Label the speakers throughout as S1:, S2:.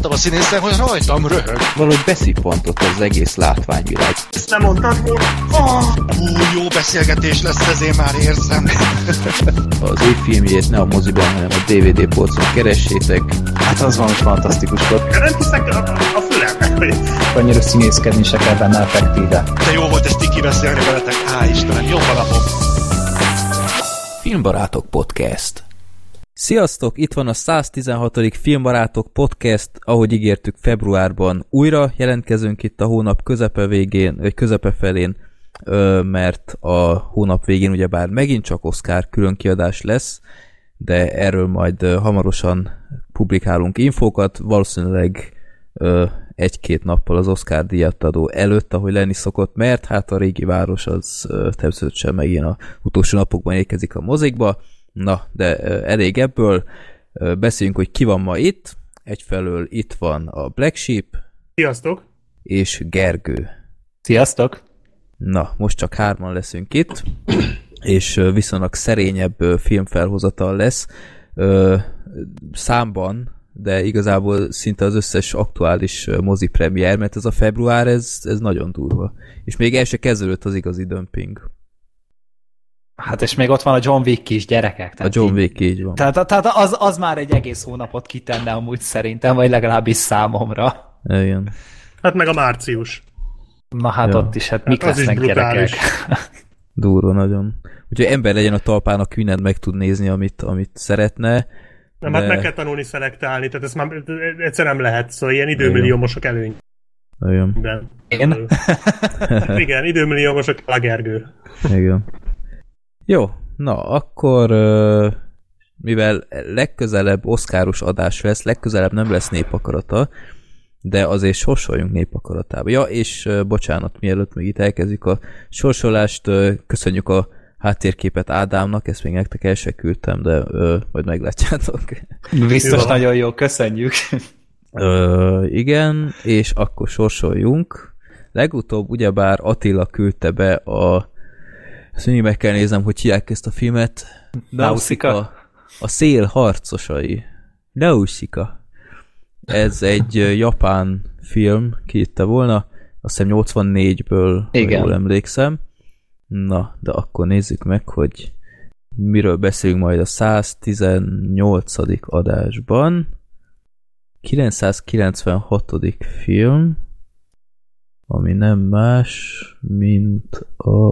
S1: láttam a színészen, hogy rajtam röhög.
S2: Valahogy beszippantott az egész látványvilág.
S3: Ezt nem mondtad volna?
S1: Oh, hú, jó beszélgetés lesz, ez én már érzem.
S2: Az ő filmjét ne a moziban, hanem a DVD polcon keressétek.
S4: Hát az van, hogy fantasztikus volt.
S3: Nem hiszek a, a fülemnek, hogy
S4: Annyira színészkedni se kell benne effektíve.
S1: De jó volt ezt tiki beszélni veletek. Á, Istenem, jó a napom.
S2: Filmbarátok Podcast. Sziasztok, itt van a 116. Filmbarátok Podcast, ahogy ígértük februárban. Újra jelentkezünk itt a hónap közepe végén, vagy közepe felén, mert a hónap végén ugyebár megint csak Oscar különkiadás lesz, de erről majd hamarosan publikálunk infókat, valószínűleg egy-két nappal az Oscar díjátadó előtt, ahogy lenni szokott, mert hát a régi város az természetesen megint a utolsó napokban érkezik a mozikba. Na, de elég ebből. Beszéljünk, hogy ki van ma itt. Egyfelől itt van a Black Sheep
S3: sziasztok!
S2: és Gergő.
S4: Sziasztok!
S2: Na, most csak hárman leszünk itt, és viszonylag szerényebb filmfelhozatal lesz. Számban, de igazából szinte az összes aktuális mozi premier, mert ez a február, ez, ez nagyon durva. És még el se kezdődött az igazi dömping.
S4: Hát és még ott van a John Wick is, gyerekek.
S2: A
S4: Tehát
S2: John
S4: így-
S2: Wick így van.
S4: Tehát, tehát az, az már egy egész hónapot kitenne amúgy szerintem, vagy legalábbis számomra.
S2: Igen.
S3: Hát meg a március.
S4: Na hát
S2: Ja.
S4: ott is, hát mik
S3: az is
S4: lesznek gyerekek?
S2: Durva nagyon. Úgyhogy ember legyen a talpán, aki mindent meg tud nézni, amit, amit szeretne.
S3: Nem,
S2: De-
S3: hát meg kell tanulni szelektálni, tehát ezt már egyszer nem lehet, szóval ilyen időmilliómosok előnyben.
S2: Igen.
S4: Én?
S3: Hát igen, időmilliómosok a Gergő.
S2: Igen. Jó, na akkor mivel legközelebb oszkáros adás lesz, legközelebb nem lesz népakarata, de azért sorsoljunk népakaratába. Ja, és bocsánat, mielőtt még itt elkezdjük a sorsolást, köszönjük a háttérképet Ádámnak, ezt még nektek el se küldtem, de ö, majd meglátjátok.
S4: Biztos
S3: Jó.
S4: nagyon jó, köszönjük.
S2: Ö, igen, és akkor sorsoljunk. Legutóbb ugyebár Attila küldte be a ezt mindig meg kell néznem, hogy hívják ezt a filmet.
S4: Nausicaa?
S2: A szél harcosai. Nausicaa. Ez egy japán film, ki itte volna, azt hiszem 84-ből, ha
S4: Igen.
S2: jól emlékszem. Na, de akkor nézzük meg, hogy miről beszélünk majd a 118. adásban. 996. film, ami nem más, mint a...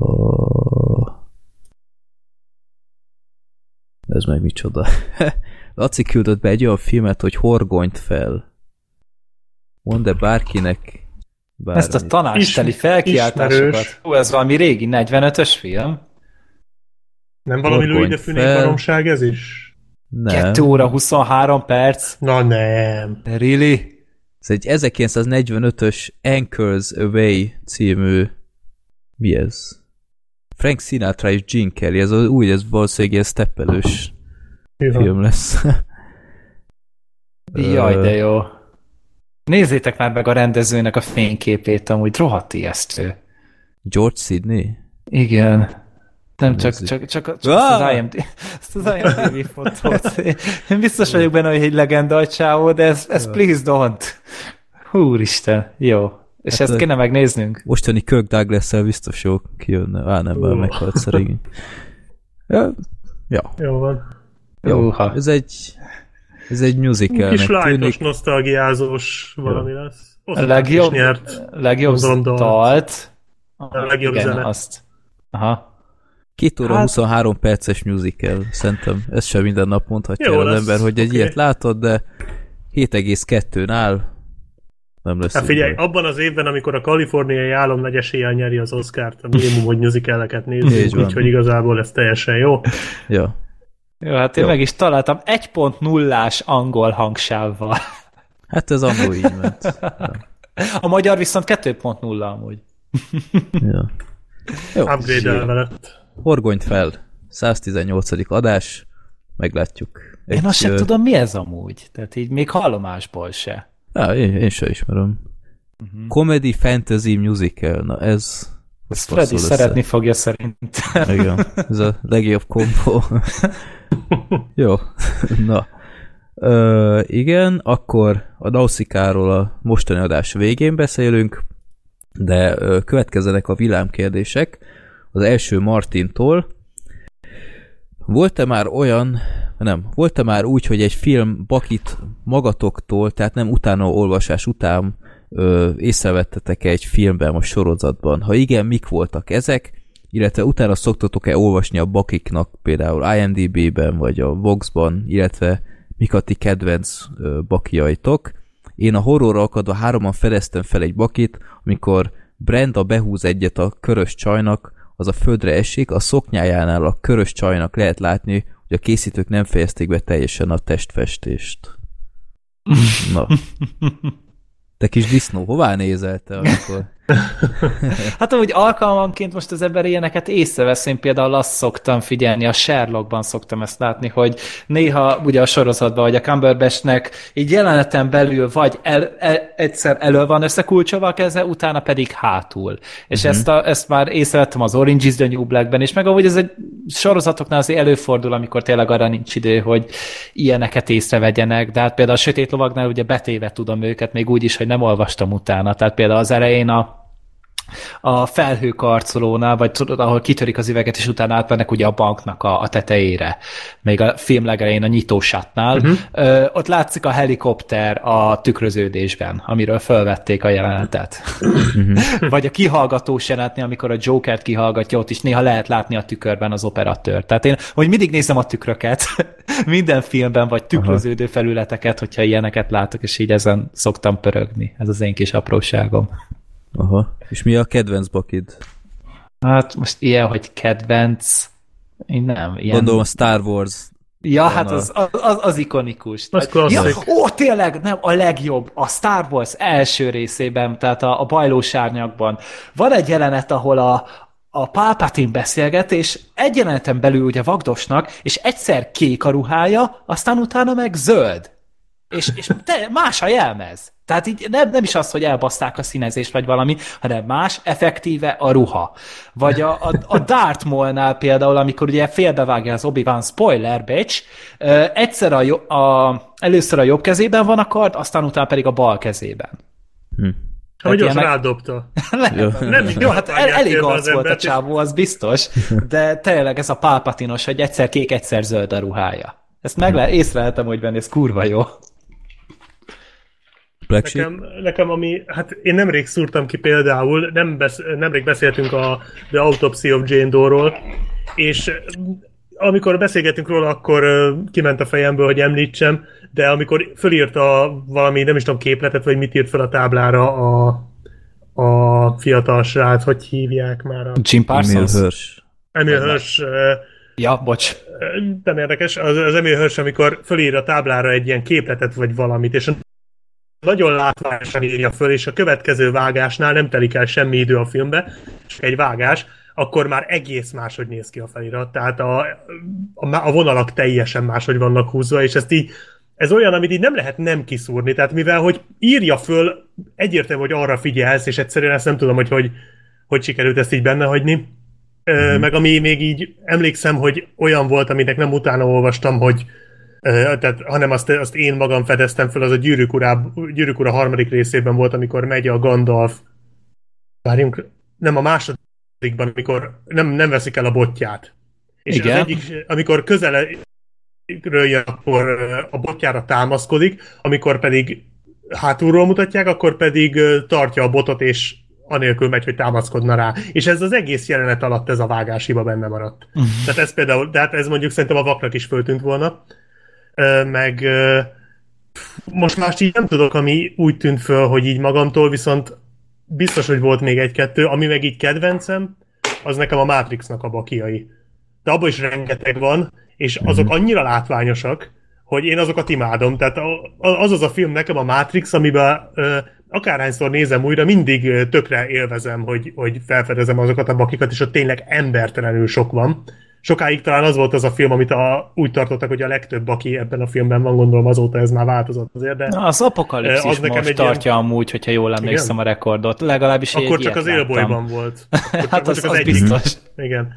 S2: Ez meg micsoda? Laci küldött be egy olyan filmet, hogy Horgonyt fel. Mondd-e bárkinek bármit.
S4: Ezt a tanásteli felkiáltásokat. Hú, ez valami régi 45-ös film.
S3: Nem valami Louis de
S2: fel.
S3: baromság ez is?
S2: Nem.
S4: 2 óra 23 perc.
S3: Na nem.
S4: Really?
S2: Ez egy 1945-ös Anchors Away című... Mi ez? Frank Sinatra és Gene Kelly. Ez az új, ez valószínűleg ilyen steppelős film lesz.
S4: Jaj, de jó. Nézzétek már meg a rendezőnek a fényképét, amúgy rohadt ijesztő.
S2: George Sidney?
S4: Igen. Nem csak, csak, csak, csak
S2: Ah!
S4: az IMD, ezt az IMDb fotót. Én biztos vagyok benne, hogy egy legenda a csávó, de ez, ez please don't. Húristen, jó. És
S2: Hát,
S4: ezt kéne megnéznünk?
S2: Mostani Kirk douglas biztos jó kijönne. Á, nem, már meghalt szerint. Ja, ja,
S3: Jó van.
S2: jó.
S4: Uha.
S2: Ez egy ez egy musicalnek
S3: Kis lájtos, nosztalgiázós valami lesz.
S4: A
S3: Oscar
S4: legjobb,
S3: nyert.
S4: legjobb dalt.
S3: A legjobb
S4: igen,
S3: zene.
S4: azt. Aha.
S2: Két óra
S4: Hát-
S2: 23 perces musical, szerintem. Ez sem minden nap mondhatja
S3: Jó
S2: el az
S3: lesz,
S2: ember, hogy egy
S3: oké.
S2: ilyet látod, de 7,2-n áll. Nem lesz
S3: Hát
S2: így
S3: figyelj,
S2: baj.
S3: abban az évben, amikor a kaliforniai állam nagy eséllyel nyeri az Oscárt, a minimum, hogy musicaleket
S2: Így van.
S3: úgyhogy igazából ez teljesen jó.
S2: Ja.
S4: Jó, hát én
S2: Jó.
S4: meg is találtam 1.0-ás angol hangsávval.
S2: Hát ez annól így ment.
S4: A magyar viszont 2.0 amúgy.
S2: Ja. Jó.
S3: Upgrade-elve lett.
S2: Horgonyt fel. 118. adás. Meglátjuk.
S4: Én azt sem
S2: ö,
S4: tudom, mi ez amúgy. Tehát így még hallomásból se.
S2: Á, én, én sem ismerem.
S4: Uh-huh.
S2: Comedy Fantasy Musical. Na ez...
S4: Ezt Freddy
S2: össze.
S4: szeretni fogja szerintem.
S2: Igen, ez a legjobb kombó. Jó, na. Ö, igen, akkor a Nausicaa-ról a mostani adás végén beszélünk, de ö, következzenek a villámkérdések. Az első Martintól. Volt-e már olyan, nem, volt-e már úgy, hogy egy film bakit magatoktól, tehát nem utána olvasás után ö, észrevettetek -e egy filmben, vagy sorozatban? Ha igen, mik voltak ezek? Illetve utána szoktatok-e olvasni a bakiknak például IMDB-ben, vagy a Vox-ban, illetve mik a ti kedvenc ö, bakiaitok? Én a horrorra akadva hároman fedeztem fel egy bakit, amikor Brenda behúz egyet a körös csajnak, az a földre esik, a szoknyájánál a körös csajnak lehet látni, hogy a készítők nem fejezték be teljesen a testfestést. Na. Te kis disznó, hová nézel te amikor?
S4: hát amúgy alkalmanként most az ember ilyeneket észrevesz, én például azt szoktam figyelni, a Sherlockban szoktam ezt látni, hogy néha ugye a sorozatban, vagy a Cumberbatchnek így jeleneten belül vagy el, el, egyszer elő van összekulcsolva a keze, utána pedig hátul. És uh-huh. ezt, a, ezt már észrevettem az Orange is the New Blackben, és meg ahogy ez egy sorozatoknál azért előfordul, amikor tényleg arra nincs idő, hogy ilyeneket észrevegyenek, de hát például a Sötét Lovagnál ugye betéve tudom őket, még úgy is, hogy nem olvastam utána. Tehát például az elején a a felhőkarcolónál, vagy tudod, ahol kitörik az üveget, és utána átmennek ugye a banknak a, a tetejére, még a film legelején a nyitósátnál. Uh-huh. Ö, ott látszik a helikopter a tükröződésben, amiről felvették a jelenetet. Uh-huh. vagy a kihallgatós jelenetnél, amikor a Jokert kihallgatja, ott is néha lehet látni a tükörben az operatőr. Tehát én, hogy mindig nézem a tükröket, minden filmben, vagy tükröződő felületeket, hogyha ilyeneket látok, és így ezen szoktam pörögni. Ez az én kis apróságom.
S2: Aha. És mi a kedvenc bakid?
S4: Hát most ilyen, hogy kedvenc, én nem. Ilyen...
S2: Gondolom a Star Wars.
S4: Ja, hát az, az, az, az ikonikus.
S3: Az
S4: ja, ó, tényleg, nem, a legjobb. A Star Wars első részében, tehát a, a bajlós árnyakban. Van egy jelenet, ahol a, a Palpatine beszélget, és egy jeleneten belül ugye vagdosnak, és egyszer kék a ruhája, aztán utána meg zöld. És, és te, más a jelmez. Tehát így nem, nem is az, hogy elbaszták a színezést, vagy valami, hanem más, effektíve a ruha. Vagy a, a, a Darth Maul-nál például, amikor ugye félbevágja az Obi-Wan spoiler, bitch, egyszer a, a, először a jobb kezében van a kard, aztán utána pedig a bal kezében.
S3: Hm. Hogy az rádobta.
S4: nem, nem, jó, hát el, elég arc volt a csávó, az biztos, de tényleg ez a pálpatinos, hogy egyszer kék, egyszer zöld a ruhája. Ezt meg le, észreltem, hogy benne, ez kurva jó.
S2: Black
S3: nekem, nekem, ami, hát én nemrég szúrtam ki például, nem besz, nemrég beszéltünk a The Autopsy of Jane Doe-ról, és amikor beszélgetünk róla, akkor kiment a fejemből, hogy említsem, de amikor fölírta valami, nem is tudom, képletet, vagy mit írt fel a táblára a, a fiatal srác, hogy hívják már a...
S4: Jim Parsons?
S2: Emil Hirsch.
S3: Emil Hirsch.
S4: Ja, bocs.
S3: Nem érdekes, az, az Emil Hirsch, amikor fölír a táblára egy ilyen képletet, vagy valamit, és nagyon látványosan írja föl, és a következő vágásnál nem telik el semmi idő a filmbe, csak egy vágás, akkor már egész máshogy néz ki a felirat. Tehát a, a, a vonalak teljesen máshogy vannak húzva, és ezt így ez olyan, amit így nem lehet nem kiszúrni, tehát mivel, hogy írja föl, egyértelmű, hogy arra figyelsz, és egyszerűen ezt nem tudom, hogy hogy, hogy sikerült ezt így benne hagyni. Mm-hmm. Meg ami még így emlékszem, hogy olyan volt, aminek nem utána olvastam, hogy tehát, hanem azt, azt én magam fedeztem fel, az a Gyűrűk, Urá, Gyűrűk Ura harmadik részében volt, amikor megy a Gandalf, várjunk, nem a másodikban, amikor nem, nem veszik el a botját. És Igen. az egyik, amikor közel jön, akkor a botjára támaszkodik, amikor pedig hátulról mutatják, akkor pedig tartja a botot, és anélkül megy, hogy támaszkodna rá. És ez az egész jelenet alatt ez a vágáshiba benne maradt. Uh-huh. Tehát ez például, tehát ez mondjuk szerintem a vaknak is föltűnt volna meg most más így nem tudok, ami úgy tűnt föl, hogy így magamtól, viszont biztos, hogy volt még egy-kettő, ami meg így kedvencem, az nekem a Matrixnak a bakiai. De abban is rengeteg van, és azok mhm. annyira látványosak, hogy én azokat imádom. Tehát az az a film nekem a Matrix, amiben akárhányszor nézem újra, mindig tökre élvezem, hogy, hogy felfedezem azokat a bakikat, és ott tényleg embertelenül sok van sokáig talán az volt az a film, amit a, úgy tartottak, hogy a legtöbb, aki ebben a filmben van, gondolom azóta ez már változott azért, de...
S4: Na, az apokalipszis az nekem most tartja ilyen... amúgy, hogyha jól emlékszem igen? a rekordot, legalábbis
S3: Akkor csak az élbolyban volt.
S4: hát csak az, az, az biztos.
S3: Igen.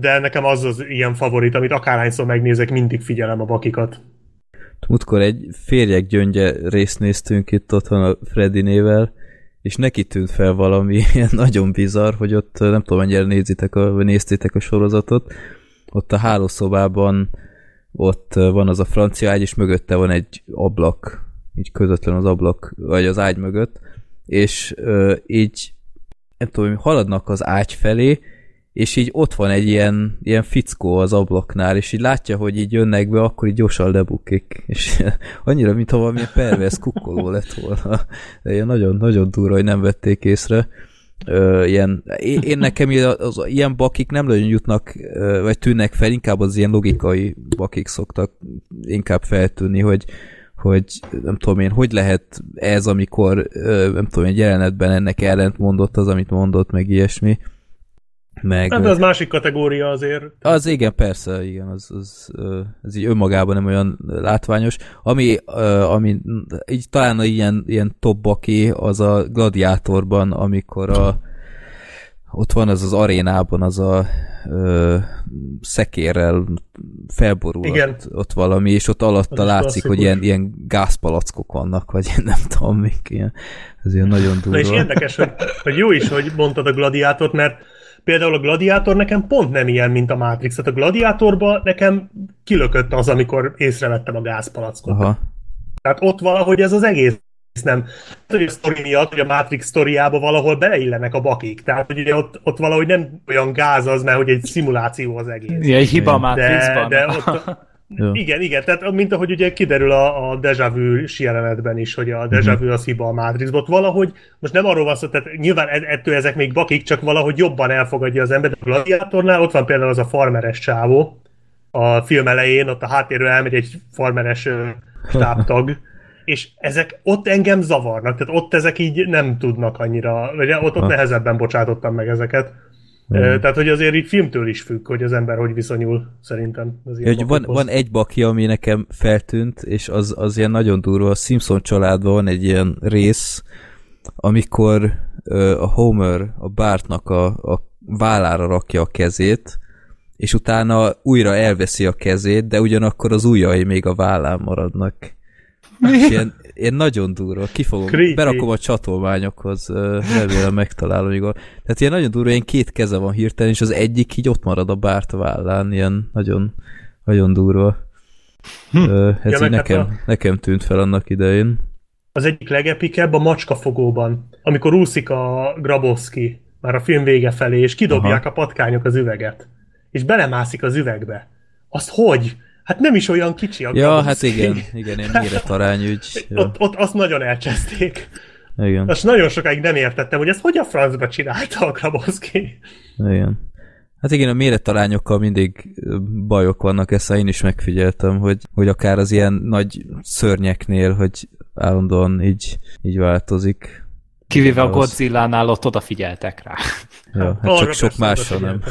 S3: de nekem az az ilyen favorit, amit akárhányszor megnézek, mindig figyelem a bakikat.
S2: Múltkor egy férjek gyöngye részt néztünk itt otthon a Freddy-nével, és neki tűnt fel valami ilyen nagyon bizarr, hogy ott nem tudom, mennyire nézitek a, néztétek a sorozatot, ott a hálószobában ott van az a francia ágy, és mögötte van egy ablak, így közvetlen az ablak, vagy az ágy mögött, és ö, így nem tudom, haladnak az ágy felé, és így ott van egy ilyen, ilyen fickó az ablaknál, és így látja, hogy így jönnek be, akkor így gyorsan lebukik, és annyira, mintha valamilyen pervers kukkoló lett volna. De ilyen nagyon, nagyon durva, hogy nem vették észre. Ö, ilyen, én, én nekem az, az, ilyen bakik nem nagyon jutnak, vagy tűnnek fel, inkább az ilyen logikai bakik szoktak inkább feltűnni, hogy, hogy nem tudom én, hogy lehet ez, amikor nem tudom, egy jelenetben ennek ellent mondott az, amit mondott, meg ilyesmi.
S3: Meg, hát az másik kategória azért.
S2: Az igen, persze, igen, az, az, az így önmagában nem olyan látványos. Ami, ami így talán ilyen, ilyen top baki, az a gladiátorban, amikor a, ott van az az arénában, az a ö, szekérrel felborul Igen. Ott, ott valami, és ott alatta az látszik, hogy ilyen, ilyen gázpalackok vannak, vagy én nem tudom, mik ilyen. Ez ilyen nagyon durva. Na
S3: és érdekes, hogy, hogy jó is, hogy mondtad a gladiátort, mert például a Gladiátor nekem pont nem ilyen, mint a Matrix. Tehát a Gladiátorban nekem kilökött az, amikor észrevettem a gázpalackot. Aha. Tehát ott valahogy ez az egész nem. Hogy a sztori miatt, hogy a Matrix sztoriába valahol beleillenek a bakik. Tehát, hogy ugye ott, ott valahogy nem olyan gáz az, mert hogy egy szimuláció az egész.
S4: Ja, egy hiba a Matrixban. De, de ott,
S3: Ja. Igen, igen, tehát mint ahogy ugye kiderül a, a Deja vu jelenetben is, hogy a Deja vu az hiba a Matrixbot, valahogy, most nem arról van szó, tehát nyilván ettől ezek még bakik, csak valahogy jobban elfogadja az ember, a Gladiatornál ott van például az a farmeres csávó, a film elején, ott a háttérről elmegy egy farmeres stábtag, és ezek ott engem zavarnak, tehát ott ezek így nem tudnak annyira, vagy ott, ott nehezebben bocsátottam meg ezeket. Mm. Tehát, hogy azért így filmtől is függ, hogy az ember hogy viszonyul, szerintem.
S2: Az ja, hogy van, van egy baki, ami nekem feltűnt, és az, az ilyen nagyon durva. A Simpson családban van egy ilyen rész, amikor a Homer a Bartnak a, a vállára rakja a kezét, és utána újra elveszi a kezét, de ugyanakkor az ujjai még a vállán maradnak. És ilyen, ilyen nagyon durva, kifogom, Creepy. berakom a csatolmányokhoz, remélem megtalálom, igor. Tehát ilyen nagyon durva, ilyen két keze van hirtelen, és az egyik így ott marad a bárt vállán, ilyen nagyon, nagyon durva. Hm. Ez ja, így nekem, a... nekem tűnt fel annak idején.
S3: Az egyik legepikebb a macskafogóban, amikor úszik a Grabowski, már a film vége felé, és kidobják Aha. a patkányok az üveget. És belemászik az üvegbe. Azt hogy? Hát nem is olyan kicsi a
S2: Ja, hát igen, igen, én ügy.
S3: Ja. Ott, ott azt nagyon elcseszték. Igen. Azt nagyon sokáig nem értettem, hogy ezt hogy a francba csinálta a Grabowski.
S2: Igen. Hát igen, a méretarányokkal mindig bajok vannak, ezt én is megfigyeltem, hogy, hogy akár az ilyen nagy szörnyeknél, hogy állandóan így, így változik.
S4: Kivéve a Godzilla-nál ott odafigyeltek rá.
S2: Ja, hát csak sok másra nem.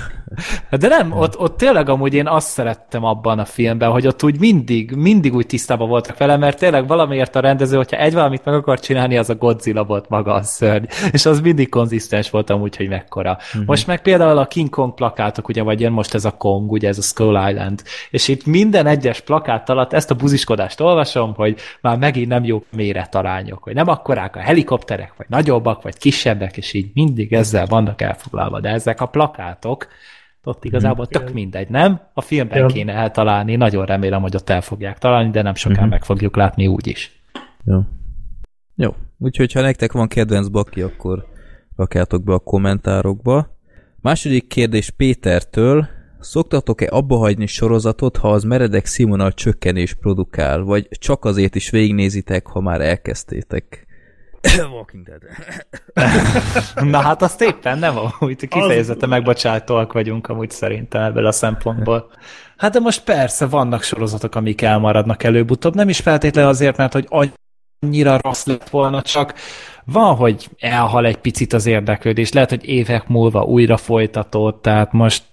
S4: De nem, ott, ott tényleg amúgy én azt szerettem abban a filmben, hogy ott úgy mindig, mindig úgy tisztában voltak vele, mert tényleg valamiért a rendező, hogyha egy valamit meg akar csinálni, az a Godzilla volt maga a szörny. És az mindig konzisztens volt amúgy, hogy mekkora. Uh-huh. Most meg például a King Kong plakátok, ugye, vagy jön most ez a Kong, ugye ez a Skull Island, és itt minden egyes plakát alatt ezt a buziskodást olvasom, hogy már megint nem jó méretarányok, hogy nem akkorák a helikopterek, vagy nagyobbak, vagy kisebbek, és így mindig ezzel vannak elfogadva elfoglalva, de ezek a plakátok, ott igazából tök mindegy, nem? A filmben ja. kéne eltalálni, nagyon remélem, hogy ott el fogják találni, de nem soká uh-huh. meg fogjuk látni úgy is.
S2: Jó. Jó, úgyhogy ha nektek van kedvenc baki, akkor rakjátok be a kommentárokba. Második kérdés Pétertől, szoktatok-e abba hagyni sorozatot, ha az meredek színvonal csökkenés produkál, vagy csak azért is végignézitek, ha már elkezdtétek?
S4: Walking Dead. Na hát azt éppen nem, úgy kifejezetten megbocsátóak vagyunk amúgy szerintem ebből a szempontból. Hát de most persze vannak sorozatok, amik elmaradnak előbb-utóbb, nem is feltétlenül azért, mert hogy annyira rossz lett volna, csak van, hogy elhal egy picit az érdeklődés, lehet, hogy évek múlva újra folytatott, tehát most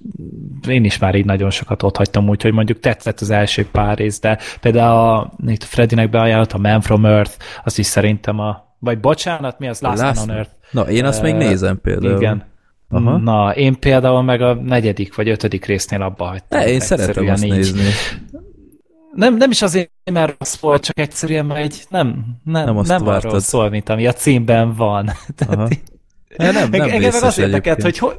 S4: én is már így nagyon sokat ott hagytam úgy, hogy mondjuk tetszett az első pár rész, de például a, itt a Freddynek beajánlott a Man from Earth, azt is szerintem a vagy bocsánat, mi az Last, Last Man on Earth?
S2: Na, én azt uh, még nézem például.
S4: Igen.
S2: Aha.
S4: Na, én például meg a negyedik vagy ötödik résznél abba hagytam.
S2: Ne, én szeretem azt
S4: így.
S2: nézni.
S4: Nem, nem is azért, mert rossz volt, csak egyszerűen, mert egy, nem, nem,
S2: Nem azt
S4: nem arról
S2: vártad.
S4: szól, mint ami a címben van.
S2: Aha. Ne, nem, nem
S4: Engem meg az érdekelt, hogy, hogy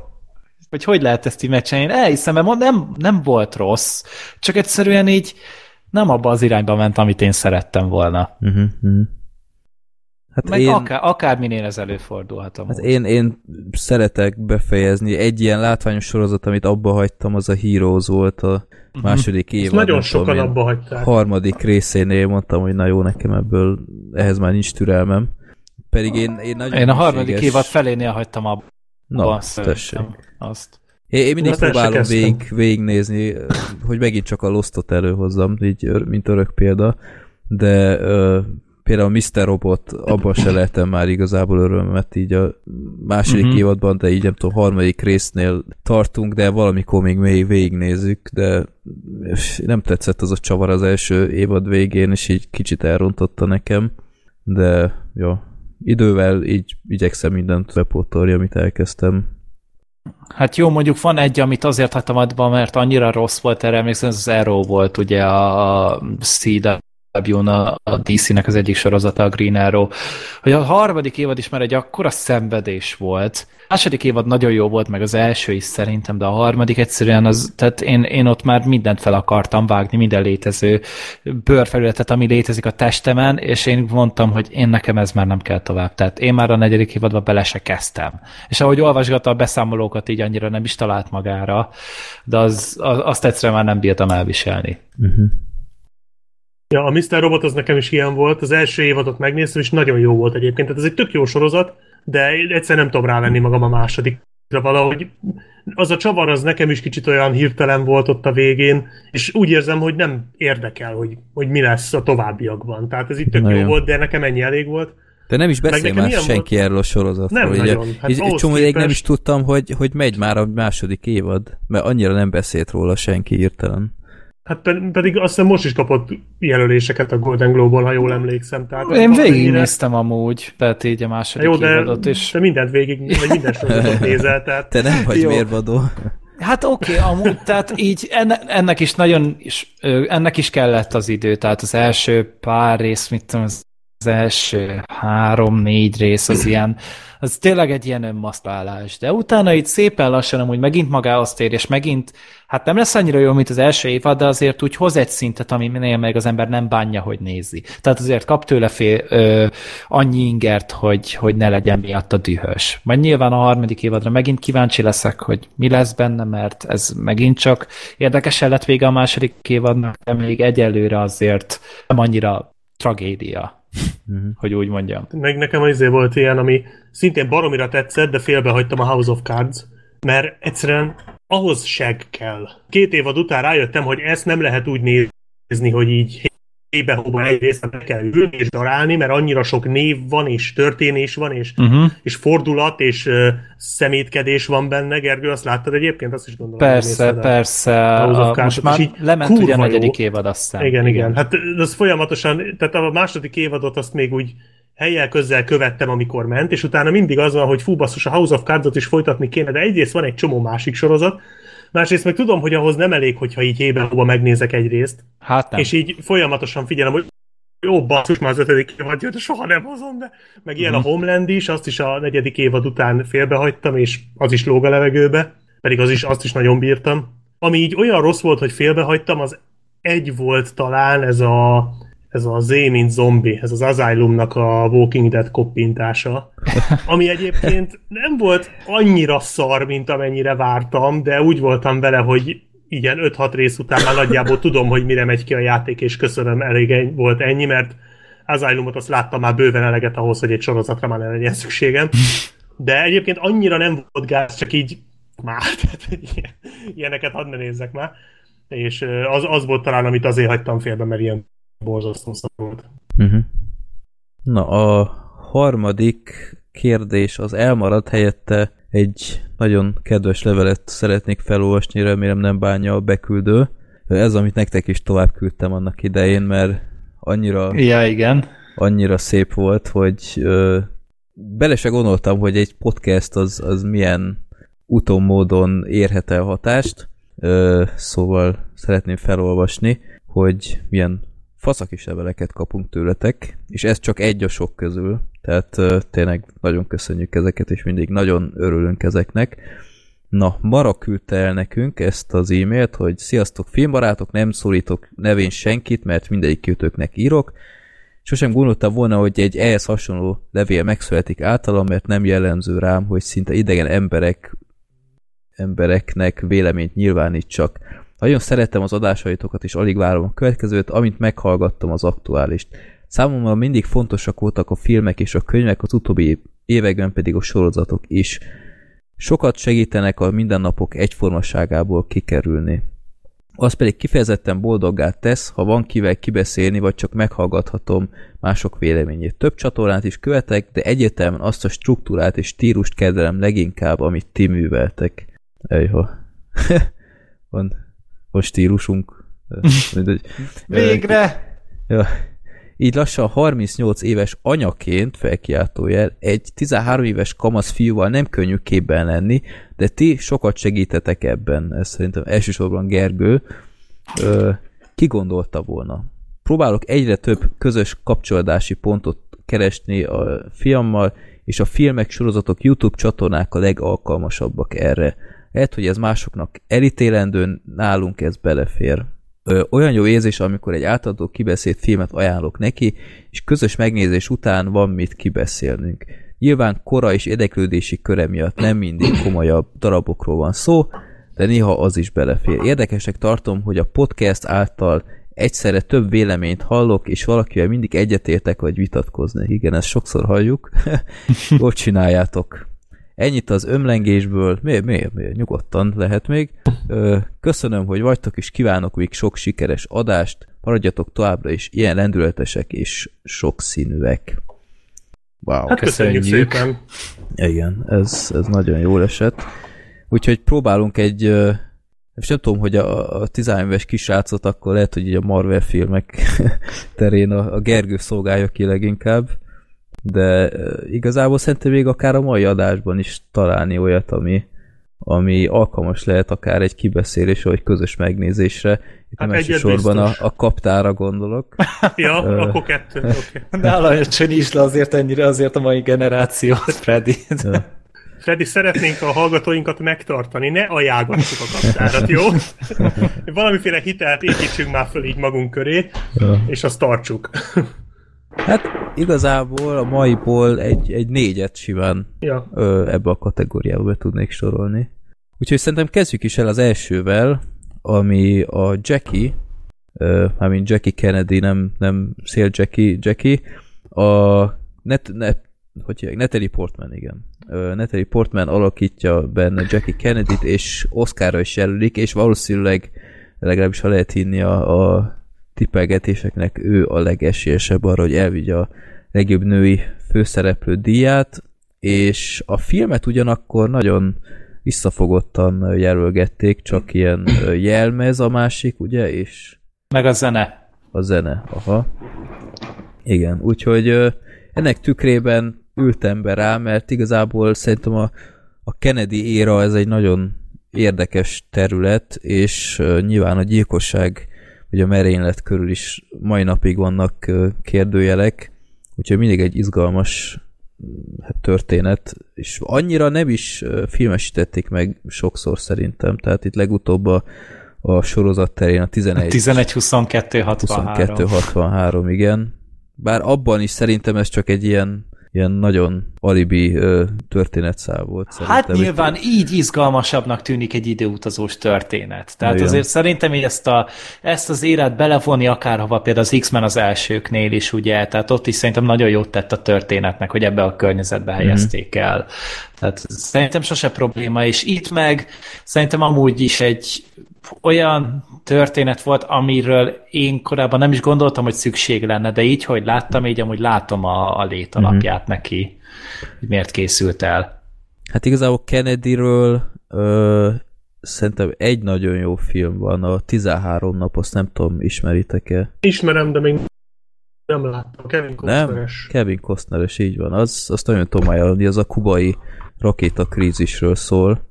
S4: hogy hogy lehet ezt így megcsinálni. Én elhiszem, mert nem, nem volt rossz, csak egyszerűen így nem abba az irányba ment, amit én szerettem volna.
S2: Uh-huh, uh-huh. Hát
S4: Meg
S2: én,
S4: akár, akárminél ez előfordulhat
S2: hát
S4: amúgy.
S2: én, én szeretek befejezni. Egy ilyen látványos sorozat, amit abba hagytam, az a Heroes volt a második évad.
S3: Ezt nagyon sokan abba hagyták.
S2: harmadik részénél mondtam, hogy na jó, nekem ebből ehhez már nincs türelmem. Pedig én, én nagyon
S4: Én a harmadik
S2: hűséges-
S4: évad felénél hagytam abba.
S2: Na,
S4: szerintem
S2: tessék.
S4: Azt.
S2: Én, én mindig
S3: Na, persze
S2: próbálom végig, végignézni, hogy megint csak a Lostot előhozzam, így, mint örök példa, de ö, például Mr. Robot, abban se lehetem már igazából örömet így a második uh-huh. évadban, de így nem tudom, harmadik résznél tartunk, de valamikor még még végignézzük, de nem tetszett az a csavar az első évad végén, és így kicsit elrontotta nekem, de jó, idővel így igyekszem mindent bepótolni, amit elkezdtem.
S4: Hát jó, mondjuk van egy, amit azért hagytam abba, mert annyira rossz volt, erre emlékszem, ez az Arrow volt, ugye a CW-n, a, a DC-nek az egyik sorozata, a Green Arrow, hogy a harmadik évad is már egy akkora szenvedés volt. A második évad nagyon jó volt, meg az első is szerintem, de a harmadik egyszerűen az, tehát én, én ott már mindent fel akartam vágni, minden létező bőrfelületet, ami létezik a testemen, és én mondtam, hogy én nekem ez már nem kell tovább. Tehát én már a negyedik évadba bele se kezdtem. És ahogy olvasgatta a beszámolókat, így annyira nem is talált magára, de az, az, azt egyszerűen már nem bírtam elviselni.
S2: Uh-huh.
S3: Ja, a Mr. Robot az nekem is ilyen volt. Az első évadot megnéztem, és nagyon jó volt egyébként. Tehát ez egy tök jó sorozat, de egyszer nem tudom rávenni magam a második. De valahogy az a csavar az nekem is kicsit olyan hirtelen volt ott a végén, és úgy érzem, hogy nem érdekel, hogy, hogy mi lesz a továbbiakban. Tehát ez itt tök jó
S2: Nagyon.
S3: volt, de nekem ennyi elég volt.
S2: De nem is beszél már senki erről a sorozatról.
S3: Nem
S2: ugye?
S3: nagyon. Hát
S2: Így csomó ideig nem
S3: képest-
S2: is tudtam, hogy, hogy megy már a második évad, mert annyira nem beszélt róla senki hirtelen.
S3: Hát pe- pedig azt hiszem most is kapott jelöléseket a Golden Globe-on, ha jól emlékszem. Tehát
S4: Én végignéztem amúgy, tehát így a második
S3: Jó, de
S4: évadot is.
S3: te mindent végig, vagy minden sorozatot nézel, tehát
S2: Te nem vagy
S4: Jó.
S2: mérvadó.
S4: Hát oké, okay, amúgy, tehát így enne, ennek is nagyon, is, ennek is kellett az idő, tehát az első pár rész, mit tudom, az az első három-négy rész az ilyen, az tényleg egy ilyen önmasztálás, de utána itt szépen lassan amúgy megint magához tér, és megint, hát nem lesz annyira jó, mint az első évad, de azért úgy hoz egy szintet, ami minél meg az ember nem bánja, hogy nézi. Tehát azért kap tőle fél, ö, annyi ingert, hogy, hogy ne legyen miatt a dühös. Majd nyilván a harmadik évadra megint kíváncsi leszek, hogy mi lesz benne, mert ez megint csak érdekesen lett vége a második évadnak, de még egyelőre azért nem annyira tragédia,
S2: Mhm.
S4: hogy úgy mondjam.
S3: meg nekem az izé volt ilyen, ami szintén baromira tetszett, de félbehagytam a House of Cards, mert egyszerűen ahhoz seg kell. Két évad után rájöttem, hogy ezt nem lehet úgy nézni, hogy így hébe-hóba egy részt be kell ülni és darálni, mert annyira sok név van, és történés van, és,
S4: Uh-huh.
S3: és fordulat, és uh, szemétkedés van benne. Gergő, azt láttad egyébként? Azt is gondolom.
S4: Persze, persze.
S3: Of
S4: A,
S3: Cards-ot,
S4: most már
S3: így
S4: lement ugye a negyedik évad, azt hiszem.
S3: Igen, igen. Hát az folyamatosan, tehát a második évadot azt még úgy helyel közel követtem, amikor ment, és utána mindig az van, hogy fú, basszus, a House of Cards-ot is folytatni kéne, de egyrészt van egy csomó másik sorozat, másrészt meg tudom, hogy ahhoz nem elég, hogyha így hébe megnézek egy részt,
S4: Hát nem.
S3: és így folyamatosan figyelem, hogy jó, basszus, már az ötödik évad jött, de soha nem hozom be. Meg ilyen
S4: Mhm.
S3: a Homeland is, azt is a negyedik évad után félbehagytam, és az is lóg a levegőbe, pedig az is, azt is nagyon bírtam. Ami így olyan rossz volt, hogy félbehagytam, az egy volt talán ez a ez a Z, mint zombi, ez az Asylumnak a Walking Dead koppintása, ami egyébként nem volt annyira szar, mint amennyire vártam, de úgy voltam vele, hogy igen, 5-6 rész után már nagyjából tudom, hogy mire megy ki a játék, és köszönöm, elég volt ennyi, mert Asylumot azt láttam már bőven eleget ahhoz, hogy egy sorozatra már ne legyen szükségem. De egyébként annyira nem volt gáz, csak így már, tehát ilyeneket hadd ne nézzek már. És az, az volt talán, amit azért hagytam félbe, mert ilyen borzasztó volt.
S2: Uh-huh. Na, a harmadik kérdés az elmaradt helyette egy nagyon kedves levelet szeretnék felolvasni, remélem nem bánja a beküldő. Ez, amit nektek is tovább küldtem annak idején, mert annyira,
S4: Ja, igen.
S2: annyira szép volt, hogy ö, bele se gondoltam, hogy egy podcast az, az milyen utómódon érhet el hatást, ö, szóval szeretném felolvasni, hogy milyen faszakis leveleket kapunk tőletek, és ez csak egy a sok közül, tehát ö, tényleg nagyon köszönjük ezeket, és mindig nagyon örülünk ezeknek. Na, Mara küldte el nekünk ezt az e-mailt, hogy sziasztok filmbarátok, nem szólítok nevén senkit, mert mindegyik kötőknek írok. Sosem gondoltam volna, hogy egy ehhez hasonló levél megszületik általam, mert nem jellemző rám, hogy szinte idegen emberek embereknek véleményt nyilvánítsak. Nagyon szerettem az adásaitokat, és alig várom a következőt, amint meghallgattam az aktuálist. Számomra mindig fontosak voltak a filmek és a könyvek, az utóbbi években pedig a sorozatok is. Sokat segítenek a mindennapok egyformaságából kikerülni. Az pedig kifejezetten boldoggá tesz, ha van kivel kibeszélni, vagy csak meghallgathatom mások véleményét. Több csatornát is követek, de egyértelműen azt a struktúrát és stílust kedvelem leginkább, amit ti műveltek. Ejha. van, van stílusunk.
S4: Végre!
S2: Ja. Így lassan 38 éves anyaként felkiáltójel egy 13 éves kamasz fiúval nem könnyű képben lenni, de ti sokat segítetek ebben, ez szerintem elsősorban Gergő. Ö, ki gondolta volna? Próbálok egyre több közös kapcsolódási pontot keresni a fiammal, és a filmek, sorozatok, YouTube csatornák a legalkalmasabbak erre. Lehet, hogy ez másoknak elítélendő, nálunk ez belefér. Ö, olyan jó érzés, amikor egy átadó kibeszélt filmet ajánlok neki, és közös megnézés után van mit kibeszélnünk. Nyilván kora és érdeklődési köre miatt nem mindig komolyabb darabokról van szó, de néha az is belefér. Érdekesnek tartom, hogy a podcast által egyszerre több véleményt hallok, és valakivel mindig egyetértek, vagy vitatkozni. Igen, ezt sokszor halljuk. Jól csináljátok. Ennyit az ömlengésből. Miért, miért, miért? Nyugodtan lehet még. Köszönöm, hogy vagytok, és kívánok még sok sikeres adást. Maradjatok továbbra is ilyen lendületesek és sokszínűek. Wow.
S3: Hát köszönjük, köszönjük szépen.
S2: Igen, ez, ez nagyon jól esett. Úgyhogy próbálunk egy, és nem tudom, hogy a, a 10 éves kisrácot akkor lehet, hogy így a Marvel filmek terén a, a Gergő szolgálja ki leginkább de igazából szerintem még akár a mai adásban is találni olyat, ami, ami alkalmas lehet akár egy kibeszélésre, vagy közös megnézésre. Itt hát nem elsősorban a, a kaptára gondolok.
S3: ja, uh, akkor kettő, oké.
S4: Okay. Alacsony is le azért ennyire, azért a mai generáció, Freddy. Ja.
S3: Freddy, szeretnénk a hallgatóinkat megtartani, ne ajánlgassuk a kaptárat, jó? Valamiféle hitelt építsünk már föl így magunk köré, ja. és azt tartsuk.
S2: Hát igazából a maiból egy, egy négyet simán ja. ö, ebbe a kategóriába be tudnék sorolni. Úgyhogy szerintem kezdjük is el az elsővel, ami a Jackie, ö, mármint Jackie Kennedy, nem, nem Szél Jackie, Jackie, a net, net, hogy hívják, Natalie Portman, igen. Natalie Portman alakítja benne Jackie Kennedy-t, és Oscarra is jelölik, és valószínűleg legalábbis ha lehet hinni a, a tippelgetéseknek ő a legesélyesebb arra, hogy elvigye a legjobb női főszereplő díját, és a filmet ugyanakkor nagyon visszafogottan jelölgették, csak ilyen jelmez a másik, ugye, és...
S4: Meg a zene.
S2: A zene, aha. Igen, úgyhogy ennek tükrében ültem be rá, mert igazából szerintem a, a Kennedy éra ez egy nagyon érdekes terület, és nyilván a gyilkosság hogy a merénylet körül is mai napig vannak kérdőjelek, úgyhogy mindig egy izgalmas hát, történet, és annyira nem is filmesítették meg sokszor szerintem, tehát itt legutóbb a, a sorozat terén a 11...
S4: 11 22 63.
S2: 22 63, igen. Bár abban is szerintem ez csak egy ilyen ilyen nagyon alibi ö, történetszál volt.
S4: Hát nyilván így izgalmasabbnak tűnik egy időutazós történet. Tehát Igen. azért szerintem hogy ezt, a, ezt az élet belevonni akárhova, például az X-Men az elsőknél is, ugye, tehát ott is szerintem nagyon jót tett a történetnek, hogy ebbe a környezetbe mhm. helyezték mm-hmm. el. Tehát szerintem sose probléma, és itt meg szerintem amúgy is egy olyan történet volt, amiről én korábban nem is gondoltam, hogy szükség lenne, de így, hogy láttam, így amúgy látom a, a létalapját mm-hmm. neki, hogy miért készült el.
S2: Hát igazából Kennedyről ö, szerintem egy nagyon jó film van, a 13 nap, azt nem tudom, ismeritek-e?
S3: Ismerem, de még nem láttam. Kevin Costneres.
S2: Nem? Kevin Costneres, így van. Az, azt nagyon tudom ajánlani, az a kubai rakétakrízisről szól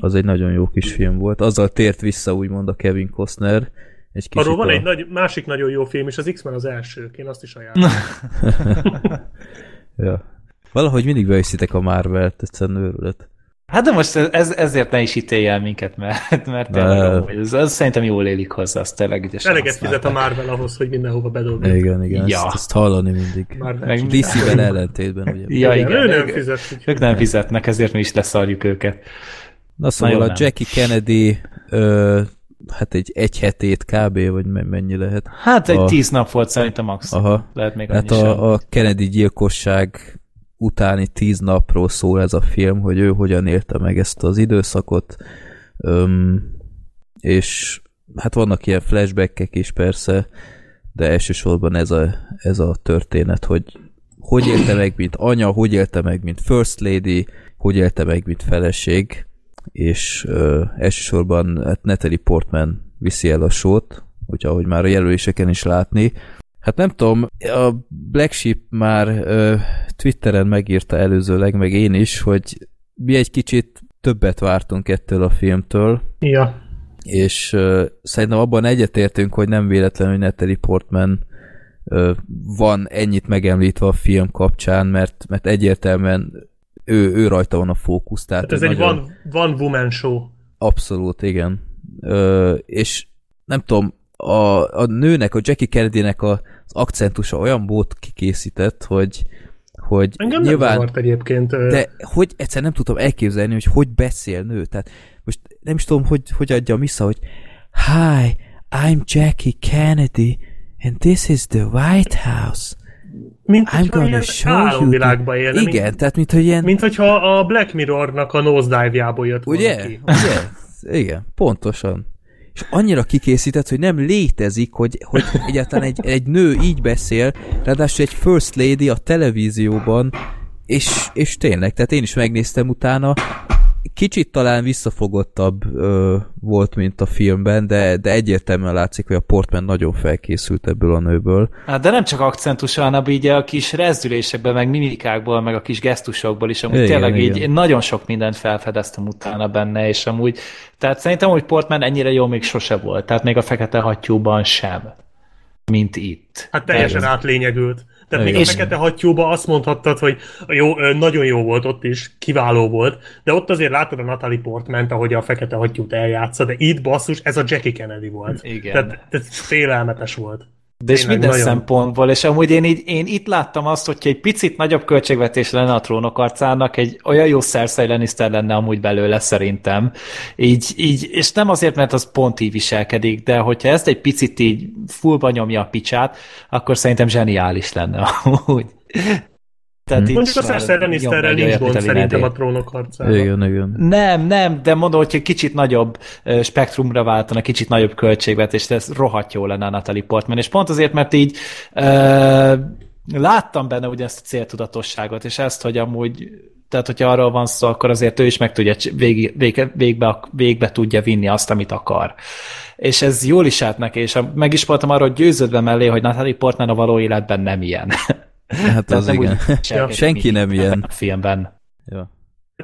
S2: Az egy nagyon jó kis film volt. Azzal tért vissza úgymond a Kevin Costner. Egy kicsit
S3: Arról van
S2: a...
S3: egy nagy, másik nagyon jó film, és az X-Men az első. Én azt is ajánlom.
S2: ja. Valahogy mindig beviszitek a Marvel-t, egyszerűen őrület.
S4: Hát de most ez, ezért ne is ítélj el minket, mert, mert tényleg,
S2: De-
S4: az, az szerintem jól élik hozzá, azt tényleg ügyesen
S3: Eleget fizet a. Marvel ahhoz, hogy mindenhova bedolgozik.
S2: Igen, igen,
S4: Ja.
S2: ezt, ezt hallani mindig.
S3: Marvel.
S4: Meg-
S2: DC-vel ellentétben, ugye.
S4: Ja,
S3: igen,
S4: igen,
S3: ő nem fizet.
S4: Ők nem fizetnek, ezért mi is leszarjuk őket.
S2: Na szóval a. Jackie Kennedy ö, hát egy egy hetét kb. vagy me- mennyi lehet.
S4: Hát egy
S2: A-
S4: tíz nap volt szerintem max.
S2: Aha.
S4: Lehet még
S2: Hát
S4: sem.
S2: a, a Kennedy gyilkosság utáni tíz napról szól ez a film, hogy ő hogyan élte meg ezt az időszakot, Öm, és hát vannak ilyen flashbackek is persze, de elsősorban ez a, ez a történet, hogy hogy élte meg, mint anya, hogy élte meg, mint first lady, hogy élte meg, mint feleség, és ö, elsősorban hát Natalie Portman viszi el a sót, hogy ahogy már a jelöléseken is látni, Hát nem tudom, a Black Sheep már ö, Twitteren megírta előzőleg, meg én is, hogy mi egy kicsit többet vártunk ettől a filmtől,
S3: Ja.
S2: és ö, szerintem abban egyetértünk, hogy nem véletlen, hogy Natalie Portman ö, van ennyit megemlítve a film kapcsán, mert, mert egyértelműen ő, ő rajta van a fókusz. Tehát
S3: Hát ez egy
S2: nagyon-
S3: van, van woman show.
S2: Abszolút, igen. Ö, és nem tudom, a, a nőnek, a Jackie Kennedy-nek a, az akcentusa olyan volt kikészített, hogy, hogy
S3: Engem nem
S2: nyilván,
S3: zavart egyébként.
S2: de hogy egyszer nem tudtam elképzelni, hogy hogy beszél nő. Tehát most nem is tudom, hogy, hogy adjam vissza, hogy Hi, I'm Jackie Kennedy, and this is the White House.
S3: Mint
S2: I'm gonna show you. the...
S3: élne.
S2: Igen,
S3: Mint,
S2: tehát mint hogy ilyen...
S3: mint hogyha a Black Mirrornak a nosedive-jából jött volna
S2: Ugye?
S3: ki.
S2: Ugye? Igen, pontosan. És annyira kikészített, hogy nem létezik, hogy, hogy egyáltalán egy, egy nő így beszél, ráadásul egy first lady a televízióban, és, és tényleg, tehát én is megnéztem utána, kicsit talán visszafogottabb ö, volt, mint a filmben, de, de egyértelműen látszik, hogy a Portman nagyon felkészült ebből a nőből.
S4: Hát de nem csak akcentusa, hanem így a kis rezdülésekben, meg mimikákból, meg a kis gesztusokból is, amúgy
S2: Igen,
S4: tényleg így
S2: igen.
S4: én nagyon sok mindent felfedeztem utána benne, és amúgy, tehát szerintem, hogy Portman ennyire jó még sose volt, tehát még a Fekete Hattyúban sem, mint itt.
S3: Hát teljesen átlényegült. Tehát még a. Fekete Hattyúba azt mondhattad, hogy jó, nagyon jó volt ott is, kiváló volt, de ott azért látod a Natalie Portman, ahogy a Fekete Hattyút eljátsza, de itt basszus, ez a Jackie Kennedy volt.
S4: Igen.
S3: Tehát, tehát félelmetes volt.
S4: De és minden
S3: nagyon.
S4: szempontból, és amúgy én, így, én itt láttam azt, hogyha egy picit nagyobb költségvetés lenne a trónok arcának, egy olyan jó Cersei Lannister lenne amúgy belőle szerintem. Így, így, és nem azért, mert az pont így viselkedik, de hogyha ezt egy picit így fullba nyomja a picsát, akkor szerintem zseniális lenne amúgy. Tehát
S2: Hm.
S4: így
S3: Mondjuk a Cersei Lannisterrel nincs gond szerintem a trónok harcában.
S2: Igen, igen.
S4: Nem, nem, de mondom, hogyha kicsit nagyobb spektrumra váltana, kicsit nagyobb költségvetés, ez rohadt jó lenne a Natalie Portman, és pont azért, mert így ö, láttam benne ugye ezt a céltudatosságot, és ezt, hogy amúgy tehát, hogyha arról van szó, akkor azért ő is meg tudja, vég, vég, végbe, végbe tudja vinni azt, amit akar. És ez jól is állt neki, és meg is voltam arról győződve mellé, hogy Natalie Portman a való életben nem ilyen.
S2: Hát az
S4: nem úgy
S2: igen.
S4: viselkedik,
S2: Senki nem ilyen.
S4: A filmben.
S2: Ja,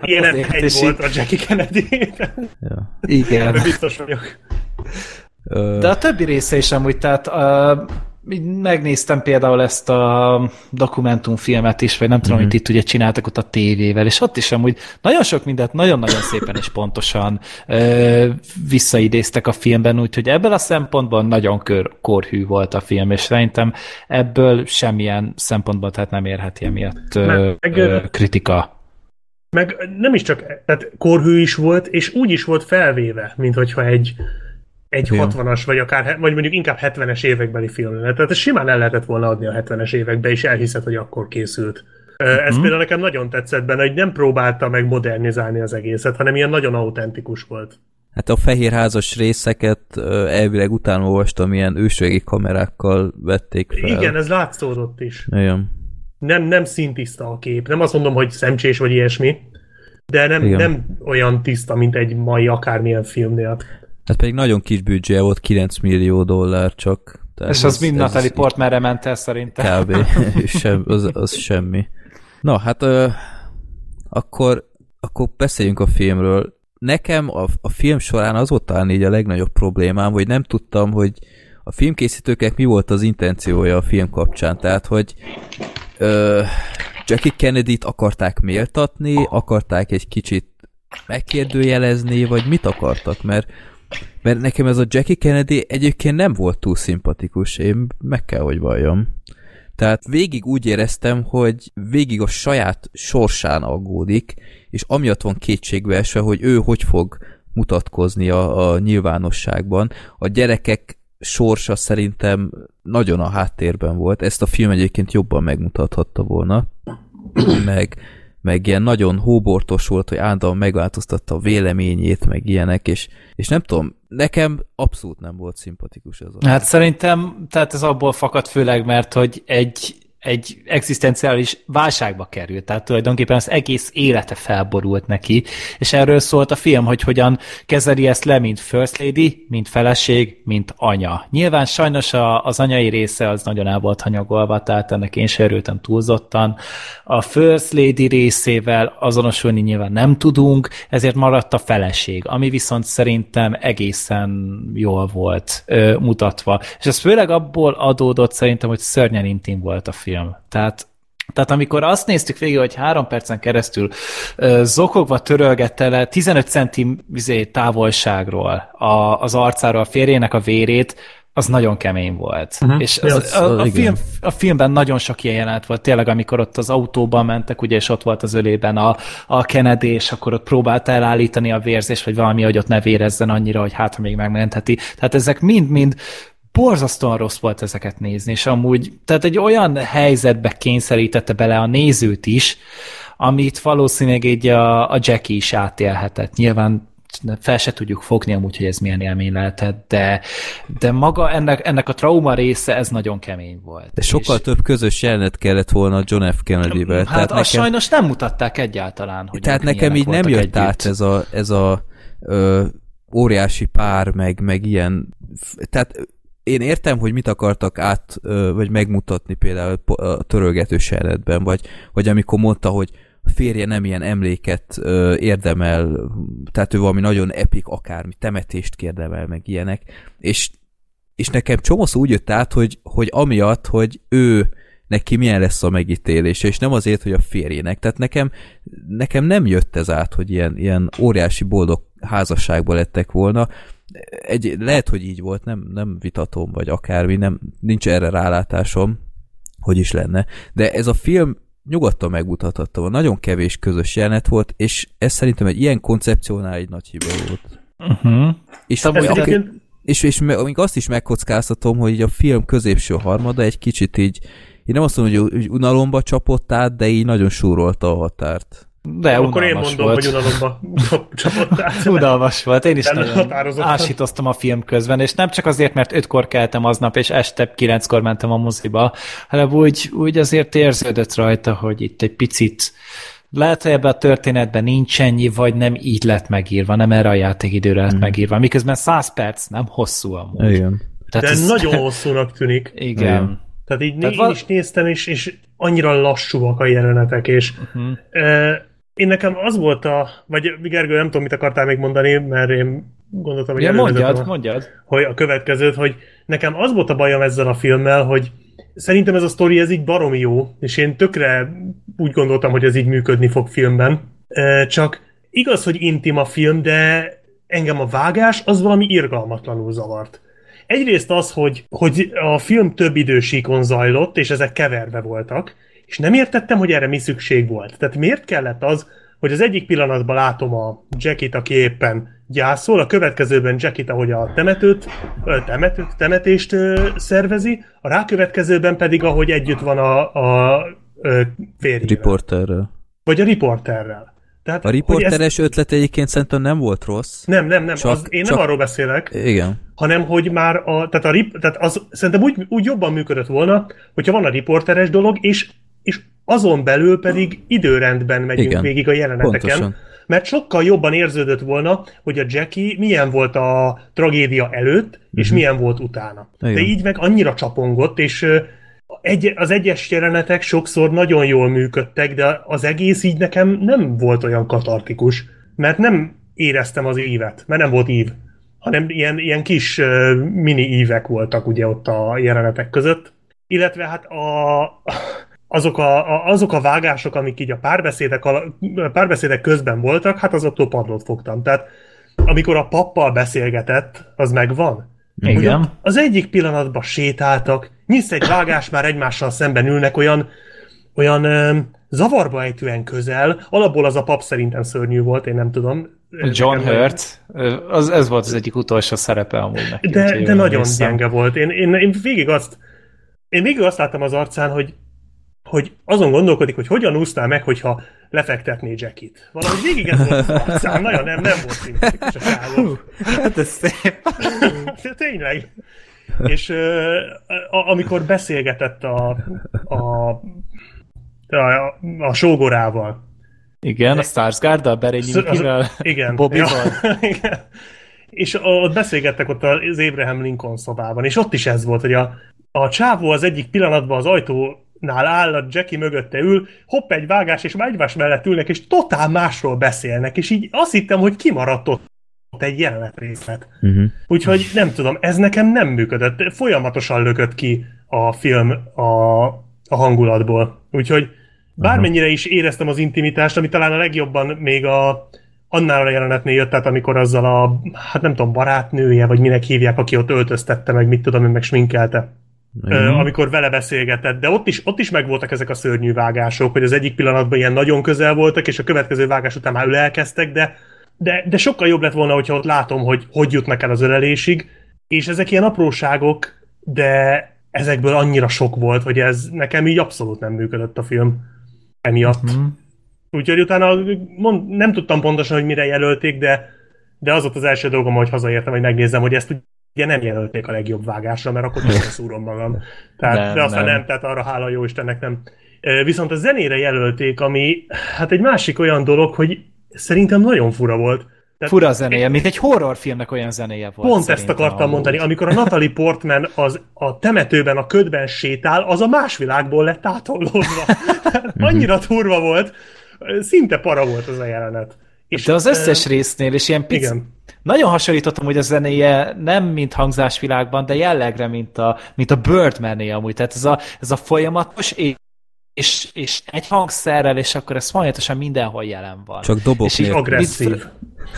S3: Ilyen
S4: azért,
S3: egy volt
S4: így-
S3: a Jackie Kennedy.
S2: ja.
S4: Igen.
S3: Ebben biztos vagyok.
S4: De a többi része is amúgy, tehát uh, így megnéztem például ezt a dokumentumfilmet is, vagy nem tudom,
S2: Mhm.
S4: hogy itt ugye csináltak ott a tévével, és ott is amúgy nagyon sok mindent nagyon-nagyon szépen és pontosan uh, visszaidéztek a filmben, úgyhogy ebből a szempontból nagyon kör, korhű volt a film, és szerintem ebből semmilyen szempontból tehát nem érheti emiatt uh,
S3: Meg-
S4: uh, kritika.
S3: Meg nem is csak, tehát korhű is volt, és úgy is volt felvéve, mint hogyha egy, egy
S2: Igen.
S3: 60-as, vagy akár, vagy mondjuk inkább 70-es évekbeli film lenne. Tehát ezt simán el lehetett volna adni a 70-es évekbe, és elhiszed, hogy akkor készült. Ez
S4: Mhm.
S3: például nekem nagyon tetszett benne, hogy nem próbálta meg modernizálni az egészet, hanem ilyen nagyon autentikus volt.
S2: Hát a fehérházas részeket elvileg utána olvastam, ilyen ősrégi kamerákkal vették fel.
S3: Igen, ez látszódott is.
S2: Igen.
S3: Nem, nem szintiszta a kép. Nem azt mondom, hogy szemcsés vagy ilyesmi, de nem,
S2: Igen.
S3: nem olyan tiszta, mint egy mai akármilyen filmnél.
S2: Hát pedig nagyon kis büdzsé volt, 9 millió dollár csak. Tehát
S4: És az
S2: ez-
S4: mind Natalie Portmanre ment el szerintem.
S2: Kb. Sem, az, az semmi. Na, hát ö, akkor, akkor beszéljünk a filmről. nekem a, a film során az volt talán így a legnagyobb problémám, hogy nem tudtam, hogy a filmkészítőknek mi volt az intenciója a film kapcsán. Tehát, hogy ö, Jackie Kennedy-t akarták méltatni, akarták egy kicsit megkérdőjelezni, vagy mit akartak, mert mert nekem ez a Jackie Kennedy egyébként nem volt túl szimpatikus, én meg kell, hogy valljam. Tehát végig úgy éreztem, hogy végig a saját sorsán aggódik, és amiatt van kétségbe esve, hogy ő hogy fog mutatkozni a, a nyilvánosságban. A gyerekek sorsa szerintem nagyon a háttérben volt. Ezt a film egyébként jobban megmutathatta volna. Meg, meg ilyen nagyon hóbortos volt, hogy állandóan megváltoztatta a véleményét, meg ilyenek, és, és nem tudom, nekem abszolút nem volt szimpatikus ez a...
S4: Hát szerintem, tehát ez abból fakad főleg, mert hogy egy egy egzisztenciális válságba került, tehát tulajdonképpen az egész élete felborult neki, és erről szólt a film, hogy hogyan kezeli ezt le, mint First Lady, mint feleség, mint anya. Nyilván sajnos a, az anyai része az nagyon el volt hanyagolva, tehát ennek én sem túlzottan. A First Lady részével azonosulni nyilván nem tudunk, ezért maradt a feleség, ami viszont szerintem egészen jól volt ö, mutatva. És ez főleg abból adódott szerintem, hogy szörnyen intim volt a film film. Tehát tehát amikor azt néztük végig, hogy három percen keresztül zokogva törölgette le 15 centi vizé távolságról a, az arcáról a férjének a vérét, az nagyon kemény volt. Uh-huh. És az, az, a, a, film, a filmben nagyon sok ilyen jelenet volt, tényleg, amikor ott az autóban mentek, ugye, és ott volt az ölében a, a Kennedy, és akkor ott próbálta elállítani a vérzést, vagy valami, hogy ott ne vérezzen annyira, hogy hát, ha még megmentheti. Tehát ezek mind-mind borzasztóan rossz volt ezeket nézni, és amúgy, tehát egy olyan helyzetbe kényszerítette bele a nézőt is, amit valószínűleg így a, a Jackie is átélhetett. Nyilván fel se tudjuk fogni amúgy, hogy ez milyen élmény lehetett, de, de maga ennek, ennek a trauma része, ez nagyon kemény volt.
S2: De sokkal és... több közös jelenet kellett volna John F. Kennedy-vel.
S4: Hát tehát nekem... sajnos nem mutatták egyáltalán, hogy
S2: Tehát nekem így nem jött együtt. át ez a, ez a ö, óriási pár, meg, meg ilyen, tehát én értem, hogy mit akartak át, vagy megmutatni például a törölgetős jelenetben, vagy, vagy amikor mondta, hogy férje nem ilyen emléket érdemel, tehát ő valami nagyon epik akármi, temetést kérdemel, meg ilyenek, és, és nekem csomószó úgy jött át, hogy, hogy amiatt, hogy ő neki milyen lesz a megítélése, és nem azért, hogy a férjének. Tehát nekem, nekem nem jött ez át, hogy ilyen, ilyen óriási boldog házasságban lettek volna, egy, lehet, hogy így volt, nem, nem vitatom, vagy akármi, nem, nincs erre rálátásom, hogy is lenne. De ez a film nyugodtan megmutathatta, nagyon kevés közös jelenet volt, és ez szerintem egy ilyen koncepciónál egy nagy hiba volt. Uh-huh. És, amúgy, egyébként... és, és még azt is megkockáztatom, hogy így a film középső harmada egy kicsit így, én nem azt mondom, hogy unalomba csapott át, de így nagyon súrolta a határt.
S3: De Akkor én mondom, volt. hogy unalomba csapott át.
S4: Udalmas volt. Én is ásítoztam a film közben, és nem csak azért, mert ötkor keltem aznap, és este kilenckor mentem a moziba, hanem úgy, úgy azért érződött rajta, hogy itt egy picit lehet, hogy ebben a történetben nincs ennyi, vagy nem így lett megírva, nem erre a játékidőre lett mm. megírva, miközben 100 perc nem hosszú amúgy.
S2: Igen.
S3: Tehát De ez... nagyon hosszúnak tűnik.
S4: Igen. Igen.
S3: Tehát így Tehát én val- is néztem, és, és annyira lassúak a jelenetek, és uh-huh. e, én nekem az volt a, vagy Gergő, nem tudom, mit akartál még mondani, mert én gondoltam, hogy
S4: ja, mondjad, a, mondjad.
S3: Hogy a következőt, hogy nekem az volt a bajom ezzel a filmmel, hogy szerintem ez a sztori ez így baromi jó, és én tökre úgy gondoltam, hogy ez így működni fog filmben. Csak igaz, hogy intim a film, de engem a vágás az valami irgalmatlanul zavart. Egyrészt az, hogy, hogy a film több idősíkon zajlott, és ezek keverve voltak, és nem értettem, hogy erre mi szükség volt. Tehát miért kellett az, hogy az egyik pillanatban látom a Jackit, aki éppen gyászol, a következőben Jackit, ahogy a temetőt, temetőt temetést szervezi, a rákövetkezőben pedig, ahogy együtt van a, a, a férjével.
S2: Riporterrel.
S3: Vagy a riporterrel.
S2: Tehát, a riporteres ez... ötlet egyébként szerintem nem volt rossz.
S3: Nem, nem, nem. Csak, az, én csak... nem arról beszélek.
S2: Igen.
S3: Hanem, hogy már a, tehát a tehát az szerintem úgy, úgy jobban működött volna, hogyha van a riporteres dolog, és és azon belül pedig időrendben megyünk Igen, végig a jeleneteken. Pontosan. Mert sokkal jobban érződött volna, hogy a Jackie milyen volt a tragédia előtt, és uh-huh. milyen volt utána. Igen. De így meg annyira csapongott, és egy, az egyes jelenetek sokszor nagyon jól működtek, de az egész így nekem nem volt olyan katartikus. Mert nem éreztem az ívet, mert nem volt ív, hanem ilyen, ilyen kis mini ívek voltak ugye ott a jelenetek között, illetve hát a, azok a, a, azok a vágások, amik így a párbeszédek, a párbeszédek közben voltak, hát azoktól padlót fogtam. Tehát amikor a pappal beszélgetett, az megvan.
S4: Igen.
S3: Az egyik pillanatban sétáltak, nyisz egy vágás, már egymással szemben ülnek olyan, olyan ö, zavarba ejtően közel. Alapból az a pap szerintem szörnyű volt, én nem tudom.
S4: John Hurt, az, ez volt az egyik utolsó szerepe amúgy neki.
S3: De, de nagyon hiszem. gyenge volt. Én, én, én végig azt én végig azt láttam az arcán, hogy hogy azon gondolkodik, hogy hogyan úsztál meg, hogyha lefektetné Jackit. Valahogy végig ez volt arcán, nagyon nem, nem volt szimpatikus a csávó.
S4: Hát ez szép.
S3: Tényleg. És a, amikor beszélgetett a, a, a, a sógorával.
S4: Igen, a Starsguard, a Berényi Mikivel,
S3: igen,
S4: Bobby-val.
S3: Ja, igen. És ott beszélgettek ott az Abraham Lincoln szobában, és ott is ez volt, hogy a, a csávó az egyik pillanatban az ajtónál áll, a Jackie mögötte ül, hopp egy vágás, és már egymás mellett ülnek, és totál másról beszélnek, és így azt hittem, hogy kimaradt ott egy jelenet részlet. Uh-huh. Úgyhogy nem tudom, ez nekem nem működött. Folyamatosan lökött ki a film a, a hangulatból. Úgyhogy bármennyire is éreztem az intimitást, ami talán a legjobban még a, annál a jelenetnél jött, tehát amikor azzal a, hát nem tudom, barátnője, vagy minek hívják, aki ott öltöztette, meg mit tudom, meg sminkelte. Uh-huh. amikor vele beszélgetett, de ott is, ott is megvoltak ezek a szörnyű vágások, hogy az egyik pillanatban ilyen nagyon közel voltak, és a következő vágás után már ölelkeztek, de, de, de sokkal jobb lett volna, hogyha ott látom, hogy hogy jutnak el az ölelésig, és ezek ilyen apróságok, de ezekből annyira sok volt, hogy ez nekem így abszolút nem működött a film emiatt. Uh-huh. Úgyhogy utána mond, nem tudtam pontosan, hogy mire jelölték, de, de az volt az első dolgom, hogy hazaértem, hogy megnézzem, hogy ezt ugye nem jelölték a legjobb vágásra, mert akkor nagyon szúrom magam. Tehát, nem, de aztán nem. nem, tehát arra hála jó Istennek nem. Viszont a zenére jelölték, ami hát egy másik olyan dolog, hogy szerintem nagyon fura volt.
S4: Tehát Fura zenéje, mint egy horrorfilmnek olyan zenéje volt.
S3: Pont ezt akartam amúgy. mondani. Amikor a Natalie Portman az a temetőben, a ködben sétál, az a más világból lett átolódva. Annyira turva volt. Szinte para volt az a jelenet.
S4: És De az összes résznél, és ilyen pic... Igen. Nagyon hasonlítottam, hogy a zenéje nem mint hangzásvilágban, de jellegre, mint a, mint a birdman amúgy. Tehát ez a, ez a folyamatos és, és egy hangszerrel, és akkor ez folyamatosan mindenhol jelen van.
S2: Csak dobok
S3: és így agresszív.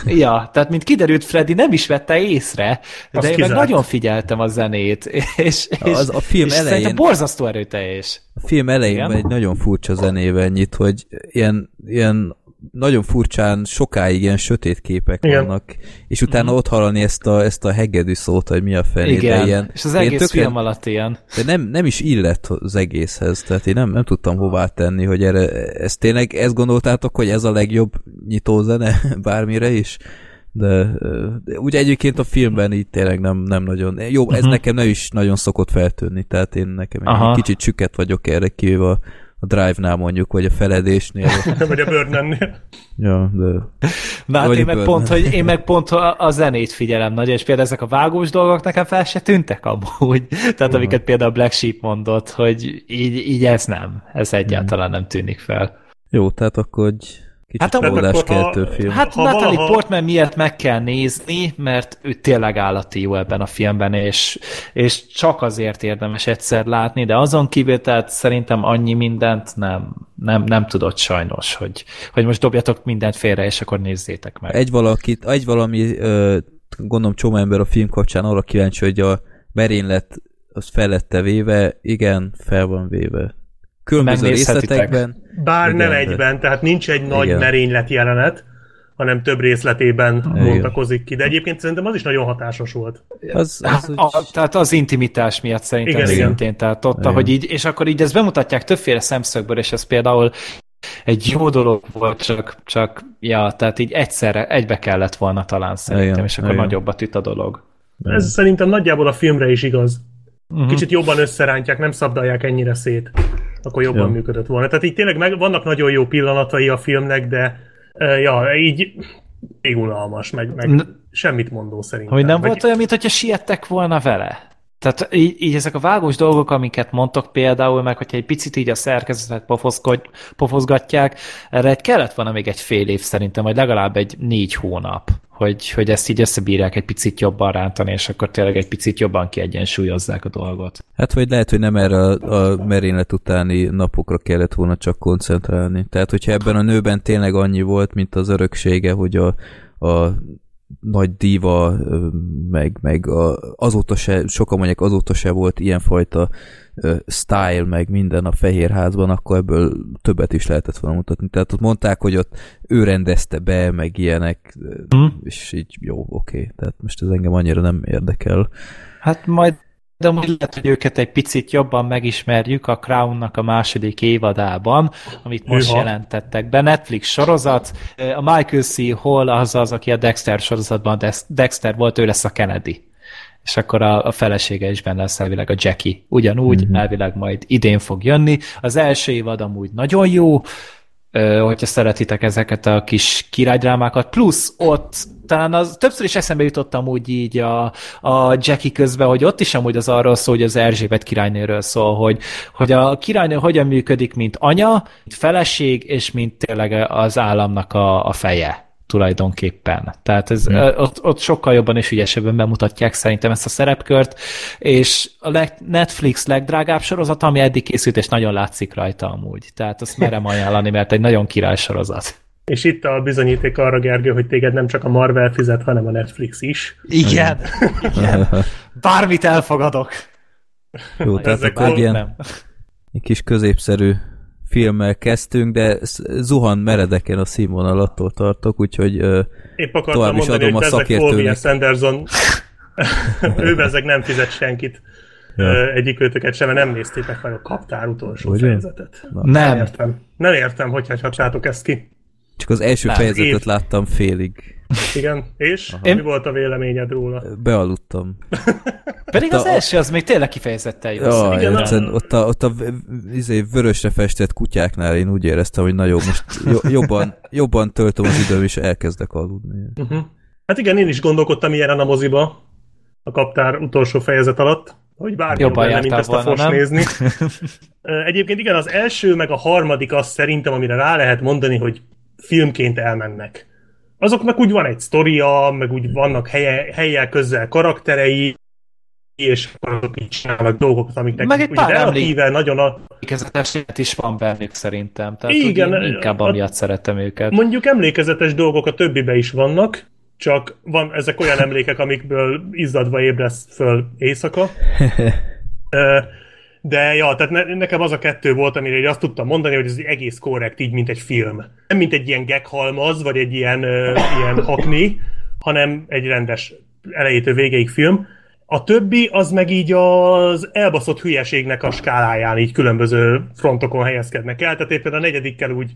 S4: Ja, tehát mint kiderült, Freddy nem is vette észre, de Azt én kizárt. meg nagyon figyeltem a zenét, és, és,
S2: az, a film
S4: és
S2: elején,
S4: szerintem borzasztó erőteljes.
S2: A film elején egy nagyon furcsa zenével nyit, hogy ilyen, ilyen nagyon furcsán sokáig ilyen sötét képek Igen. vannak, és utána mm. ott hallani ezt a, ezt a hegedű szót, hogy mi a fené.
S4: Igen,
S2: de ilyen,
S4: és az egész tökre, film alatt ilyen.
S2: De nem, nem is illett az egészhez, tehát én nem, nem tudtam hová tenni, hogy erre, ezt tényleg ezt gondoltátok, hogy ez a legjobb nyitózene bármire is? De, de ugye egyébként a filmben így tényleg nem, nem nagyon. Jó, ez uh-huh. nekem nem is nagyon szokott feltűnni, tehát én nekem egy kicsit csüket vagyok erre kivéve a a Drive-nál mondjuk, vagy a feledésnél.
S3: vagy a Birdman-nél.
S2: Ja, de...
S4: Na hát én meg, pont, hogy én meg pont a zenét figyelem nagyon, és például ezek a vágós dolgok nekem fel se tűntek amúgy. Tehát uh-huh. amiket például Black Sheep mondott, hogy így, így ez nem, ez egyáltalán nem tűnik fel.
S2: Jó, tehát akkor hogy Kicsit hát a, keltő film.
S4: Hát ha Natalie valaha... Portman miért meg kell nézni, mert ő tényleg állati jó ebben a filmben, és, és csak azért érdemes egyszer látni, de azon kívül tehát szerintem annyi mindent nem, nem, nem tudott sajnos, hogy, hogy most dobjatok mindent félre, és akkor nézzétek meg.
S2: Egy valakit, egy valami, gondolom csomó ember a film kapcsán arra kíváncsi, hogy a merénylet az fel lett véve, igen, fel van véve különböző részletekben.
S3: Bár igen, nem egyben, tehát nincs egy nagy igen. merénylet jelenet, hanem több részletében bontakozik ki. De egyébként szerintem az is nagyon hatásos volt.
S4: Az, az, hát, a, tehát az intimitás miatt szerintem igen, szintén. Igen. Tehát ott, igen. ahogy így, és akkor így ezt bemutatják többféle szemszögből, és ez például egy jó dolog volt, csak, csak ja, tehát így egyszerre, egybe kellett volna talán szerintem, igen, és akkor igen. nagyobbat üt a dolog.
S3: Ez igen. szerintem nagyjából a filmre is igaz. Uh-huh. Kicsit jobban összerántják, nem szabdalják ennyire szét akkor jobban ja. működött volna. Tehát így tényleg meg, vannak nagyon jó pillanatai a filmnek, de ja, így még unalmas, meg, meg semmit mondó szerintem.
S4: Hogy nem
S3: meg...
S4: volt olyan, mint hogyha siettek volna vele? Tehát így, így ezek a vágós dolgok, amiket mondtok például, meg hogyha egy picit így a szerkezetet pofozgatják, erre egy kellett volna még egy fél év szerintem, vagy legalább egy négy hónap, hogy, hogy ezt így összebírják egy picit jobban rántani, és akkor tényleg egy picit jobban kiegyensúlyozzák a dolgot.
S2: Hát vagy lehet, hogy nem erre a, a merénylet utáni napokra kellett volna csak koncentrálni. Tehát, hogyha ebben a nőben tényleg annyi volt, mint az öröksége, hogy a, a nagy diva, meg, meg a, azóta se, sokan mondják, azóta se volt ilyenfajta style, meg minden a Fehérházban, akkor ebből többet is lehetett volna mutatni. Tehát ott mondták, hogy ott ő rendezte be, meg ilyenek, mm. és így jó, oké. Okay. Tehát most ez engem annyira nem érdekel.
S4: Hát majd de amúgy lehet, hogy őket egy picit jobban megismerjük a Crown-nak a második évadában, amit most Hűha. jelentettek be. Netflix sorozat, a Michael C. Hall az az, aki a Dexter sorozatban Dexter volt, ő lesz a Kennedy. És akkor a, a felesége is benne lesz elvileg a Jackie. Ugyanúgy, mm-hmm. elvileg majd idén fog jönni. Az első évad amúgy nagyon jó, hogyha szeretitek ezeket a kis királydrámákat, plusz ott talán az többször is eszembe jutottam úgy így a, a Jackie közben, hogy ott is amúgy az arról szól, hogy az Erzsébet királynőről szól, hogy, hogy a királynő hogyan működik, mint anya, mint feleség, és mint tényleg az államnak a, a feje tulajdonképpen. Tehát ez, hmm. ott, ott sokkal jobban és ügyesebben bemutatják szerintem ezt a szerepkört, és a Netflix legdrágább sorozat, ami eddig készült, és nagyon látszik rajta amúgy. Tehát azt merem ajánlani, mert egy nagyon király sorozat.
S3: És itt a bizonyíték arra, Gergő, hogy téged nem csak a Marvel fizet, hanem a Netflix is.
S4: Igen, igen. Bármit elfogadok.
S2: Jó, tehát akkor egy ilyen egy kis középszerű filmmel kezdtünk, de zuhan meredeken a színvonal, attól tartok, úgyhogy
S3: Épp tovább is mondani, adom a szakértőnek. Sanderson, ő ezek nem fizet senkit. Ja. Egyik őtöket sem, mert nem néztétek meg a kaptár utolsó Ugye? fejezetet.
S4: Na. Nem. nem
S3: értem. Nem értem, hogy hagyhatsátok ezt ki.
S2: Csak az első Lát, fejezetet év. láttam félig.
S3: Igen, és Aha. mi volt a véleményed róla?
S2: Bealudtam.
S4: Pedig az a... első az még tényleg kifejezetten jó.
S2: Ja, Igen, a... ott a, ott a izé, vörösre festett kutyáknál én úgy éreztem, hogy nagyon most jobban, jobban töltöm az időm, és elkezdek aludni.
S3: Uh-huh. Hát igen, én is gondolkodtam ilyen a moziba, a kaptár utolsó fejezet alatt, hogy bármi jobban lenne, mint ezt a fos nézni. Egyébként igen, az első meg a harmadik az szerintem, amire rá lehet mondani, hogy filmként elmennek. Azoknak úgy van egy sztoria, meg úgy vannak helye, helyel közel karakterei, és azok így csinálnak dolgokat, amiknek meg egy pár relatíve nagyon a...
S4: Emlékezetes is van bennük szerintem, tehát Igen, inkább amiatt a, szeretem őket.
S3: Mondjuk emlékezetes dolgok a többibe is vannak, csak van ezek olyan emlékek, amikből izzadva ébresz föl éjszaka. De ja, tehát ne, nekem az a kettő volt, amire azt tudtam mondani, hogy ez egész korrekt, így, mint egy film. Nem mint egy ilyen geghalmaz, vagy egy ilyen, ö, ilyen hakni, hanem egy rendes elejétől végéig film. A többi az meg így az elbaszott hülyeségnek a skáláján így különböző frontokon helyezkednek el, tehát éppen a negyedikkel úgy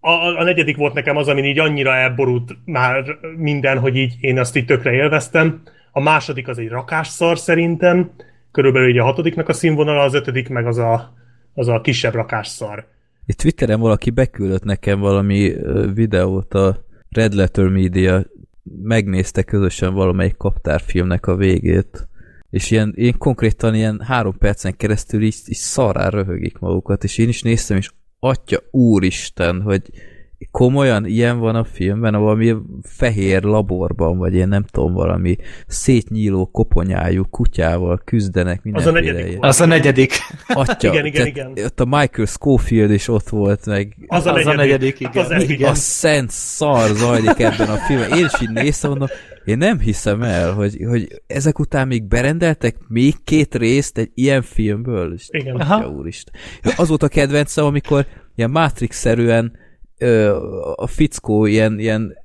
S3: a, a negyedik volt nekem az, amin így annyira elborult már minden, hogy így én azt így tökre élveztem. A második az egy rakásszar szerintem, körülbelül így a hatodiknak a színvonala, az ötödik meg az a, az a kisebb rakásszar.
S2: Itt Twitteren valaki beküldött nekem valami videót, a Red Letter Media megnézte közösen valamelyik kaptárfilmnek a végét, és ilyen, én konkrétan ilyen három percen keresztül így, így szarrá röhögik magukat, és én is néztem, és atya úristen, hogy komolyan ilyen van a filmben, valami fehér laborban, vagy én nem tudom, valami szétnyíló koponyájú kutyával küzdenek
S3: mindenféle. Az a negyedik.
S4: Az a negyedik.
S2: Atya,
S3: igen, igen, igen.
S2: Ott a Michael Scofield is ott volt, meg...
S3: Az a, az negyedik, a negyedik,
S4: igen. Az igen.
S2: A szent szar zajlik ebben a filmben. Én is így néztem, mondom, én nem hiszem el, hogy, hogy ezek után még berendeltek még két részt egy ilyen filmből.
S3: Igen.
S2: Atya, úristen. Az volt a kedvencem, amikor ilyen Matrix-szerűen a fickó ilyen, ilyen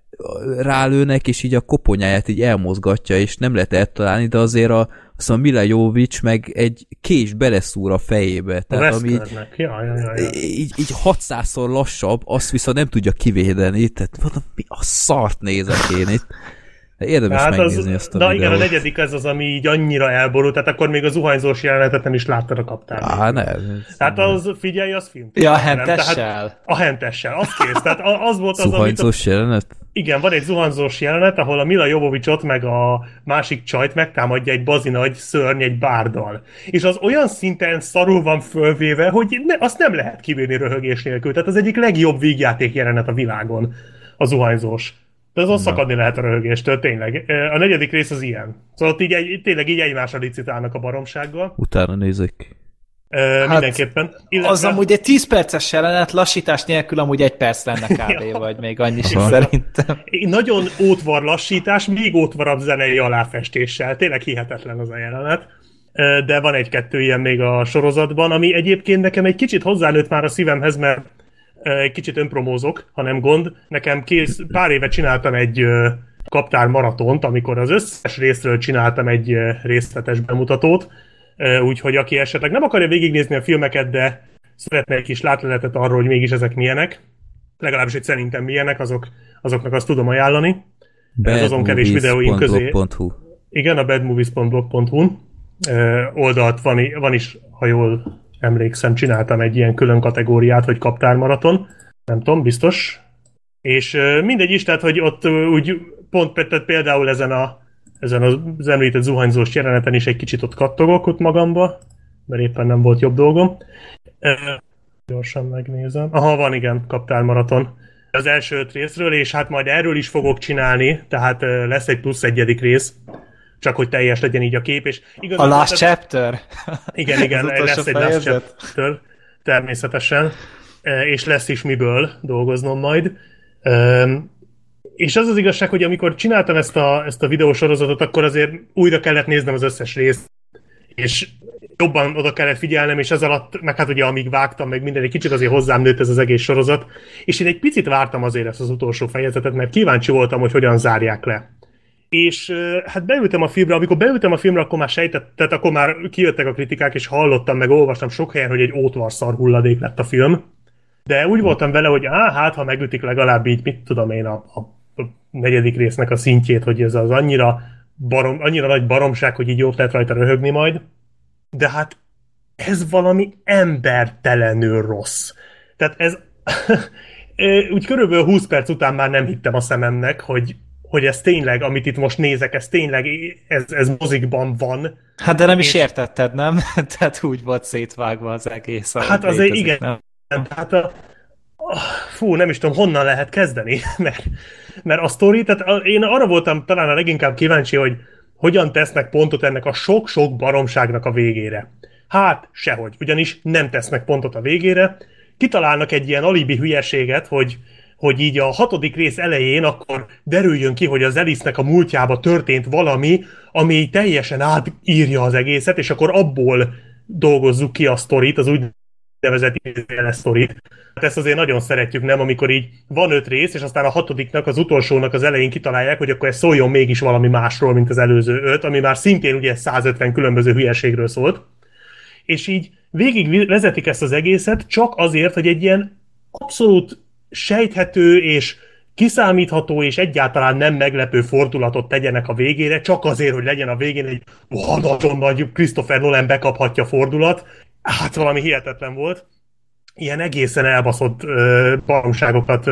S2: rálőnek, és így a koponyáját így elmozgatja, és nem lehet eltalálni, de azért a, azt a Mila Jovic meg egy kés beleszúr a fejébe.
S3: Tehát a ami így, ja, ja, ja, ja.
S2: így, így 600-szor lassabb, azt viszont nem tudja kivédeni, tehát mondom, mi a szart nézek én itt. De érdemes
S3: Hát
S2: megnézni
S3: az,
S2: ezt a
S3: Na
S2: videót.
S3: igen, a negyedik ez az, ami így annyira elborult, tehát akkor még a zuhanyzós jelenetet nem is láttad a kaptár.
S2: Á, ne.
S3: Tehát az, figyelj, az film.
S4: Ja, a hentessel.
S3: A hentessel, az kész. Tehát az volt az, amit... A,
S2: Zuhanyzós jelenet?
S3: igen, van egy zuhanyzós jelenet, ahol a Mila Jovovicsot meg a másik csajt megtámadja egy bazinagy szörny egy bárdal. És az olyan szinten szarul van fölvéve, hogy ne, azt nem lehet kibírni röhögés nélkül. Tehát az egyik legjobb vígjáték jelenet a világon, a zuhanyzós. De azon szakadni lehet a röhögéstől, tényleg. A negyedik rész az ilyen. Szóval ott így egy, tényleg így egymásra licitálnak a baromsággal.
S2: Utána nézek.
S3: Hát, mindenképpen.
S4: Illetve... Az amúgy egy 10 perces jelenet, lassítás nélkül amúgy egy perc lenne kb.
S3: Ja.
S4: vagy még annyi is
S2: Aha.
S4: szerintem.
S3: Nagyon ótvar lassítás, még ótvarabb zenei aláfestéssel. Tényleg hihetetlen az a jelenet. De van egy-kettő ilyen még a sorozatban, ami egyébként nekem egy kicsit hozzánőtt már a szívemhez, mert egy kicsit önpromózok, ha nem gond. Nekem kész, pár éve csináltam egy kaptár maratont, amikor az összes részről csináltam egy részletes bemutatót, úgyhogy aki esetleg nem akarja végignézni a filmeket, de szeretne egy kis látleletet arról, hogy mégis ezek milyenek, legalábbis hogy szerintem milyenek, azok, azoknak azt tudom ajánlani. Ez azon kevés videóink közé.
S2: Badmovies.blog.hu.
S3: Igen, a badmovies.blog.hu oldalt van, van is, ha jól emlékszem, csináltam egy ilyen külön kategóriát, hogy kaptármaraton. Nem tudom, biztos. És mindegy is, tehát, hogy ott úgy pont például ezen, a, ezen az említett zuhanyzós jeleneten is egy kicsit ott kattogok ott magamba, mert éppen nem volt jobb dolgom. Gyorsan megnézem. Aha, van igen, kaptármaraton. Az első öt részről, és hát majd erről is fogok csinálni, tehát lesz egy plusz egyedik rész, csak hogy teljes legyen így a kép, és
S4: A
S3: igazából...
S4: last
S3: tehát-
S4: chapter?
S3: igen, igen, lesz egy last chapter, természetesen, E, és lesz is miből dolgoznom majd. Üm, És az az igazság, hogy amikor csináltam ezt a, ezt a videósorozatot, akkor azért újra kellett néznem az összes részt, és jobban oda kellett figyelnem, és ez alatt, meg hát ugye amíg vágtam, meg minden, egy kicsit azért hozzám nőtt ez az egész sorozat, és én egy picit vártam azért ezt az utolsó fejezetet, mert kíváncsi voltam, hogy hogyan zárják le. És hát beültem a filmre, amikor beültem a filmre, akkor már sejtett, tehát akkor már kijöttek a kritikák, és hallottam, meg olvastam sok helyen, hogy egy ótvar hulladék lett a film. De úgy voltam vele, hogy á, hát ha megütik legalább így, mit tudom én, a, a, negyedik résznek a szintjét, hogy ez az annyira, barom, annyira nagy baromság, hogy így jobb lehet rajta röhögni majd. De hát ez valami embertelenül rossz. Tehát ez úgy körülbelül 20 perc után már nem hittem a szememnek, hogy, hogy ez tényleg, amit itt most nézek, ez tényleg, ez, ez mozikban van.
S4: Hát de nem is
S3: És-
S4: értetted, nem? Tehát úgy volt szétvágva az egész.
S3: Hát azért
S4: létezik,
S3: igen.
S4: Nem?
S3: Hát a, a, fú, nem is tudom, honnan lehet kezdeni, mert, mert a sztori, tehát én arra voltam talán a leginkább kíváncsi, hogy hogyan tesznek pontot ennek a sok-sok baromságnak a végére. Hát, sehogy, ugyanis nem tesznek pontot a végére, kitalálnak egy ilyen alibi hülyeséget, hogy, hogy így a hatodik rész elején akkor derüljön ki, hogy az Elisnek a múltjába történt valami, ami teljesen átírja az egészet, és akkor abból dolgozzuk ki a sztorit, az úgy nevezett idézőjeles sztorit. Hát ezt azért nagyon szeretjük, nem? Amikor így van öt rész, és aztán a hatodiknak, az utolsónak az elején kitalálják, hogy akkor ez szóljon mégis valami másról, mint az előző öt, ami már szintén ugye 150 különböző hülyeségről szólt. És így végig vezetik ezt az egészet, csak azért, hogy egy ilyen abszolút sejthető és kiszámítható és egyáltalán nem meglepő fordulatot tegyenek a végére, csak azért, hogy legyen a végén egy oh, nagyon nagy Christopher Nolan bekaphatja fordulat. Hát valami hihetetlen volt. Ilyen egészen elbaszott baromságokat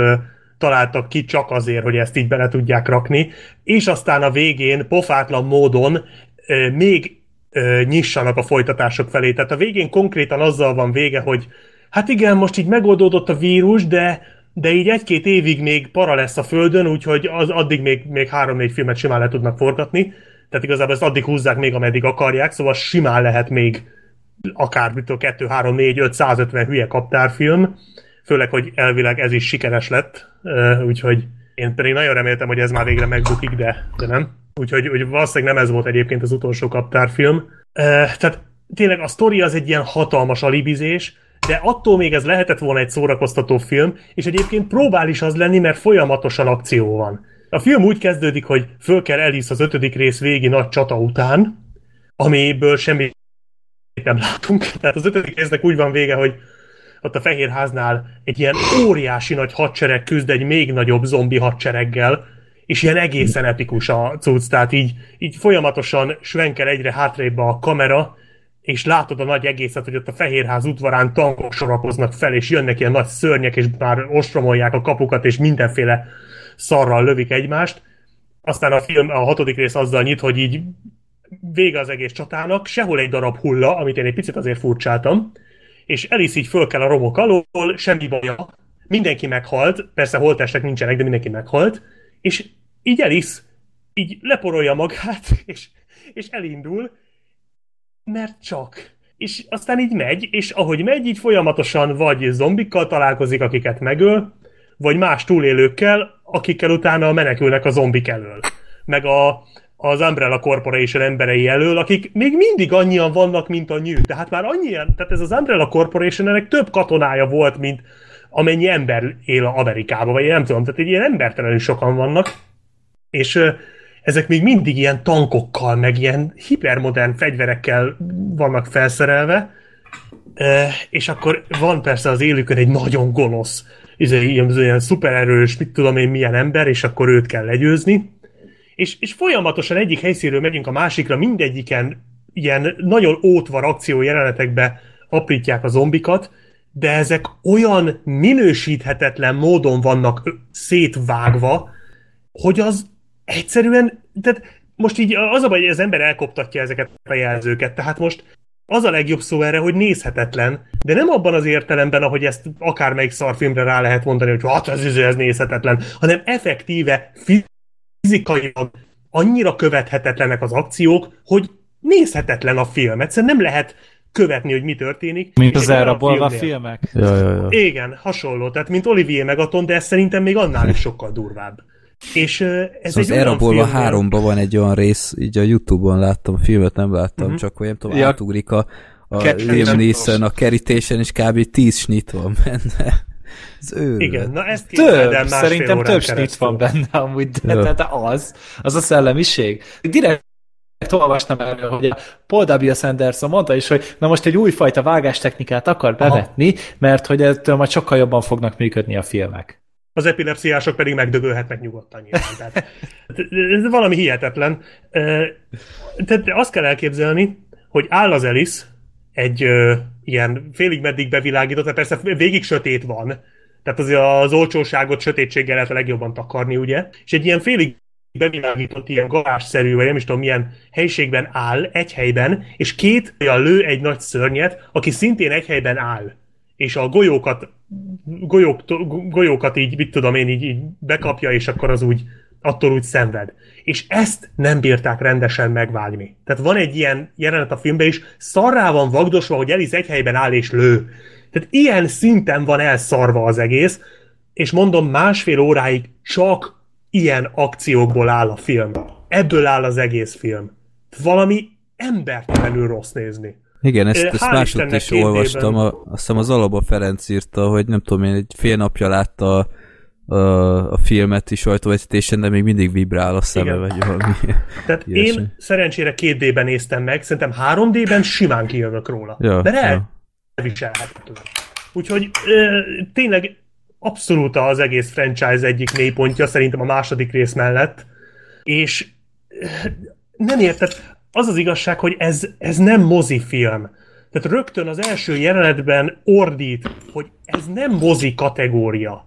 S3: találtak ki csak azért, hogy ezt így bele tudják rakni, és aztán a végén pofátlan módon ö, még ö, nyissanak a folytatások felé. Tehát a végén konkrétan azzal van vége, hogy hát igen, most így megoldódott a vírus, de de így egy-két évig még para lesz a Földön, úgyhogy az addig még, még három-négy filmet simán le tudnak forgatni. Tehát igazából ezt addig húzzák még, ameddig akarják, szóval simán lehet még akár mitől 2, 3, 4, 5, 150 hülye kaptárfilm, főleg, hogy elvileg ez is sikeres lett, úgyhogy én pedig nagyon reméltem, hogy ez már végre megbukik, de, de nem. Úgyhogy úgy valószínűleg nem ez volt egyébként az utolsó kaptárfilm. Tehát tényleg a sztori az egy ilyen hatalmas alibizés, de attól még ez lehetett volna egy szórakoztató film, és egyébként próbál is az lenni, mert folyamatosan akció van. A film úgy kezdődik, hogy föl kell Alice az ötödik rész végi nagy csata után, amiből semmi nem látunk. Tehát az ötödik résznek úgy van vége, hogy ott a Fehérháznál egy ilyen óriási nagy hadsereg küzd egy még nagyobb zombi hadsereggel, és ilyen egészen epikus a cucc, tehát így, így folyamatosan svenkel egyre hátrébb a kamera, és látod a nagy egészet, hogy ott a Fehérház udvarán tankok sorakoznak fel, és jönnek ilyen nagy szörnyek, és már ostromolják a kapukat, és mindenféle szarral lövik egymást. Aztán a film, a hatodik rész azzal nyit, hogy így vége az egész csatának, sehol egy darab hulla, amit én egy picit azért furcsáltam, és Alice így föl kell a romok alól, semmi baja, mindenki meghalt, persze holtestek nincsenek, de mindenki meghalt, és így Alice így leporolja magát, és, és elindul, mert csak. És aztán így megy, és ahogy megy, így folyamatosan vagy zombikkal találkozik, akiket megöl, vagy más túlélőkkel, akikkel utána menekülnek a zombik elől. Meg a, az Umbrella Corporation emberei elől, akik még mindig annyian vannak, mint a nyű. Tehát már annyian, tehát ez az Umbrella Corporation ennek több katonája volt, mint amennyi ember él Amerikában, vagy én nem tudom, tehát egy ilyen embertelenül sokan vannak, és ezek még mindig ilyen tankokkal, meg ilyen hipermodern fegyverekkel vannak felszerelve, és akkor van persze az élükön egy nagyon gonosz, izé, ilyen, ilyen szupererős, mit tudom én milyen ember, és akkor őt kell legyőzni, és, és folyamatosan egyik helyszínről megyünk a másikra, mindegyiken ilyen nagyon ótvar akció jelenetekbe aprítják a zombikat, de ezek olyan minősíthetetlen módon vannak szétvágva, hogy az egyszerűen, tehát most így az a baj, hogy az ember elkoptatja ezeket a jelzőket, tehát most az a legjobb szó erre, hogy nézhetetlen, de nem abban az értelemben, ahogy ezt akármelyik szarfilmre rá lehet mondani, hogy hát ez, ez nézhetetlen, hanem effektíve fizikailag annyira követhetetlenek az akciók, hogy nézhetetlen a film. Egyszerűen nem lehet követni, hogy mi történik.
S4: Mint az elrabolva filmek?
S2: Ja, ja, ja.
S3: Igen, hasonló. Tehát, mint Olivier Megaton, de ez szerintem még annál is sokkal durvább. És ez
S2: szóval
S3: egy
S2: az Erabolva
S3: film,
S2: 3-ban van egy olyan rész, így a Youtube-on láttam, a filmet nem láttam, uh-huh. csak hogy nem tudom,
S4: Ja.
S2: átugrik a, a
S4: Kettő
S2: Liam Neeson a kerítésen, és kb. 10 snit van benne. Ez őrület.
S3: Igen, na ezt el
S4: Több, szerintem több snit van benne amúgy, de, de, de az, az a szellemiség. Direkt olvastam erről, hogy a Paul W. Sanderson mondta is, hogy na most egy újfajta vágástechnikát akar bevetni, mert hogy ettől majd sokkal jobban fognak működni a filmek.
S3: Az epilepsziások pedig megdögölhetnek nyugodtan nyilván. Tehát, ez valami hihetetlen. Tehát azt kell elképzelni, hogy áll az Alice, egy ö, ilyen félig meddig bevilágított, de persze végig sötét van, tehát azért az olcsóságot sötétséggel lehet a legjobban takarni, ugye? És egy ilyen félig bevilágított, ilyen garázsszerű, vagy nem is tudom milyen helyiségben áll, egy helyben, és két olyan lő egy nagy szörnyet, aki szintén egy helyben áll. És a golyókat, golyók, golyókat így, mit tudom én, így, így bekapja, és akkor az úgy, attól úgy szenved. És ezt nem bírták rendesen megvágni. Tehát van egy ilyen jelenet a filmben is, szarrá van vagdosva, hogy Alice egy helyben áll és lő. Tehát ilyen szinten van elszarva az egész, és mondom, másfél óráig csak ilyen akciókból áll a film. Ebből áll az egész film. Valami embertelenül rossz nézni.
S2: Igen, ezt, ezt máshogy is olvastam. A, azt hiszem az Alaba Ferenc írta, hogy nem tudom én, egy fél napja látta a, a, a filmet is sajtóvetítésen, de még mindig vibrál a szeme,
S3: Igen.
S2: vagy valami.
S3: Tehát
S2: Ilyesmi.
S3: én szerencsére két D-ben néztem meg, szerintem 3D-ben simán kijövök róla.
S2: Ja,
S3: Mert
S2: ja.
S3: elviselhetetlen. Úgyhogy ö, tényleg abszolút az egész franchise egyik mélypontja, szerintem a második rész mellett. És nem érted, az az igazság, hogy ez, ez nem mozifilm. Tehát rögtön az első jelenetben ordít, hogy ez nem mozi kategória.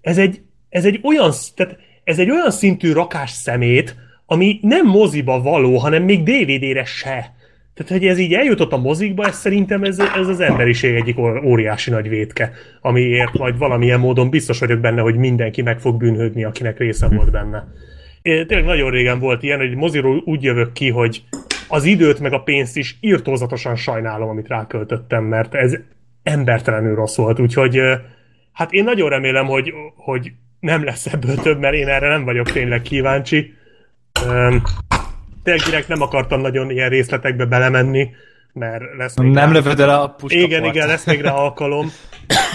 S3: Ez egy, ez egy olyan, tehát ez egy olyan szintű rakás szemét, ami nem moziba való, hanem még DVD-re se. Tehát, hogy ez így eljutott a mozikba, ez szerintem ez, ez az emberiség egyik óriási nagy vétke, amiért majd valamilyen módon biztos vagyok benne, hogy mindenki meg fog bűnhődni, akinek része volt benne. É, Tényleg nagyon régen volt ilyen, hogy moziról úgy jövök ki, hogy az időt meg a pénzt is írtózatosan sajnálom, amit ráköltöttem, mert ez embertelenül rossz volt, úgyhogy hát én nagyon remélem, hogy, hogy nem lesz ebből több, mert én erre nem vagyok tényleg kíváncsi. Öm, tényleg direkt nem akartam nagyon ilyen részletekbe belemenni, mert lesz még
S4: Nem
S3: rá-
S4: lövöd el a puskaport.
S3: igen, igen, lesz még rá alkalom,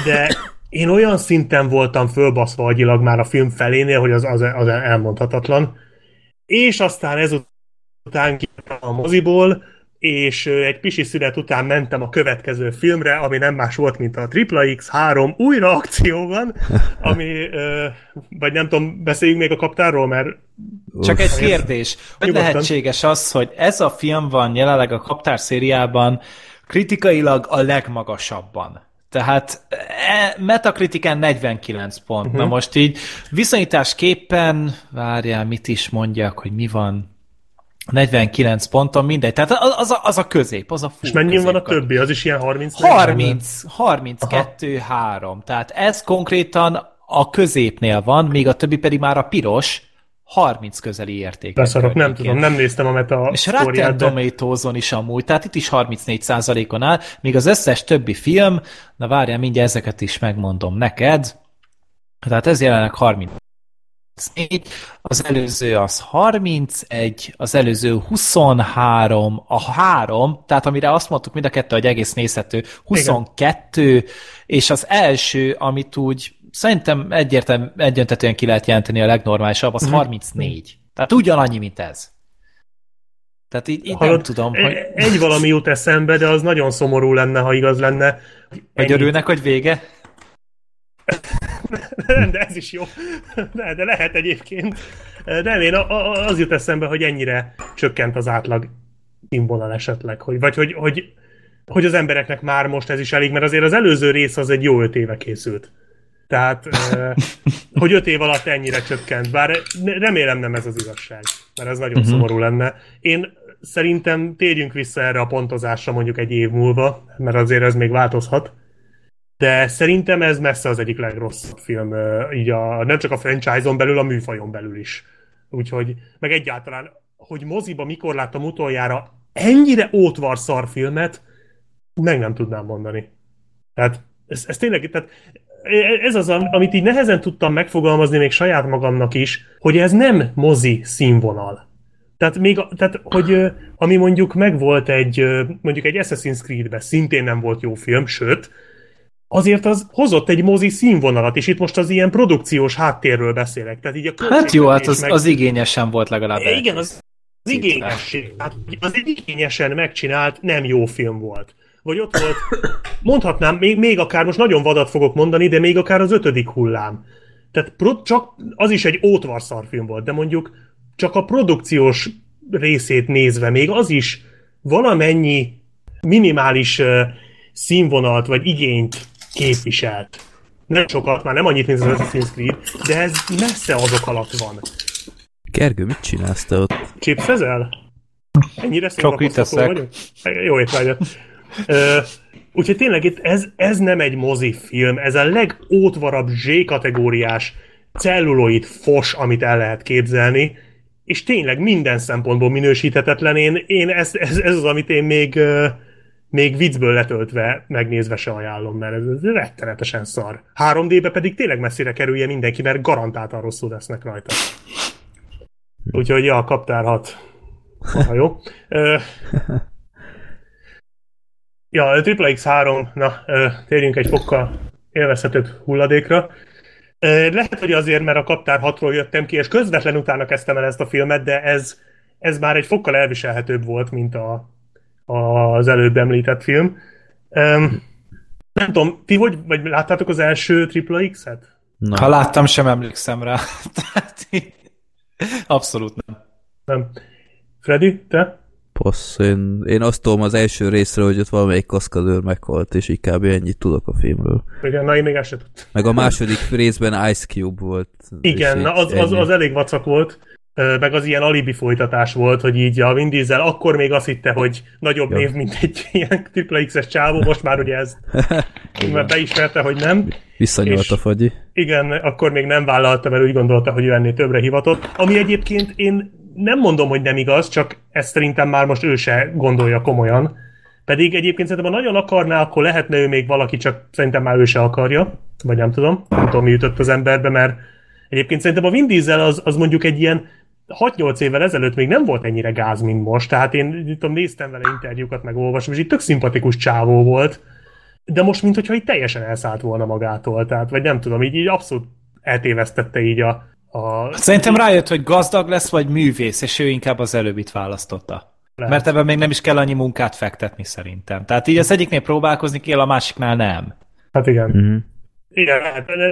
S3: de én olyan szinten voltam fölbaszva agyilag már a film felénél, hogy az, az, az elmondhatatlan. És aztán ezután a moziból, és egy pisi szünet után mentem a következő filmre, ami nem más volt, mint a Triple X3 újra akcióban, ami, vagy nem tudom, beszéljünk még a kaptárról, mert...
S4: Csak egy kérdés, hogy Nyugodtan. lehetséges az, hogy ez a film van jelenleg a kaptár szériában kritikailag a legmagasabban. Tehát e, Metacritiken 49 pont. Uh-huh. Na mhm. most így viszonyításképpen, várjál, mit is mondjak, hogy mi van 49 ponton, mindegy. Tehát az a, az a közép, az a
S3: full És mennyi van a többi? Az is ilyen 30?
S4: 30, 32, Aha. 3. Tehát ez konkrétan a középnél van, még a többi pedig már a piros, 30 közeli érték.
S3: Beszarok, nem tudom, nem néztem a meta
S4: És Rotten tomatoes is amúgy, tehát itt is 34%-on áll, míg az összes többi film, na várjál, mindjárt ezeket is megmondom neked, tehát ez jelenleg 30 4, az előző az 31, az előző 23, a 3, tehát amire azt mondtuk mind a kettő, hogy egész nézhető, 22, Igen. és az első, amit úgy szerintem egyértelműen egyöntetően ki lehet jelenteni a legnormálisabb, az mm. 34. Tehát ugyanannyi, mint ez. Tehát így, így Hallod, nem tudom, hogy...
S3: Egy valami jut eszembe, de az nagyon szomorú lenne, ha igaz lenne.
S4: Hogy örülnek, hogy vége?
S3: de ez is jó. De, de lehet egyébként. De én az jut eszembe, hogy ennyire csökkent az átlag színvonal esetleg, hogy, vagy hogy, hogy, hogy az embereknek már most ez is elég, mert azért az előző rész az egy jó öt éve készült. Tehát, hogy öt év alatt ennyire csökkent, bár remélem nem ez az igazság, mert ez nagyon uh-huh. szomorú lenne. Én szerintem térjünk vissza erre a pontozásra mondjuk egy év múlva, mert azért ez még változhat de szerintem ez messze az egyik legrosszabb film, így a, nem csak a franchise-on belül, a műfajon belül is. Úgyhogy, meg egyáltalán, hogy moziba mikor láttam utoljára ennyire ótvar szarfilmet, meg nem tudnám mondani. Tehát ez, ez tényleg, tehát ez az, amit így nehezen tudtam megfogalmazni még saját magamnak is, hogy ez nem mozi színvonal. Tehát még, tehát, hogy ami mondjuk megvolt egy, mondjuk egy Assassin's Creed-be szintén nem volt jó film, sőt, azért az hozott egy mozi színvonalat, és itt most az ilyen produkciós háttérről beszélek. Tehát így a
S4: hát jó, hát az, meg... az igényesen volt legalább.
S3: Igen, az, az igényesség. Hát az egy igényesen megcsinált, nem jó film volt. Vagy ott volt, mondhatnám, még, még akár, most nagyon vadat fogok mondani, de még akár az ötödik hullám. Tehát pro, csak az is egy ótvarszarfilm volt, de mondjuk csak a produkciós részét nézve még az is valamennyi minimális uh, színvonalt vagy igényt képviselt. Nem sokat, már nem annyit, mint az Assassin's Creed, de ez messze azok alatt van.
S2: Gergő, mit csinálsz te ott?
S3: Chipszezel? Ennyire
S4: szórakoztató vagyok?
S3: Jó étvágyat. úgyhogy tényleg itt ez, ez nem egy mozifilm, ez a legótvarabb Z-kategóriás celluloid fos, amit el lehet képzelni, és tényleg minden szempontból minősíthetetlen. Én, én ez, ez, ez az, amit én még uh, még viccből letöltve megnézve se ajánlom, mert ez rettenetesen szar. 3D-be pedig tényleg messzire kerülje mindenki, mert garantáltan rosszul lesznek rajta. Úgyhogy ja, kaptál hat. Ha jó. ja, a Triple X3, na, térjünk egy fokkal élvezhetőbb hulladékra. Lehet, hogy azért, mert a Kaptár 6-ról jöttem ki, és közvetlen utána kezdtem el ezt a filmet, de ez, ez már egy fokkal elviselhetőbb volt, mint a, az előbb említett film. Um, nem tudom, ti hogy, vagy láttátok az első Triple X-et?
S4: Na. Ha láttam, sem emlékszem rá. Abszolút nem.
S3: Nem. Freddy, te?
S2: Passz, én, én azt tudom az első részről, hogy ott valamelyik kaszkadőr meghalt, és így kb. ennyit tudok a filmről.
S3: Igen, na én még ezt sem tudtam.
S2: Meg a második részben Ice Cube volt.
S3: Igen, na az, az, az elég vacak volt meg az ilyen alibi folytatás volt, hogy így a Vin Diesel akkor még azt hitte, hogy nagyobb név, mint egy ilyen Triple X-es csávó, most már ugye ez mert beismerte, hogy nem.
S2: Visszanyalt a fagyi.
S3: Igen, akkor még nem vállalta, mert úgy gondolta, hogy ő ennél többre hivatott. Ami egyébként én nem mondom, hogy nem igaz, csak ezt szerintem már most ő se gondolja komolyan. Pedig egyébként szerintem, ha nagyon akarná, akkor lehetne ő még valaki, csak szerintem már ő se akarja. Vagy nem tudom, nem tudom, mi jutott az emberbe, mert egyébként szerintem a Vin Diesel az, az mondjuk egy ilyen 6-8 évvel ezelőtt még nem volt ennyire gáz, mint most, tehát én tudom, néztem vele interjúkat, meg olvasom, és így tök szimpatikus csávó volt, de most, mintha így teljesen elszállt volna magától, tehát, vagy nem tudom, így, így abszolút eltévesztette így a, a...
S4: Szerintem rájött, hogy gazdag lesz, vagy művész, és ő inkább az előbbit választotta.
S3: Lehet.
S4: Mert ebben még nem is kell annyi munkát fektetni szerintem. Tehát így az egyiknél próbálkozni kell, a másiknál nem.
S3: Hát igen.
S2: Mhm.
S3: Igen,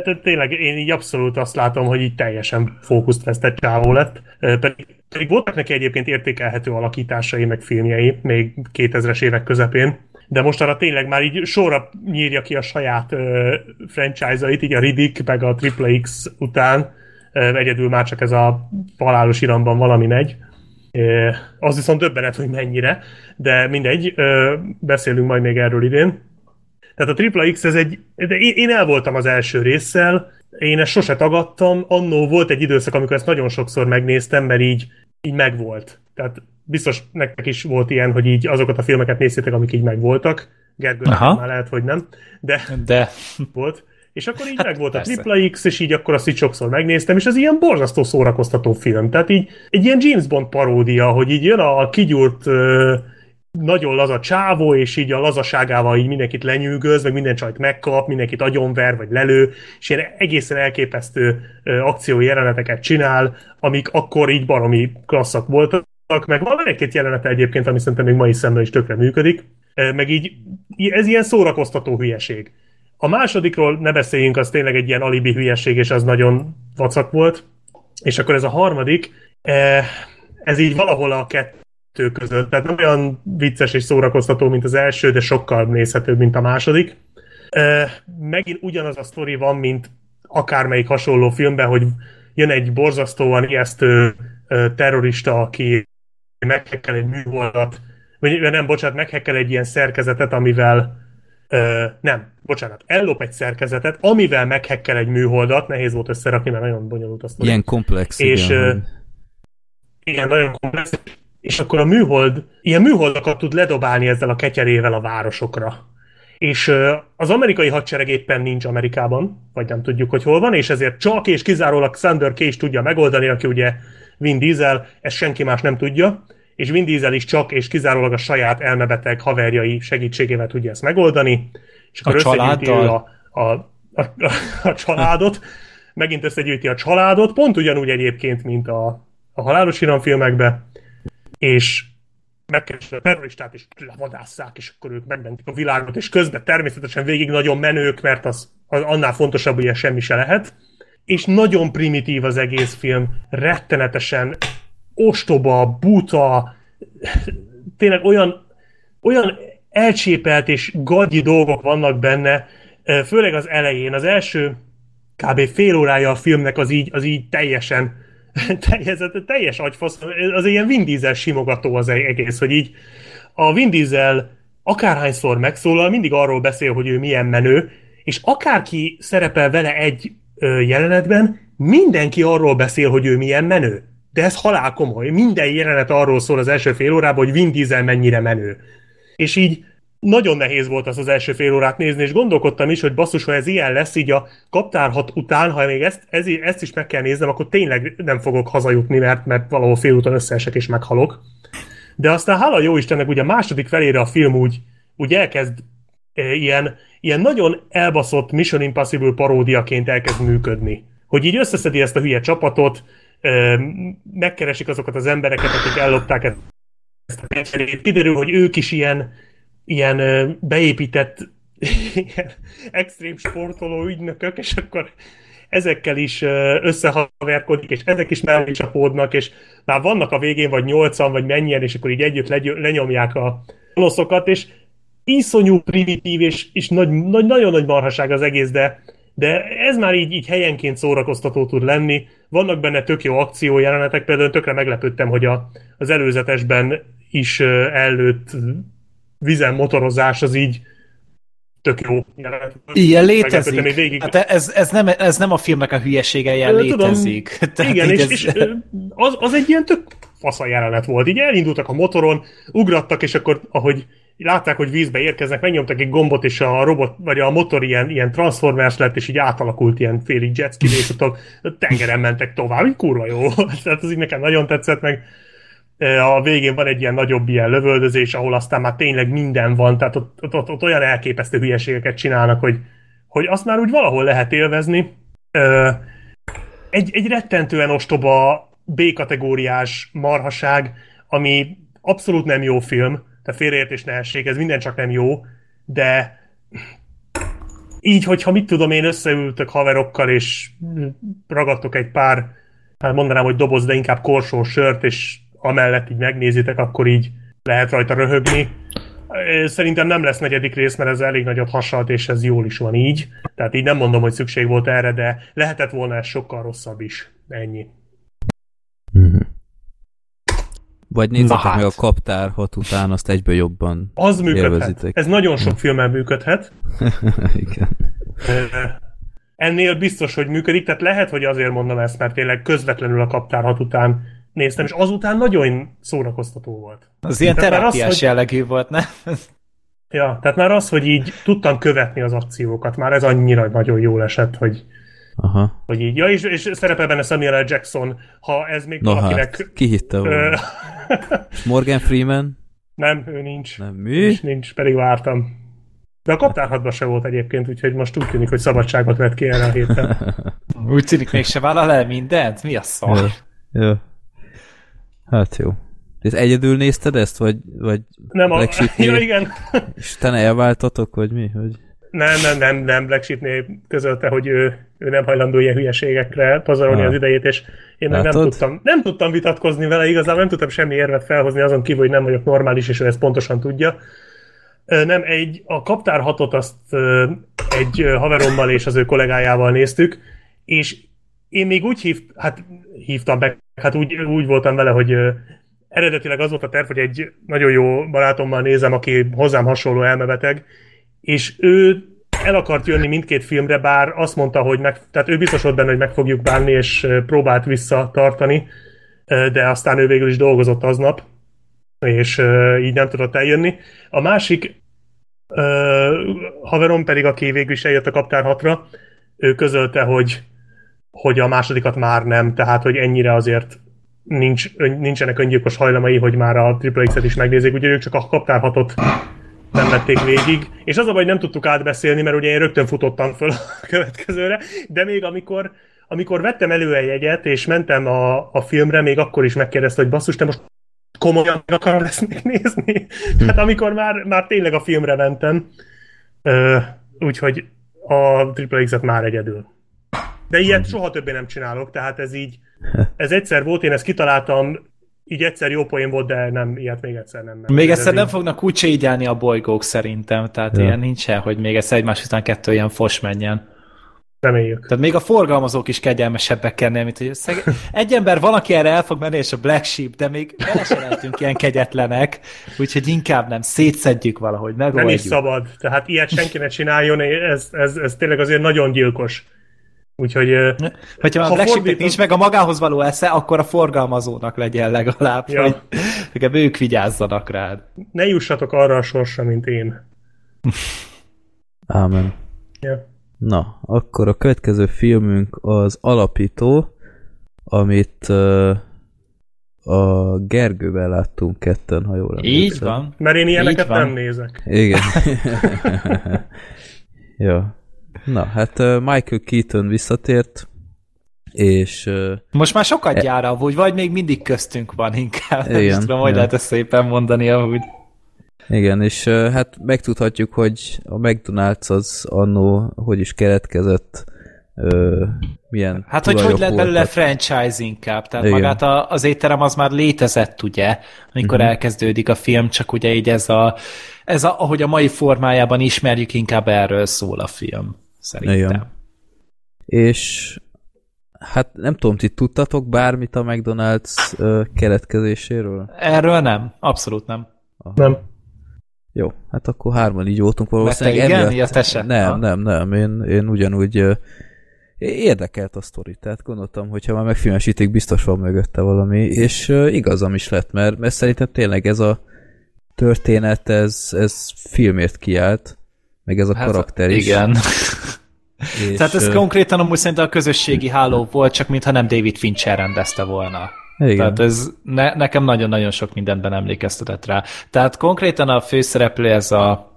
S3: de tényleg én így abszolút azt látom, hogy így teljesen fókuszt vesztett csávó lett. Pedig, pedig voltak neki egyébként értékelhető alakításai, meg filmjei, még 2000-es évek közepén. De most arra tényleg már így sorra nyírja ki a saját ö, franchise-ait, így a Riddick, meg a Triple X után. Ö, egyedül már csak ez a halálos iramban valami megy. Ö, Az viszont döbbenet, hogy mennyire, de mindegy, ö, beszélünk majd még erről idén. Tehát a X ez egy, de én, el voltam az első résszel, én ezt sose tagadtam, annó volt egy időszak, amikor ezt nagyon sokszor megnéztem, mert így, így megvolt. Tehát biztos nektek is volt ilyen, hogy így azokat a filmeket néztétek, amik így megvoltak. Gergő már lehet, hogy nem, de
S4: De
S3: volt. És akkor így
S4: Hát
S3: meg volt a. Triple X, és így akkor azt így sokszor megnéztem, és ez ilyen borzasztó szórakoztató film. Tehát így egy ilyen James Bond paródia, hogy így jön a kigyúrt ö, nagyon laza csávó, és így a lazaságával így mindenkit lenyűgöz, meg minden csajt megkap, mindenkit agyonver, vagy lelő, és ilyen egészen elképesztő ö, akciói jeleneteket csinál, amik akkor így baromi klasszak voltak, meg van egy-két jelenete egyébként, ami szerintem még mai szemmel is tökre működik, meg így ez ilyen szórakoztató hülyeség. A másodikról ne beszéljünk, az tényleg egy ilyen alibi hülyeség, és az nagyon vacak volt. És akkor ez a harmadik, eh, ez így valahol a kettő között. Tehát nem olyan vicces és szórakoztató, mint az első, de sokkal nézhetőbb, mint a második. Megint ugyanaz a sztori van, mint akármelyik hasonló filmben, hogy jön egy borzasztóan ijesztő terrorista, aki meghekkel egy műholdat, vagy nem, bocsánat, meghekkel egy ilyen szerkezetet, amivel Ö, nem, bocsánat, ellop egy szerkezetet, amivel meghekkel egy műholdat, nehéz volt összerakni, mert nagyon bonyolult a sztori.
S2: Ilyen komplex,
S3: És,
S2: igen.
S3: ö, Igen, nagyon komplex. És akkor a műhold, ilyen műholdakat tud ledobálni ezzel a ketyerével a városokra. És az amerikai hadsereg éppen nincs Amerikában, vagy nem tudjuk, hogy hol van, és ezért csak és kizárólag Thunder Cage tudja megoldani, aki ugye Vin Diesel, ezt senki más nem tudja, és Vin Diesel is csak és kizárólag a saját elmebeteg haverjai segítségével tudja ezt megoldani, és akkor
S4: A
S3: összegyűjti a, a, a, a, a családot, megint összegyűjti a családot, pont ugyanúgy egyébként, mint a, a halálos iramfilmekbe, és megkeresik a terroristát, és levadásszák, és akkor ők megmentik a világot, és közben természetesen végig nagyon menők, mert az, az annál fontosabb, hogy semmi se lehet. És nagyon primitív az egész film, rettenetesen ostoba, buta, tényleg olyan, olyan elcsépelt és gagyi dolgok vannak benne, főleg az elején. Az első kb. fél órája a filmnek az így, az így teljesen teljes, teljes agyfasz, az ilyen Vin Diesel simogató az egész, hogy így a Vin Diesel akárhányszor megszólal, mindig arról beszél, hogy ő milyen menő, és akárki szerepel vele egy ö, jelenetben, mindenki arról beszél, hogy ő milyen menő. De ez halál komoly. Minden jelenet arról szól az első fél órában, hogy Vin Diesel mennyire menő. És így nagyon nehéz volt az az első fél órát nézni, és gondolkodtam is, hogy basszus, ha ez ilyen lesz, így a kaptárhat után, ha még ezt, ez, ezt is meg kell néznem, akkor tényleg nem fogok hazajutni, mert, mert valahol félúton összeesek és meghalok. De aztán hála jó Istennek, ugye a második felére a film úgy, úgy elkezd e, ilyen, ilyen nagyon elbaszott Mission Impossible paródiaként elkezd működni. Hogy így összeszedi ezt a hülye csapatot, e, megkeresik azokat az embereket, akik ellopták ezt a kiderül, hogy ők is ilyen, ilyen beépített ilyen extrém sportoló ügynökök, és akkor ezekkel is összehaverkodik, és ezek is mellé csapódnak, és már vannak a végén, vagy nyolcan, vagy mennyien, és akkor így együtt lenyomják a gonoszokat, és iszonyú primitív, és, és nagy, nagy, nagyon nagy marhaság az egész, de, de ez már így, így helyenként szórakoztató tud lenni. Vannak benne tök jó akciójelenetek, például tökre meglepődtem, hogy a, az előzetesben is előtt vizen motorozás az így tök jó jelenet.
S4: Ilyen létezik.
S3: Végig...
S4: Hát ez, ez, nem, ez nem a filmnek a hülyesége, ilyen
S3: tudom.
S4: létezik. Tehát
S3: Igen, és,
S4: ez-
S3: és az, az egy ilyen tök fasza jelenet volt. Így elindultak a motoron, ugrattak, és akkor, ahogy látták, hogy vízbe érkeznek, megnyomtak egy gombot, és a robot, vagy a motor ilyen, ilyen transformers lett, és így átalakult ilyen félig jetski, a tengeren mentek tovább. Így kurva jó. Tehát az így nekem nagyon tetszett, meg a végén van egy ilyen nagyobb ilyen lövöldözés, ahol aztán már tényleg minden van, tehát ott, ott, ott, ott olyan elképesztő hülyeségeket csinálnak, hogy, hogy azt már úgy valahol lehet élvezni. Egy, egy rettentően ostoba B-kategóriás marhaság, ami abszolút nem jó film, tehát félreértés ne essék, ez minden csak nem jó, de így, hogyha mit tudom én, összeültök haverokkal, és ragadtok egy pár, hát mondanám, hogy doboz, de inkább korsó sört, és amellett így megnézitek, akkor így lehet rajta röhögni. Szerintem nem lesz negyedik rész, mert ez elég nagyot hasalt, és ez jól is van így. Tehát így nem mondom, hogy szükség volt erre, de lehetett volna ez sokkal rosszabb is. Ennyi.
S2: Mm-hmm. Vagy nézzétek
S4: hát.
S2: meg a kaptár hat után, azt egyből jobban
S3: Az működhet.
S2: élvezitek.
S3: Ez nagyon sok filmmel működhet.
S2: Igen.
S3: Ennél biztos, hogy működik, tehát lehet, hogy azért mondom ezt, mert tényleg közvetlenül a kaptár hat után néztem, és azután nagyon szórakoztató volt.
S4: Az ilyen
S3: Tehát már az,
S4: terápiás
S3: hogy-
S4: jellegű volt, nem?
S3: Ja, tehát már az, hogy így tudtam követni az akciókat, már ez annyira nagyon jól esett, hogy,
S2: Aha.
S3: hogy így. Ja, és, és szerepel benne Samuel L. Jackson, ha ez még
S2: Na
S3: valakinek...
S2: hát, ki hitte volna? És Morgan Freeman?
S3: nem, ő nincs.
S2: Nem, mi?
S3: Nincs, nincs, pedig vártam. De a kaptárhatban se volt egyébként, úgyhogy most úgy tűnik, hogy szabadságot vett ki erre a héten.
S4: Úgy tűnik, mégse vállal el mindent? Mi a szar?
S2: Jó. Jó. Hát jó. És egyedül nézted ezt, vagy, vagy
S3: Nem, a...
S2: Black Sheep-nél?
S3: ja, igen.
S2: és te elváltatok, vagy mi? Hogy...
S3: Nem, nem, nem, nem. Black Sheepnél közölte, hogy ő, ő nem hajlandó ilyen hülyeségekre pazarolni az idejét, és én nem tudtam, nem tudtam vitatkozni vele, igazából nem tudtam semmi érvet felhozni azon kívül, hogy nem vagyok normális, és ő ezt pontosan tudja. Nem, egy, a Kaptár hatot azt egy haverommal és az ő kollégájával néztük, és én még úgy hív, hát hívtam be, hát úgy, úgy voltam vele, hogy eredetileg az volt a terv, hogy egy nagyon jó barátommal nézem, aki hozzám hasonló elmebeteg, és ő el akart jönni mindkét filmre, bár azt mondta, hogy meg, tehát ő biztos volt benne, hogy meg fogjuk bánni, és próbált visszatartani, de aztán ő végül is dolgozott aznap, és így nem tudott eljönni. A másik haverom pedig, aki végül is eljött a Kaptár 6-ra, ő közölte, hogy, hogy a másodikat már nem, tehát hogy ennyire azért nincs, nincsenek öngyilkos hajlamai, hogy már a Triple X-et is megnézik, úgyhogy ők csak a Kaptár 6-ot nem vették végig. És az a baj, nem tudtuk átbeszélni, mert ugye én rögtön futottam föl a következőre, de még amikor, amikor vettem elő egy jegyet, és mentem a, a filmre, még akkor is megkérdezte, hogy basszus, te most komolyan meg akarod ezt még nézni? Hát amikor már, már tényleg a filmre mentem, ö, úgyhogy a Triple X-et már egyedül. De ilyet soha többé nem csinálok, tehát ez így, ez egyszer volt, én ezt kitaláltam, így egyszer jó poén volt, de nem, ilyet még egyszer nem.
S4: Még
S3: Ez
S4: egyszer nem
S3: így-
S4: fognak úgy ségyelni a bolygók szerintem, tehát
S2: Ja.
S4: ilyen nincsen, hogy még egyszer egymás után kettő ilyen fos menjen.
S3: Reméljük.
S4: Tehát még a forgalmazók is kegyelmesebbek kennél, mint hogy szeg... egy ember van, aki erre el fog menni, és a Black Sheep, de még vele se lehetünk ilyen kegyetlenek, úgyhogy inkább nem, szétszedjük valahogy,
S3: Nem
S4: megoldjuk.
S3: is szabad. Tehát ilyet senki ne csináljon, ez, ez, ez tényleg azért nagyon gyilkos. Úgyhogy
S4: Hogyha a
S3: Ha
S4: Black Sheepnek
S3: fordítom-
S4: nincs meg a magához való esze, akkor a forgalmazónak legyen legalább,
S3: Ja.
S4: hogy legalább ők vigyázzanak rád.
S3: ne jussatok arra a sorsra, mint én.
S2: Ámen.
S3: Ja.
S2: Na, akkor a következő filmünk az Alapító, amit uh, a Gergővel láttunk ketten, ha jól
S4: Így
S2: emlékszem.
S4: van.
S3: Mert én ilyeneket
S4: Így van.
S3: nem nézek.
S2: Igen. ja. Na, hát Michael Keaton visszatért, és
S4: Most már sokat gyár amúgy, vagy még mindig köztünk van inkább. Nem
S2: Igen,
S4: tudom, hogy lehet ezt szépen mondani amúgy.
S2: igen, és hát megtudhatjuk, hogy a McDonald's az annó, hogy is keletkezett, uh, milyen
S4: Hát, hogy hogy lett belőle franchise inkább. Tehát
S2: Igen.
S4: Magát a, az étterem az már létezett, ugye, amikor uh-huh. elkezdődik a film, csak ugye így ez a, ez a, ahogy a mai formájában ismerjük, inkább erről szól a film, szerintem.
S2: Igen. És hát nem tudom, ti tudtatok bármit a McDonald's uh, keletkezéséről?
S4: Erről nem, abszolút nem.
S3: Nem.
S2: Jó, hát akkor hárman így voltunk
S4: Mert te
S2: valószínűleg.
S4: igen?
S2: emiatt-
S4: Ja, te?
S2: Nem,
S4: Ha.
S2: nem, nem, én, én ugyanúgy ö, érdekelt a sztori, tehát gondoltam, hogyha már megfilmesítik, biztos van mögötte valami, és ö, igazam is lett, mert, mert szerintem tényleg ez a történet, ez, ez filmért kiállt, meg ez a karakter is.
S4: Hát, Igen.
S2: És,
S4: Tehát ez
S2: ö,
S4: konkrétan amúgy szerintem a közösségi háló volt, csak mintha nem David Fincher rendezte volna.
S2: igen.
S4: Tehát ez ne, nekem nagyon-nagyon sok mindenben emlékeztetett rá. Tehát konkrétan a főszereplő ez a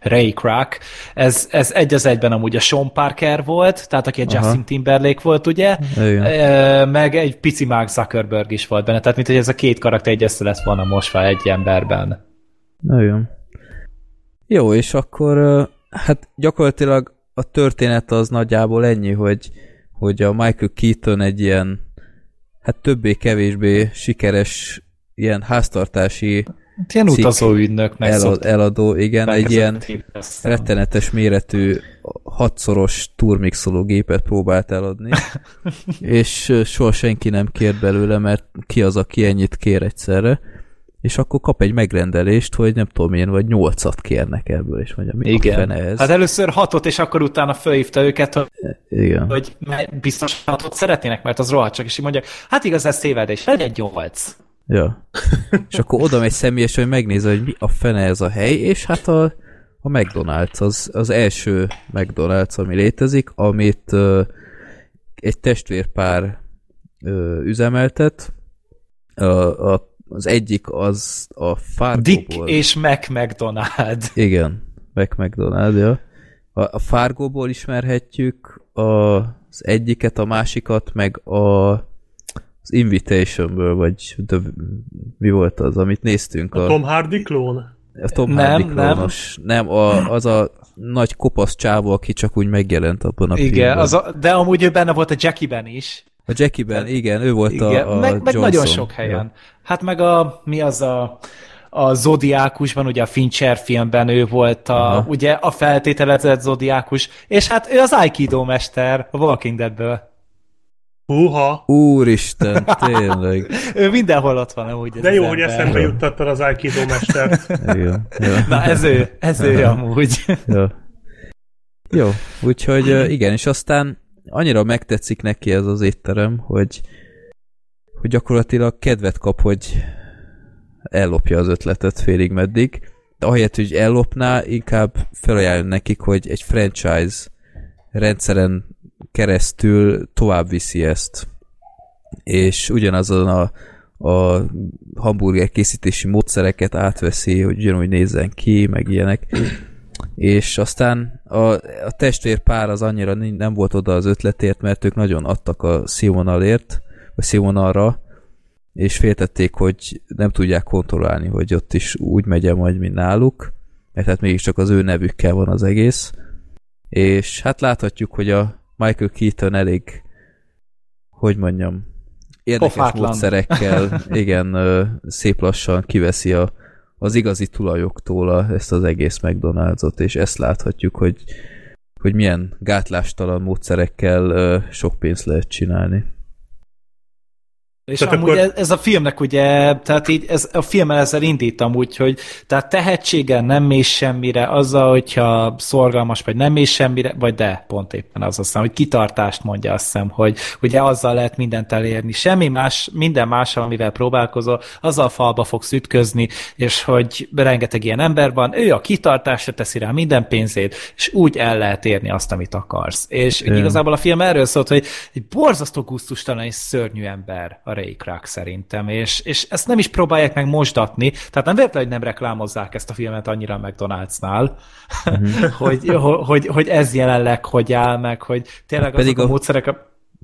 S4: Ray Kroc, ez, ez egy az egyben amúgy a Sean Parker volt, tehát aki a Aha. Justin Timberlake volt, ugye, Igen. meg egy pici Mark Zuckerberg is volt benne, tehát mint hogy ez a két karakter egy össze lett volna mosva egy emberben.
S2: Igen. Jó, és akkor hát gyakorlatilag a történet az nagyjából ennyi, hogy, hogy a Michael Keaton egy ilyen hát többé-kevésbé sikeres ilyen háztartási
S4: Ilyen utazó ügynöknek
S2: elad, eladó, igen, egy ilyen rettenetes méretű hatszoros turmixoló gépet próbált eladni, és soha senki nem kért belőle, mert ki az, aki ennyit kér egyszerre, és akkor kap egy megrendelést, hogy nem tudom én, vagy nyolcat kérnek ebből, és mondja, mi Igen. a fene ez?
S4: Hát először hatot, és akkor utána fölhívta őket, hogy,
S2: Igen.
S4: hogy biztos hatot szeretnének, mert az rohadt csak, és így mondja, hát igaz, ez tévedés, legyen nyolc.
S2: Ja. és akkor oda megy személyes, hogy megnézze, hogy mi a fene ez a hely, és hát a, a McDonald's, az, az első McDonald's, ami létezik, amit uh, egy testvérpár uh, üzemeltet. A, a, az egyik az a Fargo
S4: Dick és Mac McDonald.
S2: Igen, Mac McDonald, ja. A, a Fargo-ból ismerhetjük a, az egyiket, a másikat, meg a az Invitationből, vagy de, mi volt az, amit néztünk?
S3: A, a Tom Hardy klón?
S2: A Tom nem, Hardy klónos. Nem, nem a, az a nagy kopasz csávó, aki csak úgy megjelent abban a
S4: Igen, filmben. Az a, de amúgy ő benne volt a Jackie-ben is.
S2: A Jackie-ben, igen, ő volt igen, a, a
S4: meg, meg nagyon sok helyen. Ja. Hát meg a, mi az a a Zodiákusban, ugye a Fincher filmben ő volt a, Aha. ugye a feltételezett Zodiákus, és hát ő az Aikido mester a Walking Deadből.
S3: Húha!
S2: Úristen, tényleg.
S4: ő mindenhol ott van amúgy.
S3: De jó, ember. hogy eszembe juttattad az Aikido mestert.
S2: Igen, jó.
S4: Na ez ő, ez ő amúgy.
S2: Jó. Jó, úgyhogy igen, és aztán annyira megtetszik neki ez az étterem, hogy, hogy gyakorlatilag kedvet kap, hogy ellopja az ötletet félig meddig, de ahelyett, hogy ellopná, inkább felajánl nekik, hogy egy franchise rendszeren keresztül tovább viszi ezt. És ugyanazon a, a hamburger készítési módszereket átveszi, hogy ugyanúgy nézzen ki, meg ilyenek. És aztán a, a testvérpár az annyira nem volt oda az ötletért, mert ők nagyon adtak a színvonalért, vagy színvonalra, és féltették, hogy nem tudják kontrollálni, hogy ott is úgy megye majd, mint náluk, mert hát mégiscsak az ő nevükkel van az egész. És hát láthatjuk, hogy a Michael Keaton elég, hogy mondjam, érdekes Pofátlan. módszerekkel, igen, szép lassan kiveszi a, az igazi tulajoktól a, ezt az egész McDonald's-ot, és ezt láthatjuk, hogy, hogy milyen gátlástalan módszerekkel sok pénzt lehet csinálni.
S4: És tehát amúgy akkor... ez a filmnek ugye, tehát így ez, a filmmel ezzel indítam úgy, hogy tehát tehetséggel nem mész semmire, azzal, hogyha szorgalmas vagy nem mész semmire, vagy de, pont éppen az aztán, hogy kitartást mondja azt hiszem, hogy ugye azzal lehet mindent elérni. Semmi más, minden más, amivel próbálkozol, azzal falba fogsz ütközni, és hogy rengeteg ilyen ember van, ő a kitartásra teszi rá minden pénzét, és úgy el lehet érni azt, amit akarsz. És Igen. igazából a film erről szólt, hogy egy borzasztó gusztustalan és szörnyű ember a Kroc szerintem, és, és ezt nem is próbálják meg mosdatni, tehát nem véletlen, hogy nem reklámozzák ezt a filmet annyira a McDonald'snál, uh-huh. hogy, hogy, hogy ez jelenleg hogy áll meg, hogy tényleg hát azok a, a módszerek,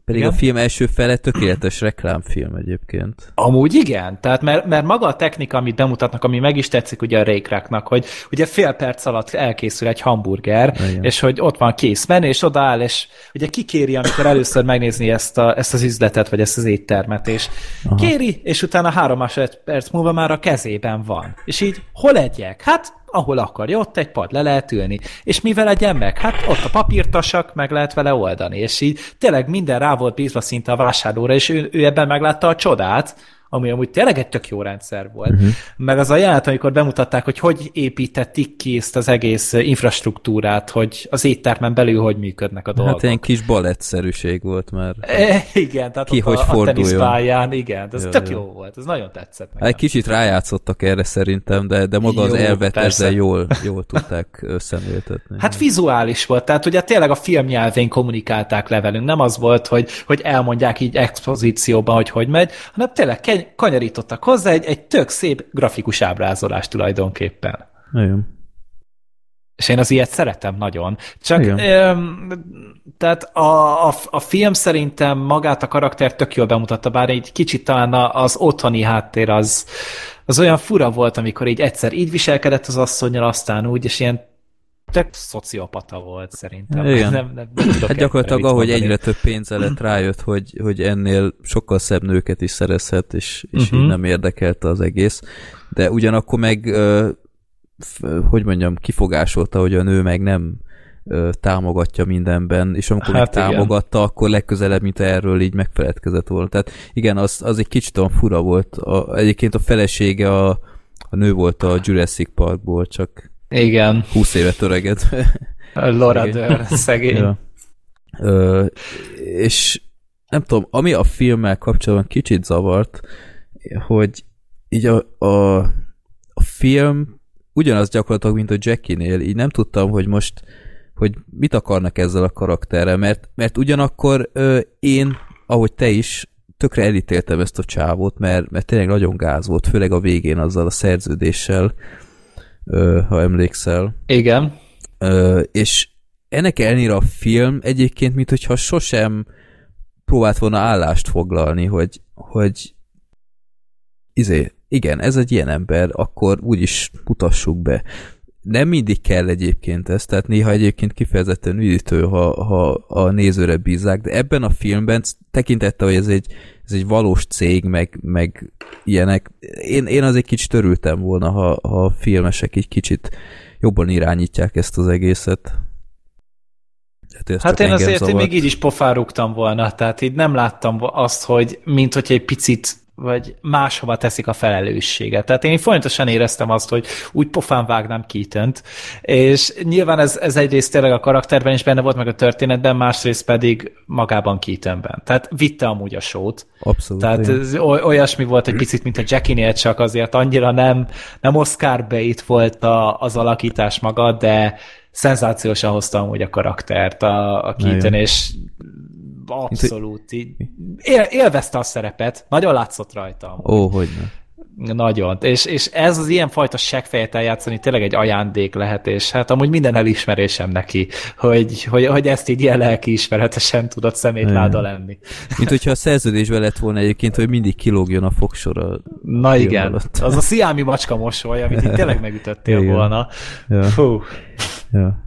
S2: pedig igen? a film első fele tökéletes reklámfilm egyébként.
S4: Amúgy igen, tehát mert, mert maga a technika, amit bemutatnak, ami meg is tetszik ugye a Rékráknak, hogy ugye fél perc alatt elkészül egy hamburger, igen. és hogy ott van kész menü, és odaáll, és ugye kikéri, amikor először megnézni ezt, a, ezt az üzletet, vagy ezt az éttermet, és Aha. kéri, és utána három másodperc múlva már a kezében van. És így, hol egyek? Hát ahol akarja, ott egy pad, le lehet ülni. És mivel legyen meg? Hát ott a papírtasak, meg lehet vele oldani. És így tényleg minden rá volt bízva szinte a vásárlóra, és ő, ő ebben meglátta a csodát, ami amúgy tényleg egy tök jó rendszer volt. Uh-huh. Meg az a jelenet, amikor bemutatták, hogy hogy építették ki ezt az egész infrastruktúrát, hogy az éttermen belül hogy működnek a hát dolgok.
S2: Hát egy kis balettszerűség volt már.
S4: E, igen, tehát ki, hogy a, a teniszpályán, igen, ez ja, tök jó. jó volt, ez nagyon tetszett.
S2: Hát egy kicsit rájátszottak erre szerintem, de, de maga jó, az elvet persze. ezzel jól, jól tudták szemléltetni.
S4: Hát vizuális volt, tehát ugye tényleg a film nyelvén kommunikálták le velünk, nem az volt, hogy, hogy elmondják így expozícióban, hogy hogy megy, hanem tényleg kanyarítottak hozzá egy, egy tök szép grafikus ábrázolás tulajdonképpen.
S2: Nagyon.
S4: És én az ilyet szeretem nagyon. Csak, öm, tehát a, a, a film szerintem magát a karakter tök jól bemutatta, bár egy kicsit talán az otthoni háttér az, az olyan fura volt, amikor így egyszer így viselkedett az asszonyjal, aztán úgy, és ilyen tök szociopata volt szerintem.
S2: Igen. Nem, nem, nem hát gyakorlatilag ahogy mondani. egyre több pénze lett rájött, hogy, hogy ennél sokkal szebb nőket is szerezhet, és, és uh-huh. így nem érdekelte az egész. De ugyanakkor meg, hogy mondjam, kifogásolta, hogy a nő meg nem támogatja mindenben, és amikor hát támogatta, akkor legközelebb, mint erről így megfeledkezett volna. Tehát igen, az, az egy kicsit olyan fura volt. A, egyébként a felesége a, a nő volt a Jurassic Parkból, csak
S4: igen.
S2: 20 évet öregedve.
S4: Laura Dern, szegény. Ja.
S2: Ö, és nem tudom, ami a filmmel kapcsolatban kicsit zavart, hogy így a, a, a film ugyanaz gyakorlatilag, mint a Jackie-nél, így nem tudtam, hogy most hogy mit akarnak ezzel a karakterrel, mert, mert ugyanakkor ö, én, ahogy te is, tökre elítéltem ezt a csávót, mert, mert tényleg nagyon gáz volt, főleg a végén azzal a szerződéssel, ha emlékszel.
S4: Igen.
S2: És ennek ellenére a film egyébként, mint hogyha sosem próbált volna állást foglalni, hogy, hogy izé, igen, ez egy ilyen ember, akkor úgyis mutassuk be. Nem mindig kell egyébként ez, tehát néha egyébként kifejezetten üdítő, ha, ha a nézőre bízzák, de ebben a filmben tekintette, hogy ez egy, ez egy valós cég, meg, meg ilyenek. Én, én azért kicsit törültem volna, ha, ha a filmesek egy kicsit jobban irányítják ezt az egészet.
S4: Hát, hát én azért zavart. én még így is pofárugtam volna, tehát így nem láttam azt, hogy mint hogy egy picit vagy máshova teszik a felelősséget. Tehát én folyamatosan éreztem azt, hogy úgy pofán vágnám Keaton-t, és nyilván ez, ez egyrészt tényleg a karakterben is benne volt, meg a történetben, másrészt pedig magában Keatonben. Tehát vitte amúgy a sót.
S2: Abszolút.
S4: Tehát ez olyasmi volt egy picit, mint a Jackie-nél, csak azért annyira nem, nem Oscar bait volt a, az alakítás maga, de szenzációsan hozta amúgy a karaktert a, a Keaton, és abszolút így él, élvezte a szerepet, nagyon látszott rajta.
S2: Ó, hogy ne.
S4: Nagyon. És, és ez az ilyen fajta seggfejet eljátszani tényleg egy ajándék lehet, és hát amúgy minden elismerésem neki, hogy, hogy, hogy ezt így ilyen lelkiismeretesen tudott szemétláda lenni.
S2: Mint hogyha a szerződésben lett volna egyébként, hogy mindig kilógjon a fogsora.
S4: Na igen, alatt. az a sziámi macska mosoly, amit itt tényleg megütöttél igen. volna. Ja. Fú.
S2: Ja.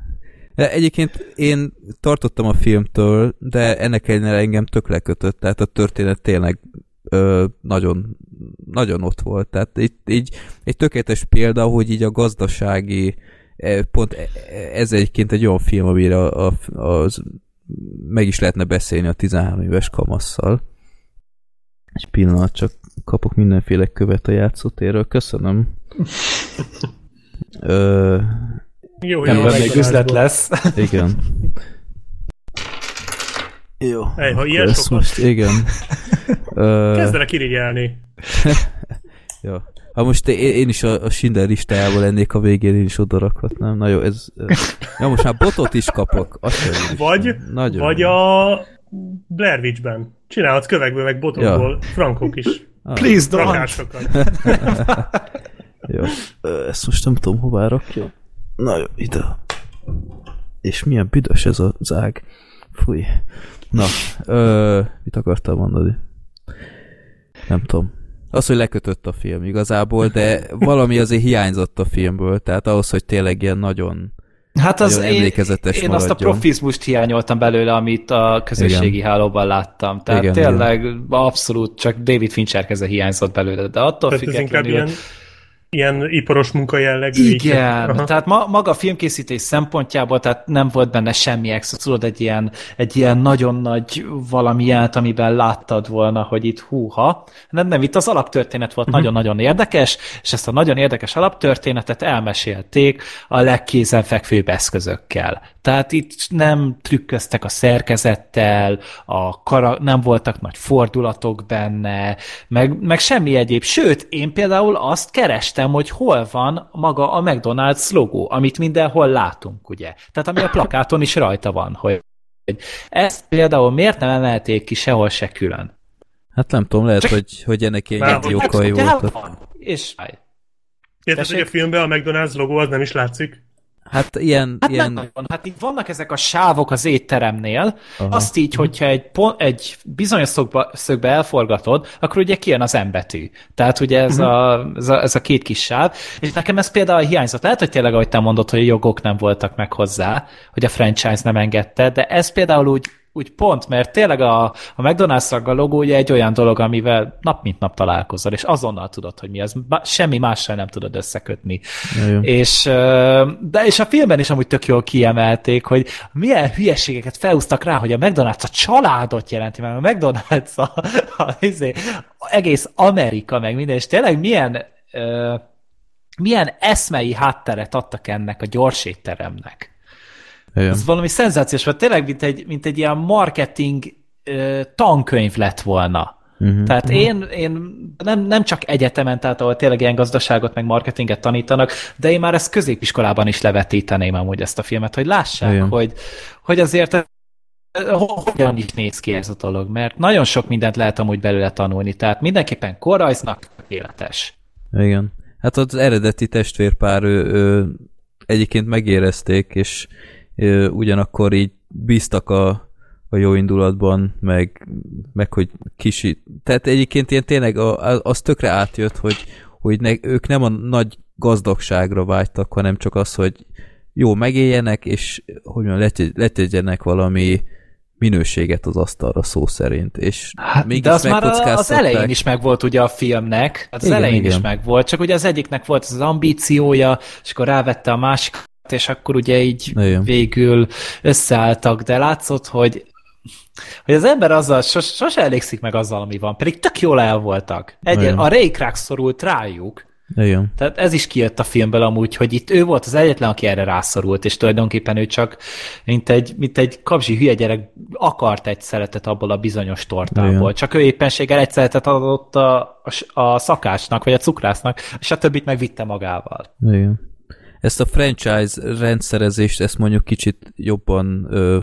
S2: De egyébként én tartottam a filmtől, de ennek ellenére engem tök lekötött, tehát a történet tényleg ö, nagyon, nagyon ott volt. Tehát itt így egy tökéletes példa, hogy így a gazdasági e, pont e, ez egyébként egy olyan film, amire a, a, az meg is lehetne beszélni a 13 éves kamasszal. Egy pillanat, csak kapok mindenféle követ a játszótérről. Köszönöm. Ö,
S4: jó, jó, Ebben még üzlet lesz.
S2: Igen.
S3: Jó. Ej, ha ilyen sokat...
S2: most, igen.
S3: Kezdenek irigyelni.
S2: jó. Ha most én, én is a, a Schindler listájával lennék a végén, én is odarakhatnám. Na jó, ez... Ja, most már botot is kapok. Azt
S3: vagy, Nagyon vagy a Blair Witch-ben. Csinálhatsz kövekből, meg botokból. Ja. Frankok is.
S4: Ah. Please don't!
S2: jó. Ezt most nem tudom, hová rakja. Na jó, ide. És milyen büdös ez az ág. Fúj. Na, ö, mit akartál mondani? Nem tudom. Az, hogy lekötött a film igazából, de valami azért hiányzott a filmből, tehát ahhoz, hogy tényleg ilyen nagyon
S4: Hát az én, én azt a profizmust hiányoltam belőle, amit a közösségi igen. hálóban láttam. Tehát igen, tényleg igen. abszolút csak David Fincher keze hiányzott belőle, de attól Tehát függetlenül...
S3: Ez ilyen ilyen iparos munka jellegű.
S4: Igen, így. tehát ma, maga a filmkészítés szempontjából, tehát nem volt benne semmi extra, tudod, egy ilyen, egy ilyen nagyon nagy valamilyen, amiben láttad volna, hogy itt húha. Nem, nem, itt az alaptörténet volt uh-huh. nagyon-nagyon érdekes, és ezt a nagyon érdekes alaptörténetet elmesélték a legkézenfekvőbb eszközökkel. Tehát itt nem trükköztek a szerkezettel, a kara- nem voltak nagy fordulatok benne, meg, meg semmi egyéb. Sőt, én például azt kerestem, hogy hol van maga a McDonald's logó, amit mindenhol látunk, ugye? Tehát ami a plakáton is rajta van, hogy ezt például miért nem emelték ki sehol se külön?
S2: Hát nem tudom, lehet, hogy, hogy ennek ilyen okai voltak.
S4: És...
S3: Érted, hogy a filmben a McDonald's logó az nem is látszik?
S2: Hát ilyen...
S4: Hát
S2: ilyen...
S4: nem nagyon. Hát itt vannak ezek a sávok az étteremnél,
S2: Aha.
S4: azt így, hogyha egy, pont, egy bizonyos szögbe, szögbe elforgatod, akkor ugye kijön az embetű. Tehát ugye ez, a, ez, a, ez a két kis sáv, és nekem ez például hiányzott. Lehet, hogy tényleg, ahogy te mondod, hogy a jogok nem voltak meg hozzá, hogy a franchise nem engedte, de ez például úgy úgy pont, mert tényleg a, a McDonald's a logója egy olyan dolog, amivel nap mint nap találkozol, és azonnal tudod, hogy mi az. Semmi mással nem tudod összekötni.
S2: Jó.
S4: És, de és a filmben is amúgy tök jól kiemelték, hogy milyen hülyeségeket felhúztak rá, hogy a McDonald's a családot jelenti, mert a McDonald's a, a, a, a egész Amerika, meg minden, és tényleg milyen uh, milyen eszmei hátteret adtak ennek a gyorsétteremnek.
S2: Igen.
S4: Ez valami szenzációs, mert tényleg mint egy, mint egy ilyen marketing uh, tankönyv lett volna. Uh-huh. Tehát uh-huh. én, én nem, nem csak egyetemen, tehát ahol tényleg ilyen gazdaságot, meg marketinget tanítanak, de én már ezt középiskolában is levetíteném amúgy ezt a filmet, hogy lássák, Igen. hogy, hogy azért hogyan is néz ki ez a dolog, mert nagyon sok mindent lehet amúgy belőle tanulni, tehát mindenképpen korrajznak életes.
S2: Igen. Hát az eredeti testvérpár ő, ő, egyébként megérezték, és ugyanakkor így bíztak a, a jó indulatban, meg, meg hogy kisi... Tehát egyébként ilyen tényleg a, az tökre átjött, hogy, hogy ne, ők nem a nagy gazdagságra vágytak, hanem csak az, hogy jó megéljenek, és hogy mondjam, letegyenek valami minőséget az asztalra szó szerint. És
S4: hát, de az már az elején is megvolt ugye a filmnek, hát az igen, elején igen. is megvolt, csak ugye az egyiknek volt az ambíciója, és akkor rávette a másik és akkor ugye így igen. végül összeálltak, de látszott, hogy hogy az ember azzal sos, sose elégszik meg azzal, ami van, pedig tök jól el voltak. Egy, a Ray szorult rájuk,
S2: igen.
S4: Tehát ez is kijött a filmből amúgy, hogy itt ő volt az egyetlen, aki erre rászorult, és tulajdonképpen ő csak, mint egy, mint egy kapzsi hülye gyerek akart egy szeretet abból a bizonyos tortából. Igen. Csak ő éppenséggel egy szeretet adott a, a, a szakácsnak, vagy a cukrásznak, és a többit megvitte magával.
S2: Igen. Ezt a franchise rendszerezést, ezt mondjuk kicsit jobban ö,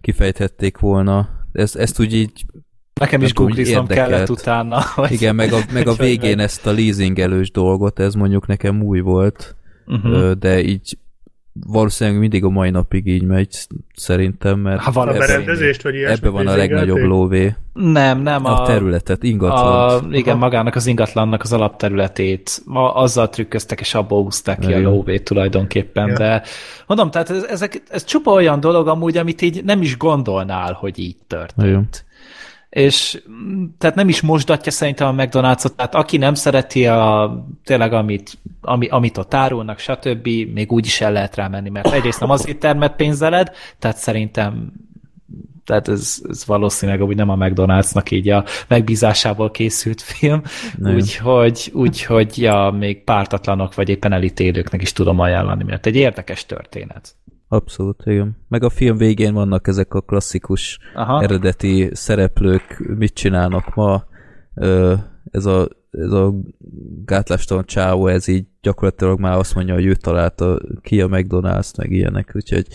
S2: kifejthették volna. Ez, ezt úgy így
S4: Nekem is googliznom kellett utána.
S2: Hogy Igen, meg a, meg a végén ezt a leasingelős dolgot, ez mondjuk nekem új volt, uh-huh. de így valószínűleg mindig a mai napig így megy, szerintem, mert
S3: ha van a berendezést, vagy ilyesmi,
S2: ebbe van a legnagyobb lóvé.
S4: Nem, nem.
S2: A, a területet, ingatlan.
S4: A, igen, magának az ingatlannak az alapterületét. Ma azzal trükköztek, és abból húzták ki igen. a lóvét tulajdonképpen, ja. de mondom, tehát ez, ezek, ez csupa olyan dolog amúgy, amit így nem is gondolnál, hogy így történt. Igen és tehát nem is mosdatja szerintem a McDonald's-ot, tehát aki nem szereti a, tényleg amit, ami, amit ott árulnak, stb., még úgy is el lehet rá menni, mert egyrészt nem azért termett pénzeled, tehát szerintem tehát ez, ez valószínűleg úgy nem a McDonald'snak így a megbízásából készült film, úgyhogy, úgyhogy ja, még pártatlanok vagy éppen elítélőknek is tudom ajánlani, mert egy érdekes történet.
S2: Abszolút, igen. Meg a film végén vannak ezek a klasszikus Aha. eredeti szereplők, mit csinálnak ma. Ez a, ez a gátlástalan csáó, ez így gyakorlatilag már azt mondja, hogy ő találta ki a McDonald's, meg ilyenek, úgyhogy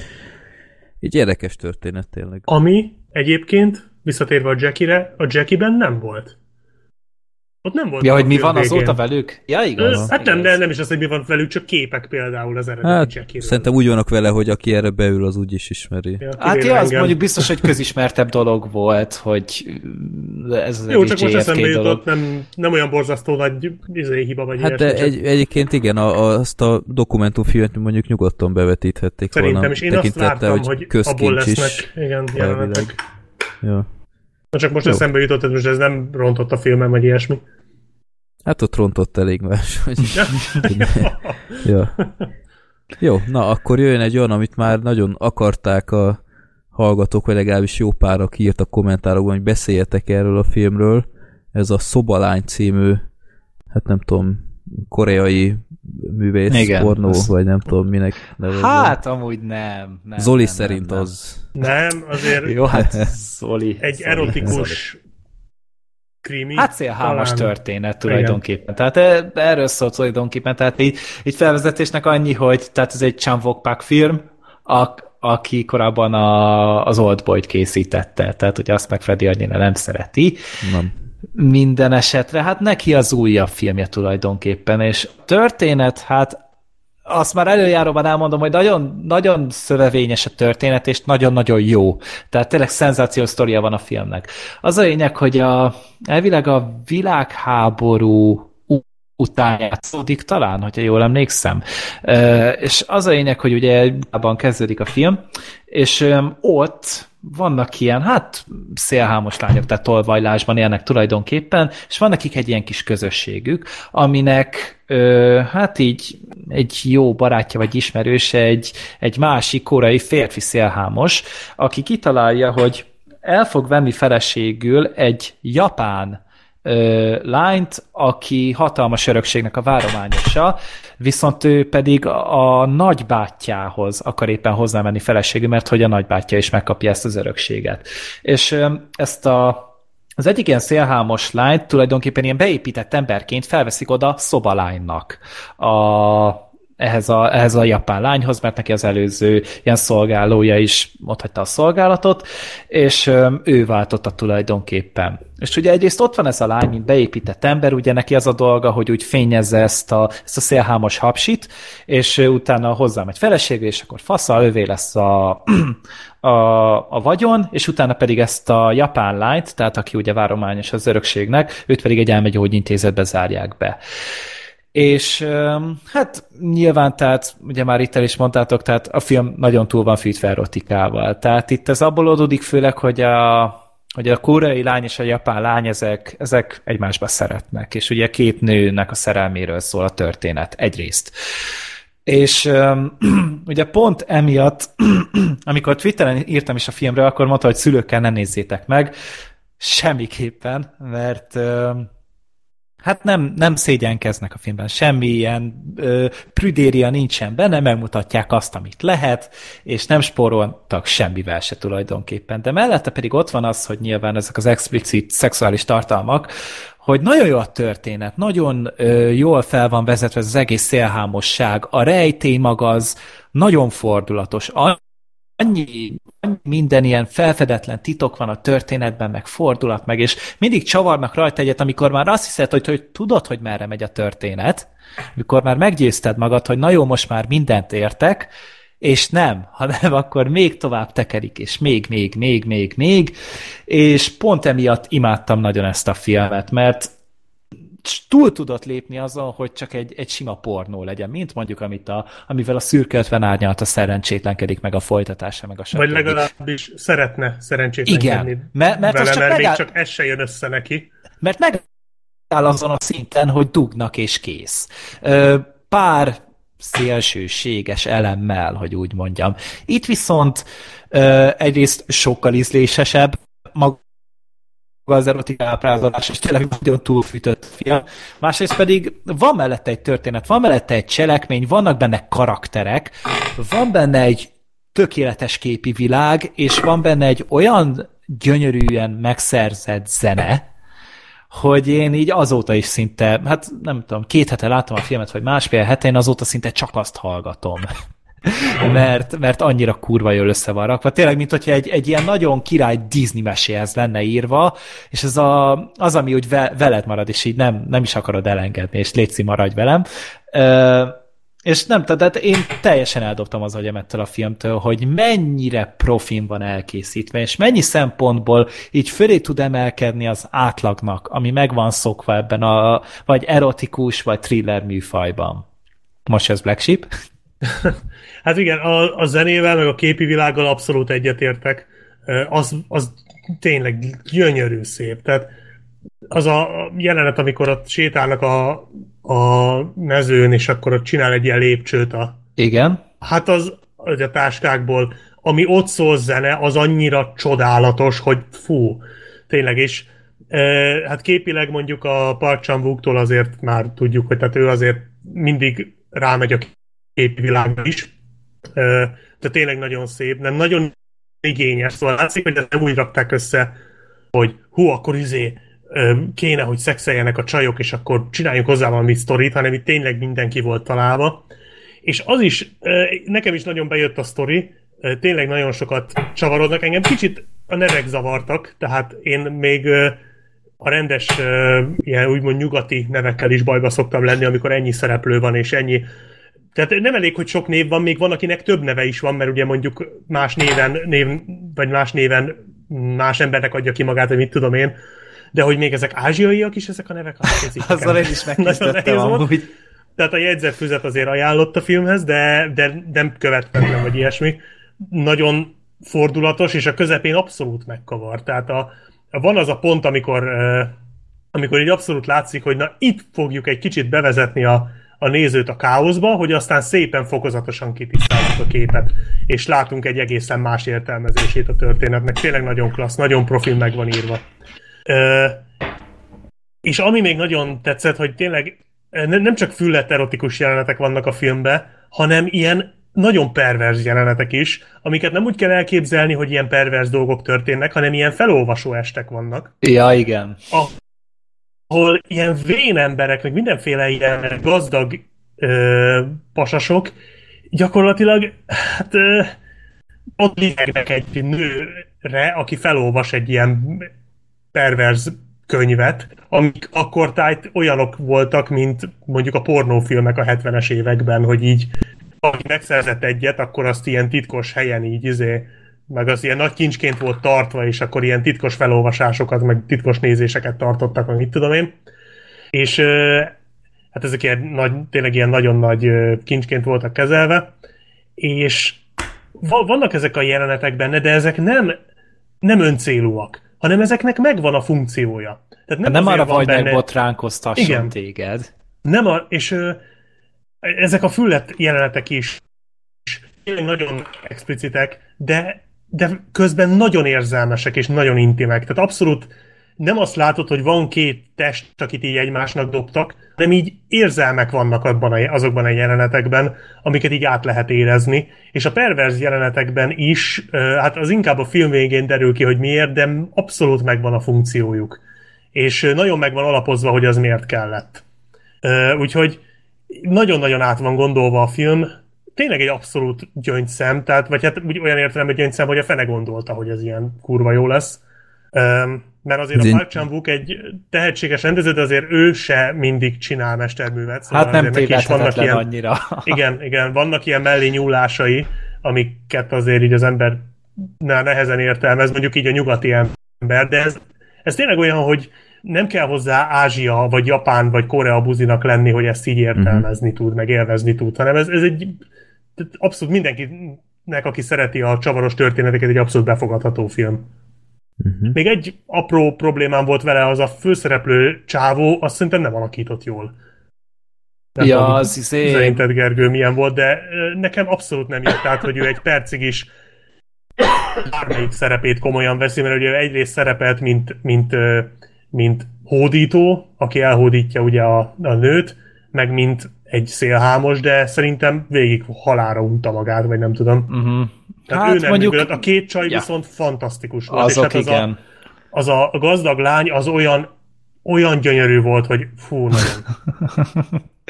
S2: így érdekes történet tényleg.
S3: Ami egyébként, visszatérve a Jackie-re, a Jackie-ben nem volt. Ott nem volt.
S4: Ja, hogy mi van végén. azóta velük? Ja, igaz.
S3: Hát nem, de nem is az, hogy mi van velük, csak képek például az eredeti hát, Jackie-ről.
S2: Szerintem úgy vannak vele, hogy aki erre beül, az úgy is ismeri.
S4: Ja, hát ja, az mondjuk biztos, hogy közismertebb dolog volt, hogy ez az
S3: Jó, csak most eszembe jutott, nem, nem olyan borzasztó nagy izé, hiba vagy
S2: Hát de egy, egyébként igen, a, azt a dokumentumfilmet mondjuk nyugodtan bevetíthették
S3: Szerintem
S2: volna.
S3: Szerintem is én azt láttam, hogy, hogy abból lesznek igen, jelenetek.
S2: Ja.
S3: Na csak most Jó. eszembe jutott, hogy most ez nem rontott a filmem, vagy ilyesmi.
S2: Hát ott rontott elég más. Hogy... ja. Jó, na akkor jöjjön egy olyan, amit már nagyon akarták a hallgatók, vagy legalábbis jó pár, aki írt a kommentárokban, hogy beszéljetek erről a filmről. Ez a Szobalány című, hát nem tudom, koreai művész, Igen, pornó, az... vagy nem tudom minek
S4: nevezem. Hát amúgy nem. nem
S2: Zoli
S4: nem,
S2: szerint
S4: nem,
S2: az.
S3: Nem, azért
S4: Jó, hát Zoli.
S3: Egy
S4: Zoli,
S3: erotikus Zoli. krimi.
S4: Hát szélhámos történet tulajdonképpen. Igen. Tehát erről szólt tulajdonképpen. Tehát így, így felvezetésnek annyi, hogy tehát ez egy Chan Pak film, a, aki korábban a, az Old Boy-t készítette. Tehát, hogy azt meg Freddy annyira nem szereti. Nem minden esetre, hát neki az újabb filmje tulajdonképpen, és történet, hát azt már előjáróban elmondom, hogy nagyon, nagyon szövevényes a történet, és nagyon-nagyon jó. Tehát tényleg szenzációs sztoria van a filmnek. Az a lényeg, hogy a, elvileg a világháború után játszódik talán, hogyha jól emlékszem. És az a lényeg, hogy ugye abban kezdődik a film, és ott vannak ilyen, hát szélhámos lányok, tehát tolvajlásban élnek tulajdonképpen, és van nekik egy ilyen kis közösségük, aminek ö, hát így egy jó barátja vagy ismerőse egy, egy másik korai férfi szélhámos, aki kitalálja, hogy el fog venni feleségül egy japán ö, lányt, aki hatalmas örökségnek a várományosa, viszont ő pedig a nagybátyjához akar éppen hozzámenni feleségül, mert hogy a nagybátyja is megkapja ezt az örökséget. És ö, ezt a az egyik ilyen szélhámos lányt tulajdonképpen ilyen beépített emberként felveszik oda szobalánynak a ehhez a, ehhez a japán lányhoz, mert neki az előző ilyen szolgálója is hagyta a szolgálatot, és ő váltotta tulajdonképpen. És ugye egyrészt ott van ez a lány, mint beépített ember, ugye neki az a dolga, hogy úgy fényezze ezt a, ezt a szélhámos hapsit, és utána hozzám egy feleségő, és akkor fasza, ővé lesz a, a, a vagyon, és utána pedig ezt a japán lányt, tehát aki ugye várományos az örökségnek, őt pedig egy elmegyógyintézetbe zárják be. És hát nyilván, tehát ugye már itt el is mondtátok, tehát a film nagyon túl van fűtve erotikával. Tehát itt ez abból adódik főleg, hogy a, hogy a koreai lány és a japán lány, ezek, ezek egymásba szeretnek, és ugye két nőnek a szerelméről szól a történet, egyrészt. És um, ugye pont emiatt, amikor Twitteren írtam is a filmről, akkor mondta, hogy szülőkkel ne nézzétek meg, semmiképpen, mert um, Hát nem, nem szégyenkeznek a filmben, semmi ilyen ö, prüdéria nincsen benne, megmutatják azt, amit lehet, és nem spóroltak semmivel se tulajdonképpen. De mellette pedig ott van az, hogy nyilván ezek az explicit szexuális tartalmak, hogy nagyon jó a történet, nagyon ö, jól fel van vezetve az egész szélhámosság, a rejtély maga az nagyon fordulatos, annyi, minden ilyen felfedetlen titok van a történetben, meg fordulat, meg, és mindig csavarnak rajta egyet, amikor már azt hiszed, hogy, hogy tudod, hogy merre megy a történet, amikor már meggyőzted magad, hogy na jó, most már mindent értek, és nem, hanem akkor még tovább tekerik, és még, még, még, még, még, és pont emiatt imádtam nagyon ezt a filmet, mert túl tudott lépni azon, hogy csak egy, egy sima pornó legyen, mint mondjuk, amit a, amivel a szürke 50 árnyalata szerencsétlenkedik meg a folytatása, meg a
S3: stb. Vagy legalábbis szeretne szerencsétlenkedni
S4: Igen, mert, mert,
S3: vele,
S4: csak
S3: mert
S4: megáll...
S3: még csak ez se jön össze neki.
S4: Mert megáll azon a szinten, hogy dugnak és kész. Pár szélsőséges elemmel, hogy úgy mondjam. Itt viszont egyrészt sokkal ízlésesebb, maga az erotik ábrázolás, és tényleg nagyon túlfűtött film. Másrészt pedig van mellette egy történet, van mellette egy cselekmény, vannak benne karakterek, van benne egy tökéletes képi világ, és van benne egy olyan gyönyörűen megszerzett zene, hogy én így azóta is szinte, hát nem tudom, két hete láttam a filmet, vagy másfél hete, én azóta szinte csak azt hallgatom. mert, mert annyira kurva jól össze van rakva. Tényleg, mint hogyha egy, egy ilyen nagyon király Disney meséhez lenne írva, és ez a, az, ami úgy ve, veled marad, és így nem, nem is akarod elengedni, és létszi maradj velem. Ö, és nem, tehát én teljesen eldobtam az agyam ettől a filmtől, hogy mennyire profin van elkészítve, és mennyi szempontból így fölé tud emelkedni az átlagnak, ami meg van szokva ebben a vagy erotikus, vagy thriller műfajban. Most ez Black Sheep?
S3: Hát igen, a, a zenével, meg a képi világgal abszolút egyetértek. Az, az tényleg gyönyörű szép. Tehát az a jelenet, amikor ott sétálnak a, a mezőn, és akkor ott csinál egy ilyen lépcsőt a...
S4: Igen.
S3: Hát az, az a táskákból, ami ott szól zene, az annyira csodálatos, hogy fú, tényleg, és e, hát képileg mondjuk a Park chan azért már tudjuk, hogy tehát ő azért mindig rámegy a képi világba is, de tényleg nagyon szép, nem nagyon igényes, szóval látszik, hogy ezt nem úgy rakták össze, hogy hú, akkor izé kéne, hogy szexeljenek a csajok, és akkor csináljunk hozzá valami sztorit, hanem itt tényleg mindenki volt találva. És az is, nekem is nagyon bejött a sztori, tényleg nagyon sokat csavarodnak. Engem kicsit a nevek zavartak, tehát én még a rendes, ilyen úgymond nyugati nevekkel is bajba szoktam lenni, amikor ennyi szereplő van, és ennyi tehát nem elég, hogy sok név van, még van, akinek több neve is van, mert ugye mondjuk más néven, név, vagy más néven más embernek adja ki magát, vagy mit tudom én, de hogy még ezek ázsiaiak is ezek a nevek,
S4: az Azzal én is megküzdöttem amúgy.
S3: Tehát a jegyzetfüzet azért ajánlott a filmhez, de, de nem követtem, vagy ilyesmi. Nagyon fordulatos, és a közepén abszolút megkavar. Tehát a, van az a pont, amikor, amikor így abszolút látszik, hogy na itt fogjuk egy kicsit bevezetni a, a nézőt a káoszba, hogy aztán szépen fokozatosan kitisztáljuk a képet, és látunk egy egészen más értelmezését a történetnek. Tényleg nagyon klassz, nagyon profil meg van írva. Ö, és ami még nagyon tetszett, hogy tényleg nem csak füllet erotikus jelenetek vannak a filmben, hanem ilyen nagyon perverz jelenetek is, amiket nem úgy kell elképzelni, hogy ilyen perverz dolgok történnek, hanem ilyen felolvasó estek vannak.
S4: Ja, igen.
S3: Ahol ilyen vén emberek, meg mindenféle ilyen gazdag ö, pasasok gyakorlatilag hát ö, ott lényegnek egy nőre, aki felolvas egy ilyen perverz könyvet, amik akkor tájt olyanok voltak, mint mondjuk a pornófilmek a 70-es években, hogy így aki megszerzett egyet, akkor azt ilyen titkos helyen így izé, meg az ilyen nagy kincsként volt tartva, és akkor ilyen titkos felolvasásokat, meg titkos nézéseket tartottak, meg mit tudom én. És hát ezek ilyen nagy, tényleg ilyen nagyon nagy kincsként voltak kezelve, és vannak ezek a jelenetek benne, de ezek nem, nem öncélúak, hanem ezeknek megvan a funkciója.
S4: Tehát nem, nem arra vagy benne... meg botránkoztasson Igen. téged.
S3: Nem a, és ezek a füllet jelenetek is tényleg nagyon explicitek, de, de közben nagyon érzelmesek és nagyon intimek. Tehát abszolút nem azt látod, hogy van két test, akit így egymásnak dobtak, hanem így érzelmek vannak abban a, azokban a jelenetekben, amiket így át lehet érezni. És a perverz jelenetekben is, hát az inkább a film végén derül ki, hogy miért, de abszolút megvan a funkciójuk. És nagyon megvan alapozva, hogy az miért kellett. Úgyhogy nagyon-nagyon át van gondolva a film, tényleg egy abszolút gyöngyszem, tehát, vagy hát úgy olyan értelemben gyöngyszem, hogy a fene gondolta, hogy ez ilyen kurva jó lesz. Um, mert azért Zin... a Park chan egy tehetséges rendező, de azért ő se mindig csinál mesterművet.
S4: Szóval hát nem tévedhetetlen ilyen, annyira.
S3: igen, igen, vannak ilyen mellé nyúlásai, amiket azért így az ember nehezen értelmez, mondjuk így a nyugati ember, de ez, ez tényleg olyan, hogy nem kell hozzá Ázsia, vagy Japán, vagy Korea buzinak lenni, hogy ezt így értelmezni tud, meg élvezni tud, hanem ez, ez egy abszolút mindenkinek, aki szereti a csavaros történeteket, egy abszolút befogadható film. Uh-huh. Még egy apró problémám volt vele, az a főszereplő csávó, azt szerintem nem alakított jól.
S4: Nem ja, tudom, az
S3: izé... Szerinted Gergő milyen volt, de nekem abszolút nem jött át, hogy ő egy percig is bármelyik szerepét komolyan veszi, mert ugye egyrészt szerepelt, mint, mint mint hódító, aki elhódítja ugye a, a nőt, meg mint egy szélhámos, de szerintem végig halára unta magát, vagy nem tudom. Uh-huh. Tehát hát ő nem mondjuk... működött. A két csaj ja. viszont fantasztikus volt.
S4: Azok, és hát az, igen.
S3: A, az a gazdag lány az olyan olyan gyönyörű volt, hogy fú, nagyon.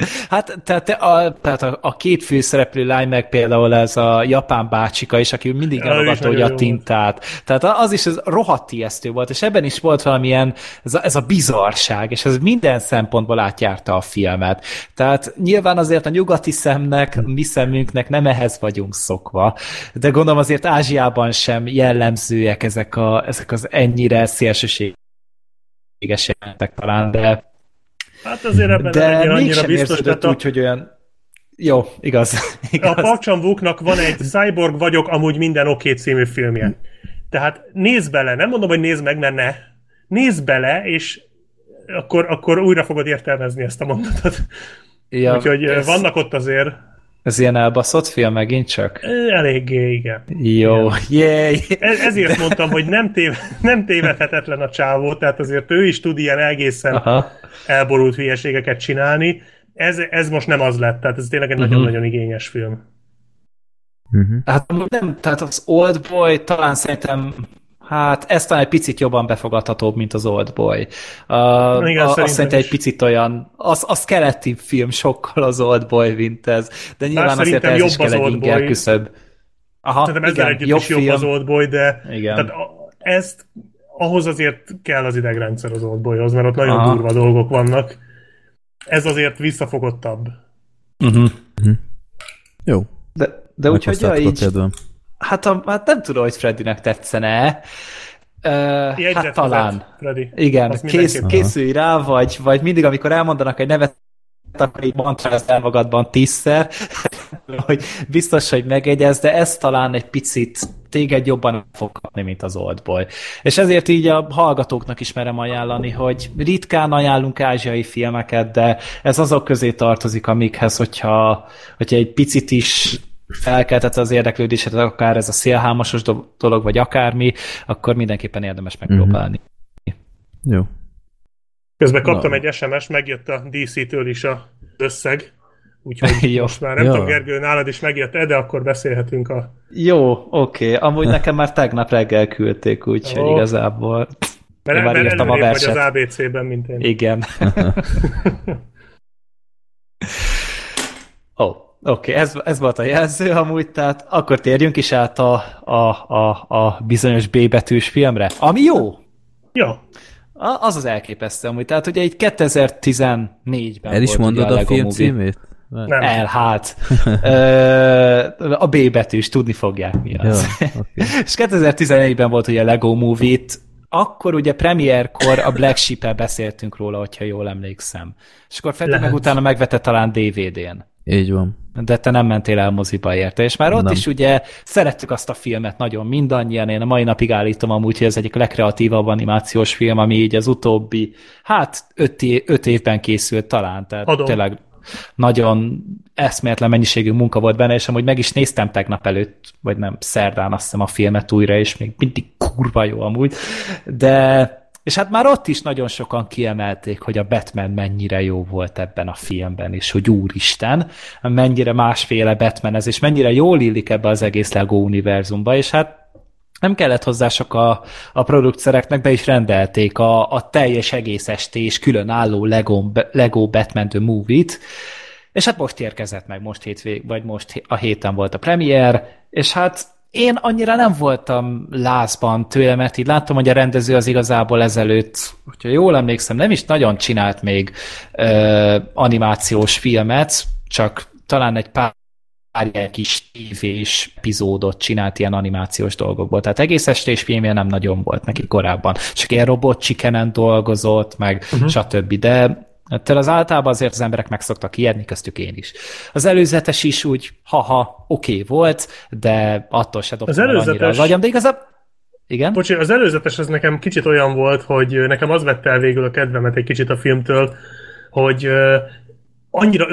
S4: Hát tehát a, tehát a, a két főszereplő lány meg például ez a japán bácsika is, aki mindig elagatta hogy a tintát. Tehát az is ez rohadt ijesztő volt, és ebben is volt valamilyen ez a, ez a bizarság, és ez minden szempontból átjárta a filmet. Tehát nyilván azért a nyugati szemnek, mi szemünknek nem ehhez vagyunk szokva, de gondolom azért Ázsiában sem jellemzőek ezek, a, ezek az ennyire szélsőség jelentek talán, de
S3: Hát azért ebben
S4: de nem annyira biztos. De úgy, hogy olyan jó, igaz. igaz.
S3: A Park chan van egy Cyborg vagyok, amúgy minden oké okay című filmje. Tehát nézd bele, nem mondom, hogy nézd meg, mert ne. Nézd bele, és akkor, akkor újra fogod értelmezni ezt a mondatot. Ja, Úgyhogy ez... vannak ott azért
S4: ez ilyen elbaszott film megint csak?
S3: Eléggé, igen.
S4: Jó, jéj!
S3: Ez, ezért mondtam, hogy nem, tév, nem tévedhetetlen a csávó, tehát azért ő is tud ilyen egészen Aha. elborult hülyeségeket csinálni. Ez, ez most nem az lett, tehát ez tényleg egy uh-huh. nagyon-nagyon igényes film.
S4: Uh-huh. Hát nem, tehát az Old Boy talán szerintem Hát ez talán egy picit jobban befogadhatóbb, mint az Old Boy. Uh, Igen, a, azt szerintem egy picit olyan, az, az keleti film sokkal az Old Boy, mint ez. De nyilván Bár azért ez is kell egy inger küszöbb.
S3: Aha, Szerintem ezzel igen, együtt jobb is jobb film. az Old Boy, de igen. Tehát ezt ahhoz azért kell az idegrendszer az Old Boyhoz, mert ott nagyon Aha. durva dolgok vannak. Ez azért visszafogottabb.
S4: Uh-huh. Uh-huh.
S2: Jó.
S4: De, de úgyhogy ja,
S2: a
S4: így,
S2: kedvem.
S4: Hát, a, hát nem tudom, hogy Freddynek tetszene. Uh,
S3: Jegyzet
S4: hát talán.
S3: vezet, Freddy.
S4: Igen,
S3: Azt
S4: kész, készülj rá, vagy, vagy mindig, amikor elmondanak egy nevet, akkor így mantrázd el magadban tízszer, hogy biztos, hogy megegyez, de ez talán egy picit téged jobban fog kapni, mint az Oldboy. És ezért így a hallgatóknak is merem ajánlani, hogy ritkán ajánlunk ázsiai filmeket, de ez azok közé tartozik, amikhez, hogyha, hogyha egy picit is felkeltett az érdeklődéset, akár ez a szélhámosos do- dolog, vagy akármi, akkor mindenképpen érdemes megpróbálni.
S2: Jó.
S3: Közben kaptam
S2: Na.
S3: egy SMS, megjött a DC-től is a összeg, úgyhogy
S4: Jó.
S3: most már nem
S2: Jó.
S3: tudom, Gergő, nálad is megjött de akkor beszélhetünk a...
S4: Jó, oké. Amúgy nekem már tegnap reggel küldték, úgyhogy
S3: Ó.
S4: igazából...
S3: Mert,
S4: Én már
S3: mert
S4: írtam a
S3: előrébb vagy
S4: verset.
S3: az ABC-ben, mint én.
S4: Igen. Ó, oh, oké, ez, ez volt a jelző amúgy, tehát akkor térjünk is át a, a, a, a bizonyos B betűs filmre, ami jó.
S3: Ja,
S4: A- Az az elképesztő amúgy, tehát ugye egy 2014-ben
S2: El is mondod a
S4: Lego
S2: film
S4: Movie.
S2: címét?
S3: nem.
S4: El, hát. A B betűs, tudni fogják mi
S2: Jó,
S4: az.
S2: oké.
S4: És 2014-ben volt ugye Lego Movie-t, akkor ugye premierkor a Black Sheep-el beszéltünk róla, hogyha jól emlékszem. És akkor Freddy meg utána megvette talán DVD-n.
S2: Így van.
S4: De te nem mentél el moziba érte, és már ott
S2: Nem.
S4: is ugye szerettük azt a filmet nagyon mindannyian, én a mai napig állítom amúgy, hogy ez egyik legkreatívabb animációs film, ami így az utóbbi, hát öt, é- öt évben készült talán, tehát
S3: Adom.
S4: tényleg nagyon eszméletlen mennyiségű munka volt benne, és amúgy meg is néztem tegnap előtt, vagy nem, szerdán azt hiszem a filmet újra, és még mindig kurva jó amúgy, de és hát már ott is nagyon sokan kiemelték, hogy a Batman mennyire jó volt ebben a filmben, és hogy úristen, mennyire másféle Batman ez, és mennyire jól illik ebbe az egész Lego univerzumba, és hát nem kellett hozzá sok a, a producereknek, be is rendelték a, a teljes egész estés különálló Lego, Lego Batman The Movie-t, és hát most érkezett meg, most hétvég, vagy most a héten volt a premier, és hát én annyira nem voltam lázban tőle, mert így láttam, hogy a rendező az igazából ezelőtt, hogyha jól emlékszem, nem is nagyon csinált még ö, animációs filmet, csak talán egy pár ilyen kis tévés epizódot csinált ilyen animációs dolgokból. Tehát egész estés filmje nem nagyon volt neki korábban. Csak ilyen robot chickenen dolgozott, meg uh-huh. stb. De Ettől az általában azért az emberek meg szoktak ijedni, köztük én is. Az előzetes is úgy, haha, oké okay volt, de attól se dobtam
S3: Az
S4: el annyira
S3: előzetes-
S4: az agyam, de igazából... Igen?
S3: Bocsi, az előzetes az nekem kicsit olyan volt, hogy nekem az vette el végül a kedvemet egy kicsit a filmtől, hogy uh, annyira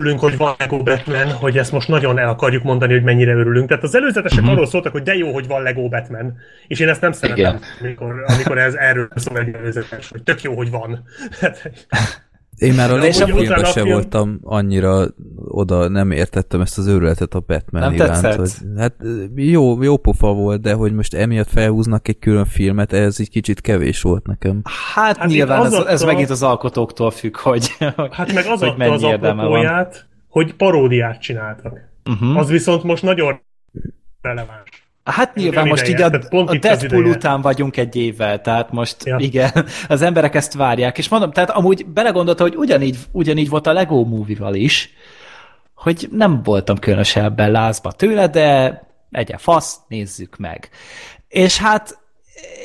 S3: örülünk, hogy van Lego Batman, hogy ezt most nagyon el akarjuk mondani, hogy mennyire örülünk. Tehát az előzetesek
S4: Mhm.
S3: arról szóltak, hogy de jó, hogy van Lego Batman. És én ezt nem szeretem,
S4: Igen.
S3: amikor, amikor ez erről szól egy előzetes, hogy tök jó, hogy van. Hát,
S2: Én már a
S3: a
S2: se
S3: film-
S2: voltam annyira oda, nem értettem ezt az őrületet a Batman
S4: Nem
S2: iránt.
S4: tetszett?
S2: Hogy, hát jó, jó pofa volt, de hogy most emiatt felhúznak egy külön filmet, ez egy kicsit kevés volt nekem.
S4: Hát,
S3: Hát
S4: nyilván ez, ez megint az alkotóktól függ, hogy,
S3: hát meg az
S4: hogy
S3: adta
S4: mennyi
S3: az
S4: érdeme van.
S3: apropóját, hogy paródiát csináltak.
S4: Uh-huh.
S3: Az viszont most nagyon releváns.
S4: Hát nyilván most
S3: ideje,
S4: így a,
S3: pont
S4: a Deadpool után vagyunk egy évvel, tehát most
S3: Ja.
S4: igen, az emberek ezt várják, és mondom, tehát amúgy belegondolta, hogy ugyanígy, ugyanígy volt a Lego Movie-val is, hogy nem voltam különösebben lázba tőle, de egyen fasz, nézzük meg. És hát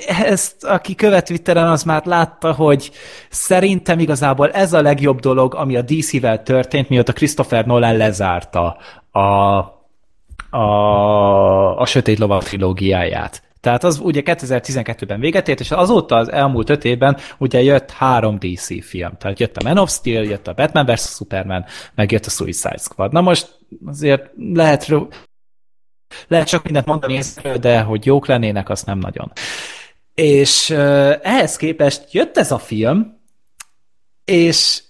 S4: ezt, aki követ Twitteren, az már látta, hogy szerintem igazából ez a legjobb dolog, ami a DC-vel történt, mióta Christopher Nolan lezárta a, a, a Sötét Lovag trilógiáját. Tehát az ugye 2012-ben véget ért, és azóta az elmúlt öt évben ugye jött három DC film. Tehát jött a Man of Steel, jött a Batman vs. Superman, meg jött a Suicide Squad. Na most azért lehet, lehet csak mindent mondani de hogy jók lennének, azt nem nagyon. És ehhez képest jött ez a film, és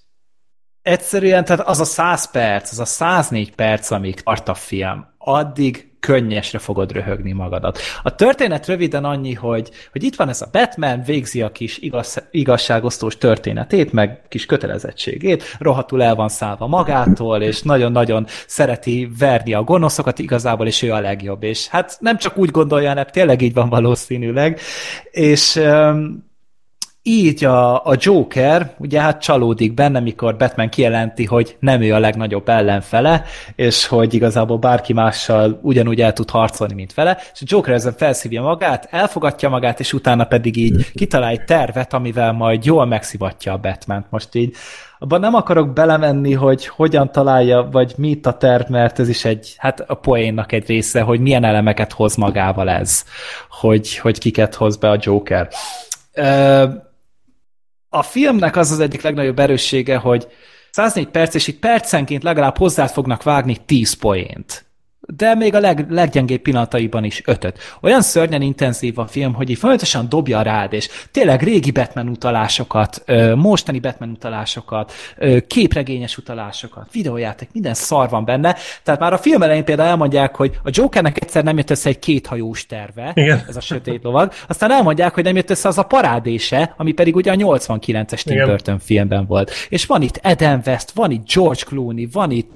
S4: egyszerűen, tehát az a 100 perc, az a 104 perc, amíg tart a film, addig könnyesre fogod röhögni magadat. A történet röviden annyi, hogy, hogy itt van ez a Batman, végzi a kis igaz, igazságosztós történetét, meg kis kötelezettségét, rohadtul el van szállva magától, és nagyon-nagyon szereti verni a gonoszokat igazából, és ő a legjobb. És hát nem csak úgy gondolja, hanem tényleg így van valószínűleg. És um, így a, a Joker ugye hát csalódik benne, mikor Batman kijelenti, hogy nem ő a legnagyobb ellenfele, és hogy igazából bárki mással ugyanúgy el tud harcolni, mint vele, és a Joker ezen felszívja magát, elfogadja magát, és utána pedig így kitalál egy tervet, amivel majd jól megszivatja a Batman-t. Most így abban nem akarok belemenni, hogy hogyan találja, vagy mit a terv, mert ez is egy, hát a poénnak egy része, hogy milyen elemeket hoz magával ez, hogy, hogy kiket hoz be a Joker. A filmnek az az egyik legnagyobb erőssége, hogy 104 perc, és itt percenként legalább hozzá fognak vágni 10 poént de még a leg, leggyengébb pillanataiban is ötöt. Olyan szörnyen intenzív a film, hogy így folyamatosan dobja rád, és tényleg régi Batman utalásokat, mostani Batman utalásokat, képregényes utalásokat, videójáték, minden szar van benne. Tehát már a film elején például elmondják, hogy a Jokernek egyszer nem jött össze egy kéthajós terve, Igen. ez a sötét lovag, aztán elmondják, hogy nem jött össze az a parádése, ami pedig ugye a 89-es Tim Burton filmben volt. És van itt Eden West, van itt George Clooney, van itt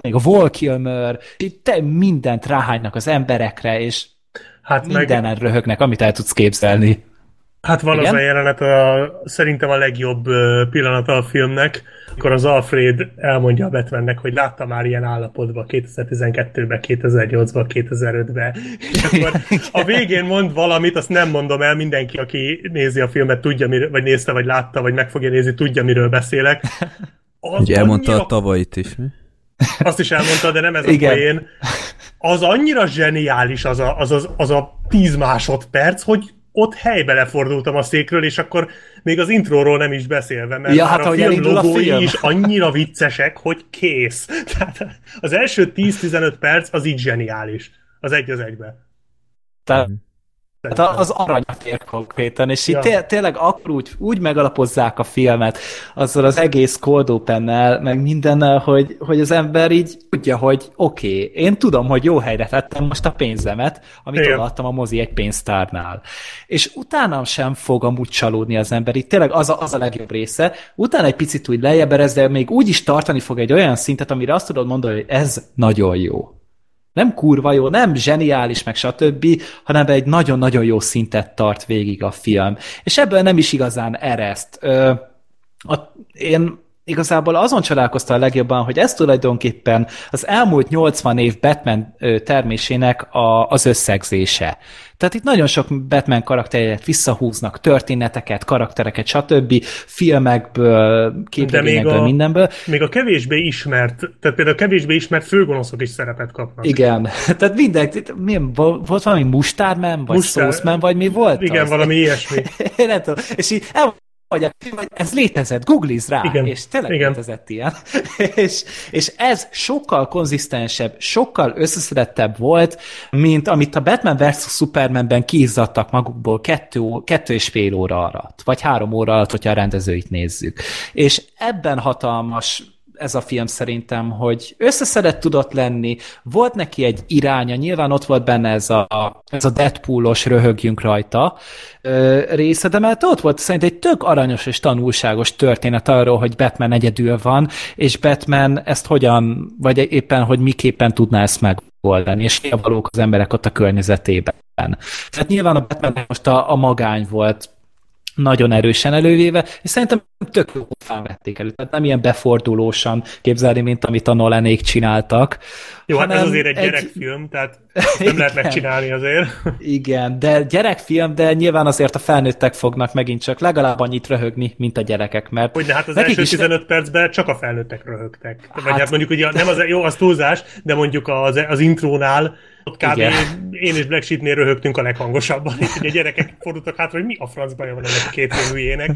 S4: még a Wall Kilmer, te mindent ráhánynak az emberekre, és hát mindenen meg... röhögnek, amit el tudsz képzelni.
S3: Hát van Igen? az a jelenet, a, szerintem a legjobb pillanata a filmnek, amikor az Alfred elmondja a Batmannek, hogy látta már ilyen állapotban 2012-ben, 2008-ban, 2005-ben. És akkor a végén mond valamit, azt nem mondom el, mindenki, aki nézi a filmet, tudja, miről, vagy nézte, vagy látta, vagy meg fogja nézni, tudja, miről beszélek.
S2: Az Ugye elmondta annyira... a tavait is, mi?
S3: Azt is elmondta, de nem ez a Igen. poén. Az annyira zseniális az a, az, az, az a tíz másodperc, hogy ott helybe lefordultam a székről, és akkor még az intróról nem is beszélve, mert ja, hát, a film logói a film. is annyira viccesek, hogy kész. Tehát az első 10-15 perc az így zseniális. Az egy az egybe.
S4: Tehát Hát az aranyat ér konkrétan, és ja. itt té tényleg akkor úgy, úgy megalapozzák a filmet, azzal az egész cold open meg mindennel, hogy, hogy az ember így tudja, hogy oké, okay, én tudom, hogy jó helyre tettem most a pénzemet, amit Igen. odaadtam a mozi egy pénztárnál. És utána sem fog amúgy csalódni az ember, itt tényleg az a, az a legjobb része, utána egy picit úgy lejjebb erez, de még úgy is tartani fog egy olyan szintet, amire azt tudod mondani, hogy ez nagyon jó nem kurva jó, nem zseniális, meg stb., hanem egy nagyon-nagyon jó szintet tart végig a film. És ebből nem is igazán ereszt. Ö, a, én igazából azon csodálkoztam a legjobban, hogy ez tulajdonképpen az elmúlt 80 év Batman termésének a, az összegzése. Tehát itt nagyon sok Batman karaktereket visszahúznak, történeteket, karaktereket, stb. filmekből, képregényekből, mindenből.
S3: Még a kevésbé ismert, tehát például a kevésbé ismert főgonoszok is szerepet kapnak.
S4: Igen, tehát minden, milyen, volt valami mustármen, vagy Mustár... szószmen, vagy mi volt
S3: Igen,
S4: az?
S3: valami ilyesmi.
S4: nem tudom. És így el vagy, vagy ez létezett, googliz rá, Igen. és tényleg Igen. létezett ilyen. és, és ez sokkal konzisztensebb, sokkal összeszedettebb volt, mint amit a Batman vs. Supermanben kiizzadtak magukból kettő, kettő és fél óra alatt, vagy három óra alatt, hogyha a rendezőit nézzük. És ebben hatalmas ez a film szerintem, hogy összeszedett tudott lenni, volt neki egy iránya, nyilván ott volt benne ez a, ez a Deadpoolos röhögjünk rajta része, de mert ott volt szerintem egy tök aranyos és tanulságos történet arról, hogy Batman egyedül van, és Batman ezt hogyan, vagy éppen, hogy miképpen tudná ezt megoldani, és mi valók az emberek ott a környezetében. Tehát nyilván a Batman most a, a magány volt, nagyon erősen elővéve, és szerintem tök jó vették elő. Tehát nem ilyen befordulósan képzelni, mint amit a Nolanék csináltak.
S3: Jó, hát ez azért egy, egy... gyerekfilm, tehát nem lehet megcsinálni azért.
S4: Igen, de gyerekfilm, de nyilván azért a felnőttek fognak megint csak legalább annyit röhögni, mint a gyerekek, mert...
S3: Hogy hát az első 15 percben csak a felnőttek röhögtek. Hát... Vagy hát mondjuk ugye nem az, jó, az túlzás, de mondjuk az, az intrónál ott kb. Igen. én és Black Sheep-nél röhögtünk a leghangosabban, és ugye a gyerekek fordultak hátra, hogy mi a francban van ennek a két hülyének.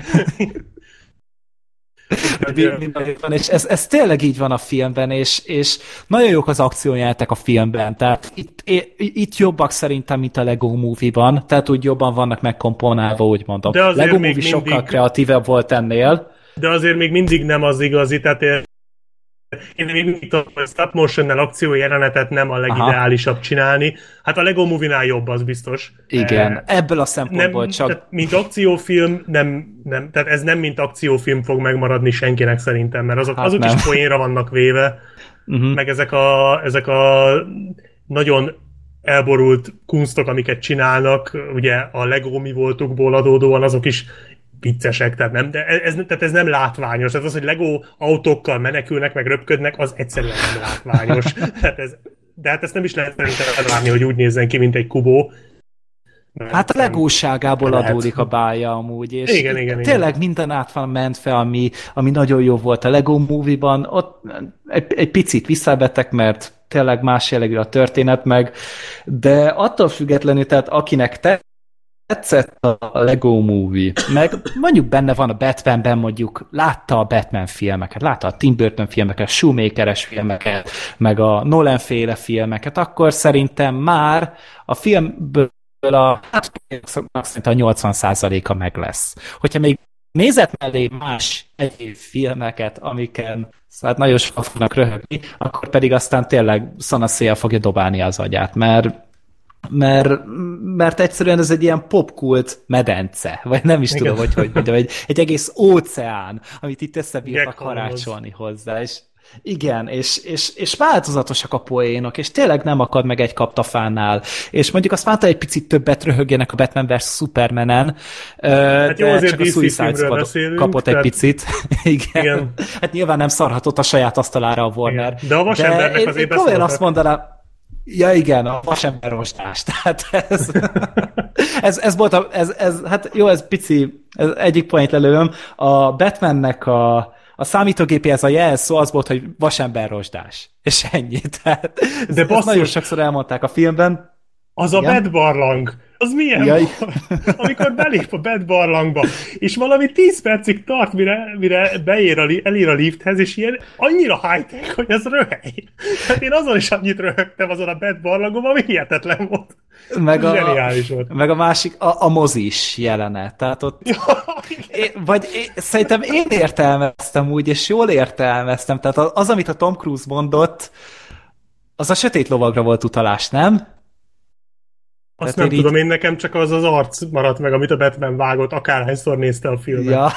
S4: És ez, ez tényleg így van a filmben, és, és nagyon jók az akciójátek a filmben, tehát itt, itt jobbak szerintem, mint a Lego Movie-ban, tehát úgy jobban vannak megkomponálva, úgy mondom. De Lego Movie mindig... sokkal kreatívebb volt ennél.
S3: De azért még mindig nem az igazi, tehát én még mindig tudom, hogy a stop motion-nel akció jelenetet nem a legideálisabb Aha. csinálni. Hát a Lego Movie-nál jobb, az biztos.
S4: Igen, e, ebből a szempontból
S3: nem,
S4: csak...
S3: Tehát, mint akciófilm, nem, nem, tehát ez nem mint akciófilm fog megmaradni senkinek szerintem, mert azok, hát azok nem. is poénra vannak véve, uh-huh. meg ezek a, ezek a nagyon elborult kunstok, amiket csinálnak, ugye a Lego mi voltukból adódóan azok is viccesek, tehát nem, de ez, tehát ez nem látványos. Tehát az, hogy Lego autókkal menekülnek, meg röpködnek, az egyszerűen nem látványos. Tehát ez, de hát ezt nem is lehet szerintem elvárni, hogy úgy nézzen ki, mint egy kubó.
S4: Hát a legóságából lehet. adódik a bája amúgy, és
S3: igen, igen,
S4: tényleg
S3: igen.
S4: minden átvan ment fel, ami, ami nagyon jó volt a Lego Movie-ban, ott egy, egy picit visszabetek, mert tényleg más jellegű a történet meg, de attól függetlenül, tehát akinek te tetszett a Lego Movie, meg mondjuk benne van a Batmanben, mondjuk látta a Batman filmeket, látta a Tim Burton filmeket, Shoemakeres filmeket, meg a Nolan féle filmeket, akkor szerintem már a filmből a, szerintem a 80%-a meg lesz. Hogyha még nézett mellé más egyéb filmeket, amiken szóval nagyon sokan fognak röhögni, akkor pedig aztán tényleg szanaszéjjel fogja dobálni az agyát, mert mert, mert egyszerűen ez egy ilyen popkult medence, vagy nem is Igen. tudom, hogy hogy mondjam, egy, egy egész óceán, amit itt összebírtak karácsolni hozzá, és igen, és, és, és változatosak a poénok, és tényleg nem akad meg egy kaptafánál. És mondjuk azt mondta, egy picit többet röhögjenek a Batman vs. Supermanen, hát jó, de csak a Suicide Squad kapott tehát... egy picit. Igen. Igen. Hát nyilván nem szarhatott a saját asztalára a Warner.
S3: Igen. De a vasembernek azért
S4: én, én azt mondanám, Ja igen, a vasemberostás. Tehát ez, ez, ez volt a, ez, ez, hát jó, ez pici, ez egyik point lelőm. A Batmannek a, a számítógépéhez a jelszó az volt, hogy vasemberrostás. És ennyi. Tehát De ezt, ezt nagyon sokszor elmondták a filmben.
S3: Az Igen? a Bad barlang. Az milyen Jaj. Amikor belép a bed barlangba, és valami 10 percig tart, mire, mire beér a, elér a lifthez, és ilyen annyira high-tech, hogy ez röhely. Tehát én azon is annyit röhögtem azon a bed barlangon, ami hihetetlen volt.
S4: Meg a, Zseniális volt. Meg a másik, a, a mozis jelenet. Tehát ott, én, vagy én, szerintem én értelmeztem úgy, és jól értelmeztem. Tehát az, amit a Tom Cruise mondott, az a sötét lovagra volt utalás, nem?
S3: Azt Tehát nem tudom, így... én nekem csak az az arc maradt meg, amit a Batman vágott, akárhányszor nézte a filmet.
S4: Ja,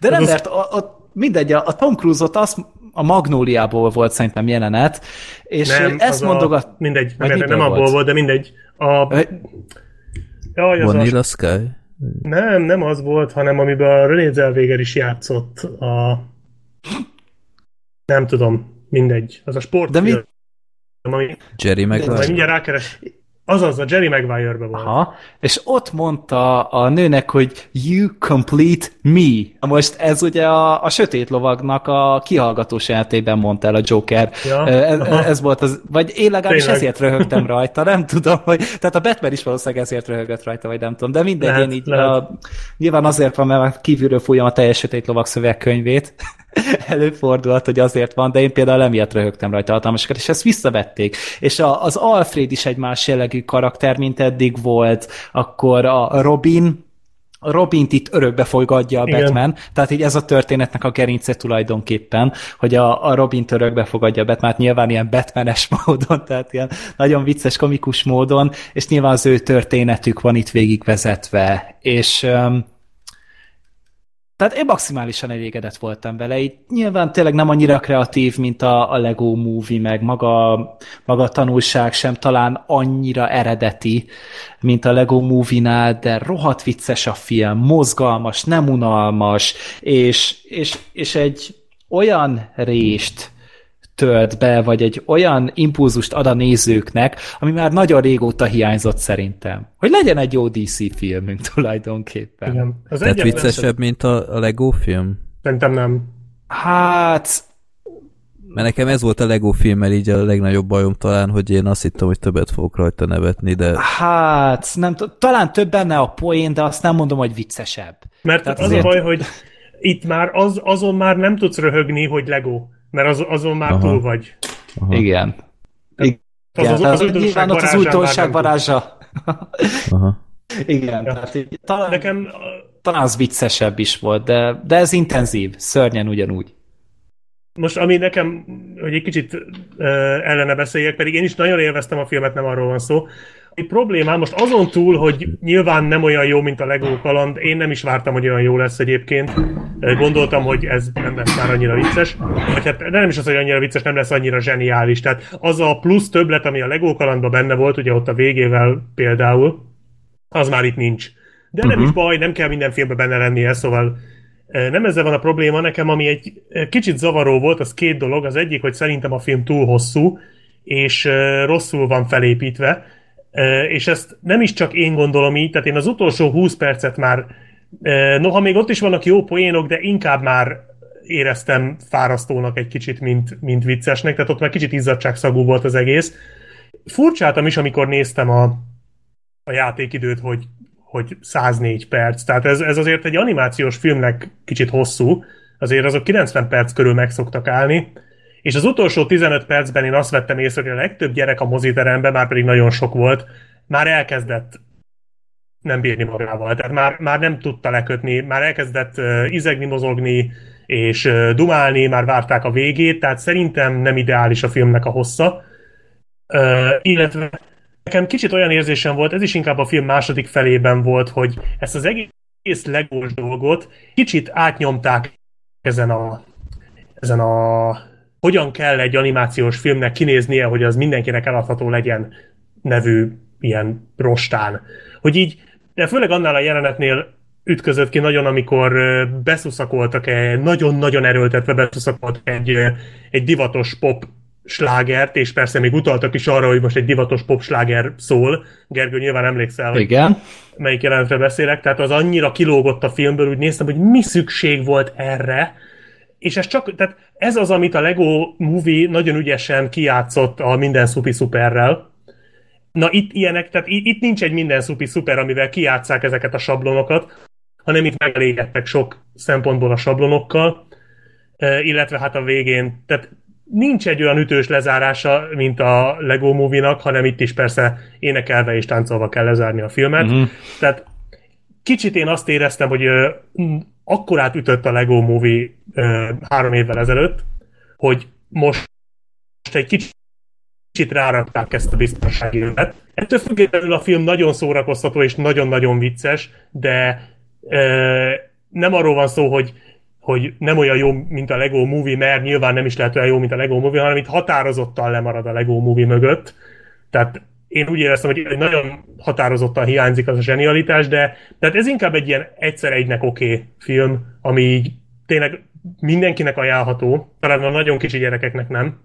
S4: de nem, az mert a, a, mindegy, a, Tom Cruise-ot az a Magnóliából volt szerintem jelenet, és nem, ezt mondogat... A,
S3: mindegy, nem, nem, nem abból volt? volt, de mindegy. A...
S2: Jaj, az Vanilla a... Sky?
S3: Nem, nem az volt, hanem amiben a René Zellweger is játszott a... Nem tudom, mindegy. Az a sportfilm. De mi...
S2: Ami... Jerry Maguire.
S3: Mindjárt rákeres. Azaz, a Jerry Maguire-be volt.
S4: Aha, és ott mondta a nőnek, hogy you complete me. Most ez ugye a, a Sötét Lovagnak a kihallgatós jelentében mondta el a Joker. Ja, ez, ez volt az, vagy én legalábbis Tényleg. ezért röhögtem rajta, nem tudom, hogy, tehát a Batman is valószínűleg ezért röhögött rajta, vagy nem tudom, de mindegy, lehet, én így, lehet. a, nyilván azért van, mert kívülről fújjam a teljes Sötét Lovag szövegkönyvét, előfordulhat, hogy azért van, de én például emiatt röhögtem rajta hatalmasokat, és ezt visszavették. És a, az Alfred is egy más jellegű karakter, mint eddig volt, akkor a Robin, a Robint itt örökbe fogadja a Igen. Batman, tehát így ez a történetnek a gerince tulajdonképpen, hogy a, a Robint örökbe fogadja a Batman, nyilván ilyen Batmanes módon, tehát ilyen nagyon vicces, komikus módon, és nyilván az ő történetük van itt végigvezetve, és um, tehát én maximálisan elégedett voltam vele. Így nyilván tényleg nem annyira kreatív, mint a, a Lego Movie, meg maga, maga a tanulság sem talán annyira eredeti, mint a Lego Movie-nál, de rohadt vicces a film, mozgalmas, nem unalmas, és, és, és egy olyan rést tölt be, vagy egy olyan impulzust ad a nézőknek, ami már nagyon régóta hiányzott szerintem. Hogy legyen egy jó DC filmünk tulajdonképpen. Igen.
S2: Az Tehát viccesebb, mint a, a Lego film?
S3: Szerintem nem.
S4: Hát...
S2: Mert nekem ez volt a Lego filmmel így a legnagyobb bajom talán, hogy én azt hittem, hogy többet fogok rajta nevetni, de...
S4: Hát, nem talán több benne a poén, de azt nem mondom, hogy viccesebb.
S3: Mert Tehát az azért... a baj, hogy itt már az, azon már nem tudsz röhögni, hogy Lego. Mert az, azon már Aha. túl vagy.
S4: Aha. Igen. Igen. Az, az, az, az nyilván ott az újdonság varázsa. Aha. Igen, ja. tehát így, talán, Nekem, talán az viccesebb is volt, de, de ez intenzív, szörnyen ugyanúgy.
S3: Most ami nekem, hogy egy kicsit uh, ellene beszéljek, pedig én is nagyon élveztem a filmet, nem arról van szó, egy problémám, most azon túl, hogy nyilván nem olyan jó, mint a Lego kaland, én nem is vártam, hogy olyan jó lesz egyébként. Gondoltam, hogy ez nem lesz már annyira vicces. Vagy hát nem is az, hogy annyira vicces, nem lesz annyira zseniális. Tehát az a plusz többlet, ami a Lego kalandban benne volt, ugye ott a végével például, az már itt nincs. De nem uh-huh. is baj, nem kell minden filmben benne lennie, szóval nem ezzel van a probléma, nekem ami egy kicsit zavaró volt, az két dolog. Az egyik, hogy szerintem a film túl hosszú, és rosszul van felépítve, és ezt nem is csak én gondolom így, tehát én az utolsó 20 percet már, noha még ott is vannak jó poénok, de inkább már éreztem fárasztónak egy kicsit, mint, mint viccesnek, tehát ott már kicsit izzadságszagú volt az egész. Furcsáltam is, amikor néztem a, a játékidőt, hogy hogy 104 perc. Tehát ez, ez azért egy animációs filmnek kicsit hosszú, azért azok 90 perc körül meg szoktak állni, és az utolsó 15 percben én azt vettem észre, hogy a legtöbb gyerek a moziteremben, már pedig nagyon sok volt, már elkezdett nem bírni magával. Tehát már, már nem tudta lekötni, már elkezdett uh, izegni, mozogni, és uh, dumálni, már várták a végét, tehát szerintem nem ideális a filmnek a hossza. Uh, illetve Nekem kicsit olyan érzésem volt, ez is inkább a film második felében volt, hogy ezt az egész legós dolgot kicsit átnyomták ezen a, ezen a hogyan kell egy animációs filmnek kinéznie, hogy az mindenkinek eladható legyen nevű ilyen rostán. Hogy így, de főleg annál a jelenetnél ütközött ki nagyon, amikor beszuszakoltak, nagyon-nagyon erőltetve beszuszakoltak egy, egy divatos pop slágert, és persze még utaltak is arra, hogy most egy divatos popsláger szól. Gergő, nyilván emlékszel,
S4: Igen.
S3: melyik jelentre beszélek, tehát az annyira kilógott a filmből, úgy néztem, hogy mi szükség volt erre, és ez csak, tehát ez az, amit a Lego Movie nagyon ügyesen kijátszott a Minden Szupi Szuperrel. Na itt ilyenek, tehát itt nincs egy Minden Szupi Szuper, amivel kijátszák ezeket a sablonokat, hanem itt megelégettek sok szempontból a sablonokkal, illetve hát a végén, tehát nincs egy olyan ütős lezárása, mint a Lego Movie-nak, hanem itt is persze énekelve és táncolva kell lezárni a filmet. Uh-huh. Tehát kicsit én azt éreztem, hogy akkorát ütött a Lego Movie uh, három évvel ezelőtt, hogy most egy kicsit kicsit rárakták ezt a biztonsági övet. Ettől függetlenül a film nagyon szórakoztató és nagyon-nagyon vicces, de uh, nem arról van szó, hogy hogy nem olyan jó, mint a Lego Movie, mert nyilván nem is lehet olyan jó, mint a Lego Movie, hanem itt határozottan lemarad a Lego Movie mögött. Tehát én úgy éreztem, hogy nagyon határozottan hiányzik az a zsenialitás, de tehát ez inkább egy ilyen egyszer egynek oké okay film, ami így tényleg mindenkinek ajánlható, talán a nagyon kicsi gyerekeknek nem,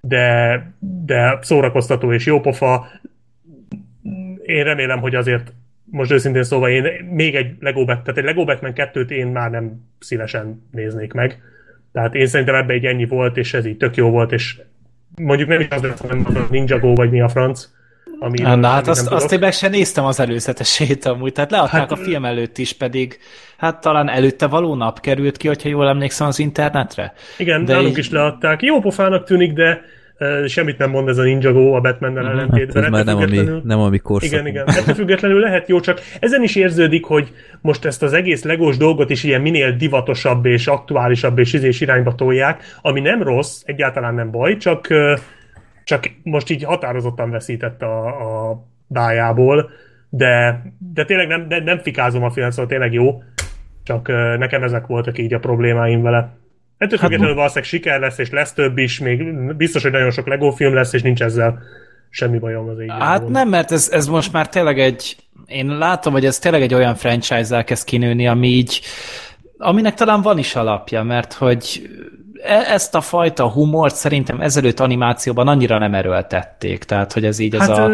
S3: de, de szórakoztató és jópofa. Én remélem, hogy azért most őszintén szóval én még egy Lego Batman, tehát egy Lego Batman 2-t én már nem szívesen néznék meg. Tehát én szerintem ebbe egy ennyi volt, és ez így tök jó volt, és mondjuk nem is az lesz, hogy Ninja Go, vagy mi a franc.
S4: Ami, Na hát azt, azt én meg sem néztem az előzetesét amúgy, tehát leadták hát, a film előtt is, pedig hát talán előtte való nap került ki, hogyha jól emlékszem az internetre.
S3: Igen, de nálunk így... is leadták. Jó pofának tűnik, de semmit nem mond ez a Ninjago a Batman-nel uh-huh. ellentétben.
S2: Hát ez már nem a, mi, nem a mi
S3: Igen, igen. Ettől függetlenül lehet jó, csak ezen is érződik, hogy most ezt az egész legós dolgot is ilyen minél divatosabb és aktuálisabb és izés irányba tolják, ami nem rossz, egyáltalán nem baj, csak, csak most így határozottan veszített a, a bájából, de, de tényleg nem, de nem fikázom a filmet, szóval tényleg jó, csak nekem ezek voltak így a problémáim vele. Ettől hát, függetlenül valószínűleg siker lesz, és lesz több is, még biztos, hogy nagyon sok Lego film lesz, és nincs ezzel semmi bajom az így.
S4: Hát nem, mert ez, ez most már tényleg egy, én látom, hogy ez tényleg egy olyan franchise-zel kezd kinőni, ami így, aminek talán van is alapja, mert hogy ezt a fajta humort szerintem ezelőtt animációban annyira nem erőltették, tehát hogy ez így hát, ez, a,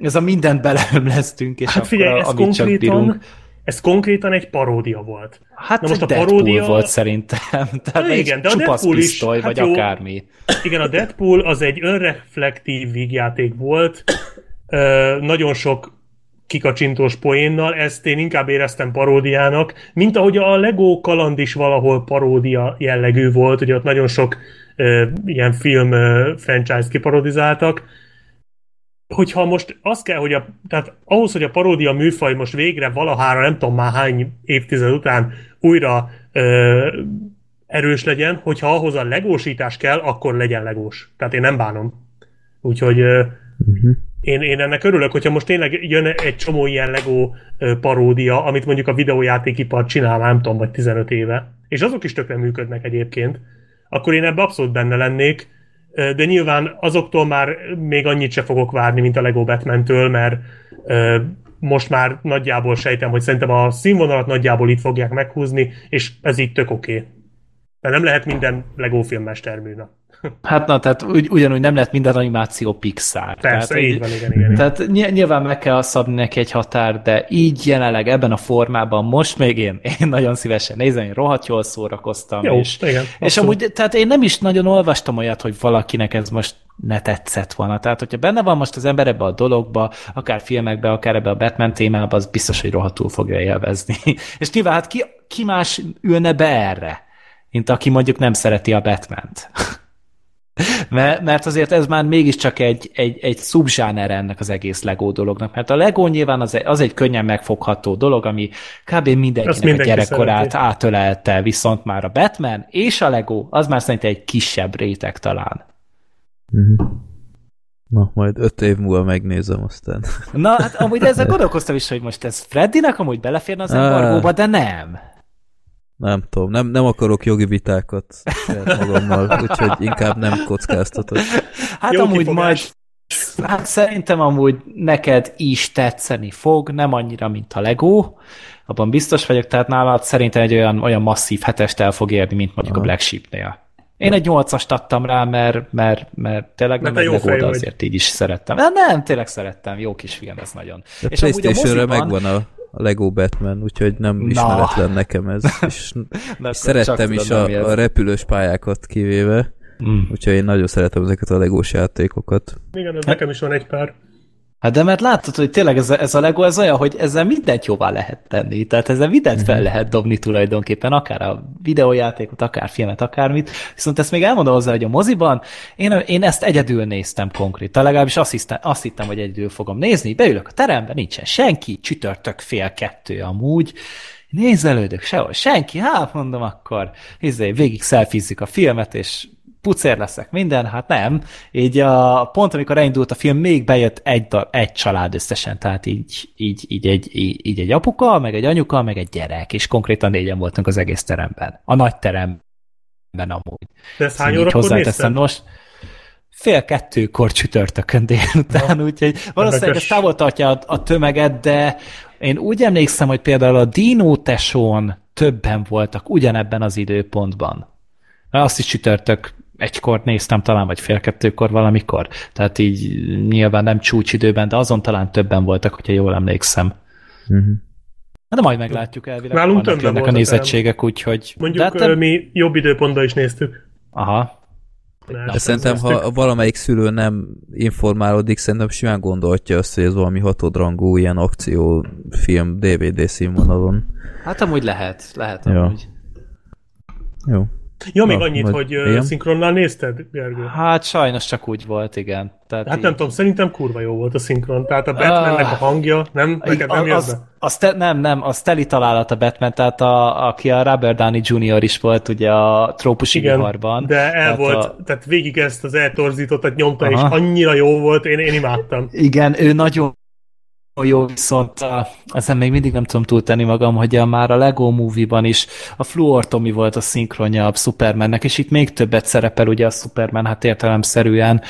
S4: ez a mindent beleömlesztünk, és hát akkor figyelj, a, amit csak bírunk
S3: ez konkrétan egy paródia volt.
S4: Hát Na most a paródia volt szerintem. Tehát igen, de a Deadpool is, hát vagy jó, akármi.
S3: Igen, a Deadpool az egy önreflektív vígjáték volt, Ö, nagyon sok kikacsintós poénnal, ezt én inkább éreztem paródiának, mint ahogy a Lego kaland is valahol paródia jellegű volt, ugye ott nagyon sok ö, ilyen film ö, franchise kiparodizáltak, hogyha most az kell, hogy a, tehát ahhoz, hogy a paródia műfaj most végre valahára, nem tudom már hány évtized után újra ö, erős legyen, hogyha ahhoz a legósítás kell, akkor legyen legós. Tehát én nem bánom. Úgyhogy ö, uh-huh. Én, én ennek örülök, hogyha most tényleg jön egy csomó ilyen Lego paródia, amit mondjuk a videójátékipar csinál, nem tudom, vagy 15 éve, és azok is tökre működnek egyébként, akkor én ebbe abszolút benne lennék, de nyilván azoktól már még annyit se fogok várni, mint a Lego Batman-től, mert most már nagyjából sejtem, hogy szerintem a színvonalat nagyjából itt fogják meghúzni, és ez így tök oké. Okay. De nem lehet minden Lego filmmesterműna.
S4: Hát na, tehát ugy, ugyanúgy nem lehet minden animáció Pixar.
S3: Persze,
S4: tehát,
S3: így van, igen, igen.
S4: Tehát nyilván meg kell szabni neki egy határ, de így jelenleg ebben a formában most még én, én nagyon szívesen nézem, én rohadt jól szórakoztam.
S3: Jó,
S4: és,
S3: igen,
S4: és amúgy, tehát én nem is nagyon olvastam olyat, hogy valakinek ez most ne tetszett volna. Tehát, hogyha benne van most az ember ebbe a dologba, akár filmekbe, akár ebbe a Batman témába, az biztos, hogy rohadtul fogja élvezni. és nyilván, hát ki, ki más ülne be erre, mint aki mondjuk nem szereti a Batman-t. mert, mert azért ez már mégiscsak egy, egy, egy szubzsáner ennek az egész Lego dolognak, mert a Lego nyilván az, az egy könnyen megfogható dolog, ami kb. mindenkinek mindenki a gyerekkorát szereti. átölelte, viszont már a Batman és a Lego, az már szerintem egy kisebb réteg talán.
S2: Mm-hmm. Na, majd öt év múlva megnézem aztán.
S4: Na, hát amúgy ezzel gondolkoztam is, hogy most ez Freddynek amúgy beleférne az embargóba, de nem.
S2: Nem tudom, nem, nem akarok jogi vitákat magammal, úgyhogy inkább nem kockáztatok.
S4: Hát Jó amúgy kifogás. majd Hát szerintem amúgy neked is tetszeni fog, nem annyira, mint a Lego, abban biztos vagyok, tehát nálad szerintem egy olyan, olyan masszív hetest el fog érni, mint mondjuk Aha. a Black Sheep-nél. Én egy nyolcast adtam rá, mert, mert, mert tényleg mert nem egy azért így is szerettem. Nem, nem, tényleg szerettem, jó kis film ez nagyon.
S2: De és playstation megvan a a Lego Batman, úgyhogy nem Na. ismeretlen nekem ez. És, és szerettem is a, a repülős pályákat kivéve, mm. úgyhogy én nagyon szeretem ezeket a legós játékokat.
S3: Igen, nekem is van egy pár.
S4: Hát de mert látod, hogy tényleg ez a, ez a Lego ez olyan, hogy ezzel mindent jóvá lehet tenni, tehát ezzel mindent fel mhm. lehet dobni tulajdonképpen, akár a videójátékot, akár filmet, akármit, viszont ezt még elmondom hozzá, hogy a moziban én, én ezt egyedül néztem konkrétan, legalábbis azt, hisztem, azt hittem, hogy egyedül fogom nézni, beülök a terembe, nincsen senki, csütörtök fél kettő amúgy, nézelődök, sehol senki, hát mondom akkor, izé, végig szelfizzük a filmet, és pucér leszek, minden, hát nem. Így a, pont amikor elindult a film, még bejött egy, egy család összesen, tehát így, így, így, egy, így, így egy apuka, meg egy anyuka, meg egy gyerek, és konkrétan négyen voltunk az egész teremben. A nagy teremben amúgy.
S3: De ez hány órakor nézted?
S4: Nos, fél kettőkor csütörtökön délután, úgyhogy valószínűleg ez távol tartja a, a tömeget, de én úgy emlékszem, hogy például a Dino Tesón többen voltak ugyanebben az időpontban. Azt is csütörtök egykor néztem talán, vagy fél kettőkor valamikor. Tehát így nyilván nem csúcsidőben, de azon talán többen voltak, hogyha jól emlékszem. Uh-huh. De majd meglátjuk elvileg.
S3: Nálunk többen
S4: a nézettségek, úgyhogy...
S3: Mondjuk hát, te... mi jobb időpontban is néztük.
S4: Aha.
S2: Na, de szerintem, ha valamelyik szülő nem informálódik, szerintem simán gondolhatja azt, hogy ez valami hatodrangú ilyen akciófilm DVD színvonalon.
S4: Hát amúgy lehet, lehet amúgy.
S2: Jó.
S3: Ja, még annyit, majd, hogy igen? szinkronnal nézted, Gergő?
S4: Hát sajnos csak úgy volt, igen.
S3: Tehát hát így... nem tudom, szerintem kurva jó volt a szinkron. Tehát a Batmannek a hangja, nem? Neked nem
S4: az, az te, Nem, nem, az teli találat a Batman, tehát a, aki a Robert Downey Jr. is volt ugye a trópusi igen, viharban.
S3: de el tehát volt, a... tehát végig ezt az eltorzítottat nyomta, Aha. és annyira jó volt, én, én imádtam.
S4: Igen, ő nagyon jó, viszont ezen még mindig nem tudom túltenni magam, hogy a, már a Lego Movie-ban is a Fluor Tommy volt a szinkronja a Supermannek, és itt még többet szerepel ugye a Superman, hát értelemszerűen,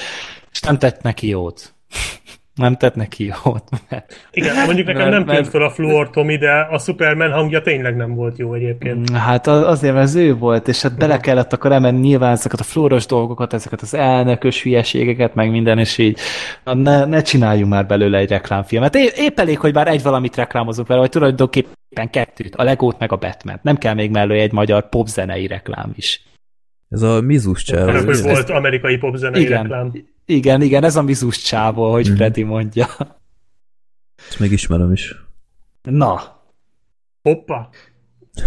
S4: és nem tett neki jót nem tett neki jót.
S3: Mert, Igen, mondjuk nekem mert, nem tűnt mert, fel a Fluor Tommy, de a Superman hangja tényleg nem volt jó egyébként.
S4: Hát azért, mert az ő volt, és hát bele kellett akkor emenni nyilván ezeket a fluoros dolgokat, ezeket az elnökös hülyeségeket, meg minden, és így ne, ne csináljunk már belőle egy reklámfilmet. É, épp elég, hogy bár egy valamit reklámozunk vele, vagy tulajdonképpen kettőt, a Legót meg a Batman. Nem kell még mellé egy magyar popzenei reklám is.
S2: Ez a Mizus csáv.
S3: Ez volt amerikai popzenei
S4: igen,
S3: reklám.
S4: Igen, igen, ez a Mizus csávó, hogy mm. Freddy mondja.
S2: Ezt megismerem is.
S4: Na.
S3: Hoppa.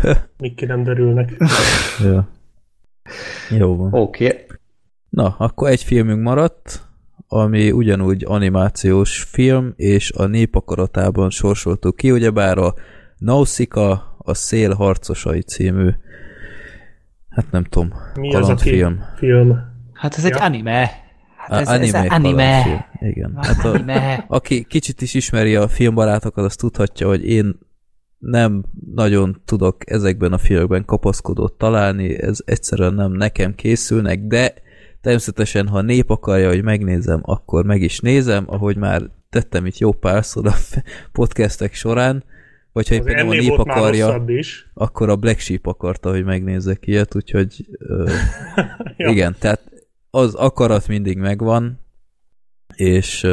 S3: Mik ki nem derülnek.
S2: ja. Jó van.
S4: Oké. Okay.
S2: Na, akkor egy filmünk maradt, ami ugyanúgy animációs film, és a népakaratában sorsoltuk ki, ugyebár a Nausicaa, a szél harcosai című Hát nem tudom.
S3: Mi az a film?
S4: film? Hát ez ja. egy anime. Ez,
S2: A-
S4: ez
S2: anime
S4: anime.
S2: Igen. Hát a,
S4: Anime.
S2: aki kicsit is ismeri a filmbarátokat, az tudhatja, hogy én nem nagyon tudok ezekben a filmekben kapaszkodót találni, ez egyszerűen nem nekem készülnek, de természetesen, ha a nép akarja, hogy megnézem, akkor meg is nézem, ahogy már tettem itt jó párszor a podcastek során, vagy ha éppen a nép akarja, akkor a Black Sheep akarta, hogy megnézzek ilyet, úgyhogy ö,
S3: Ja.
S2: igen, tehát az akarat mindig megvan, és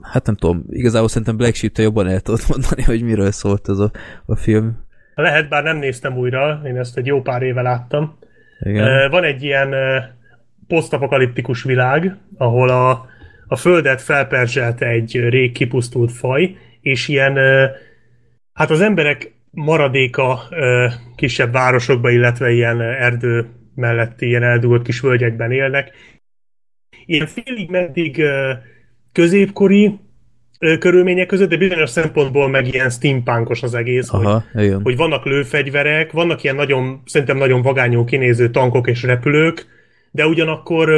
S2: hát nem tudom, igazából szerintem Black Sheep-te jobban el tudod mondani, hogy miről szólt ez a, a film.
S3: Lehet, bár nem néztem újra, én ezt egy jó pár éve láttam.
S2: Igen.
S3: Van egy ilyen posztapokaliptikus világ, ahol a, a Földet felperzselte egy rég kipusztult faj, és ilyen, hát az emberek maradéka kisebb városokba, illetve ilyen erdő melletti ilyen eldugott kis völgyekben élnek. Ilyen félig meddig középkori körülmények között, de bizonyos szempontból meg ilyen steampunkos az egész, hogy
S2: Aha, igen.
S3: hogy vannak lőfegyverek, vannak ilyen nagyon, szerintem nagyon vagányú kinéző tankok és repülők, de ugyanakkor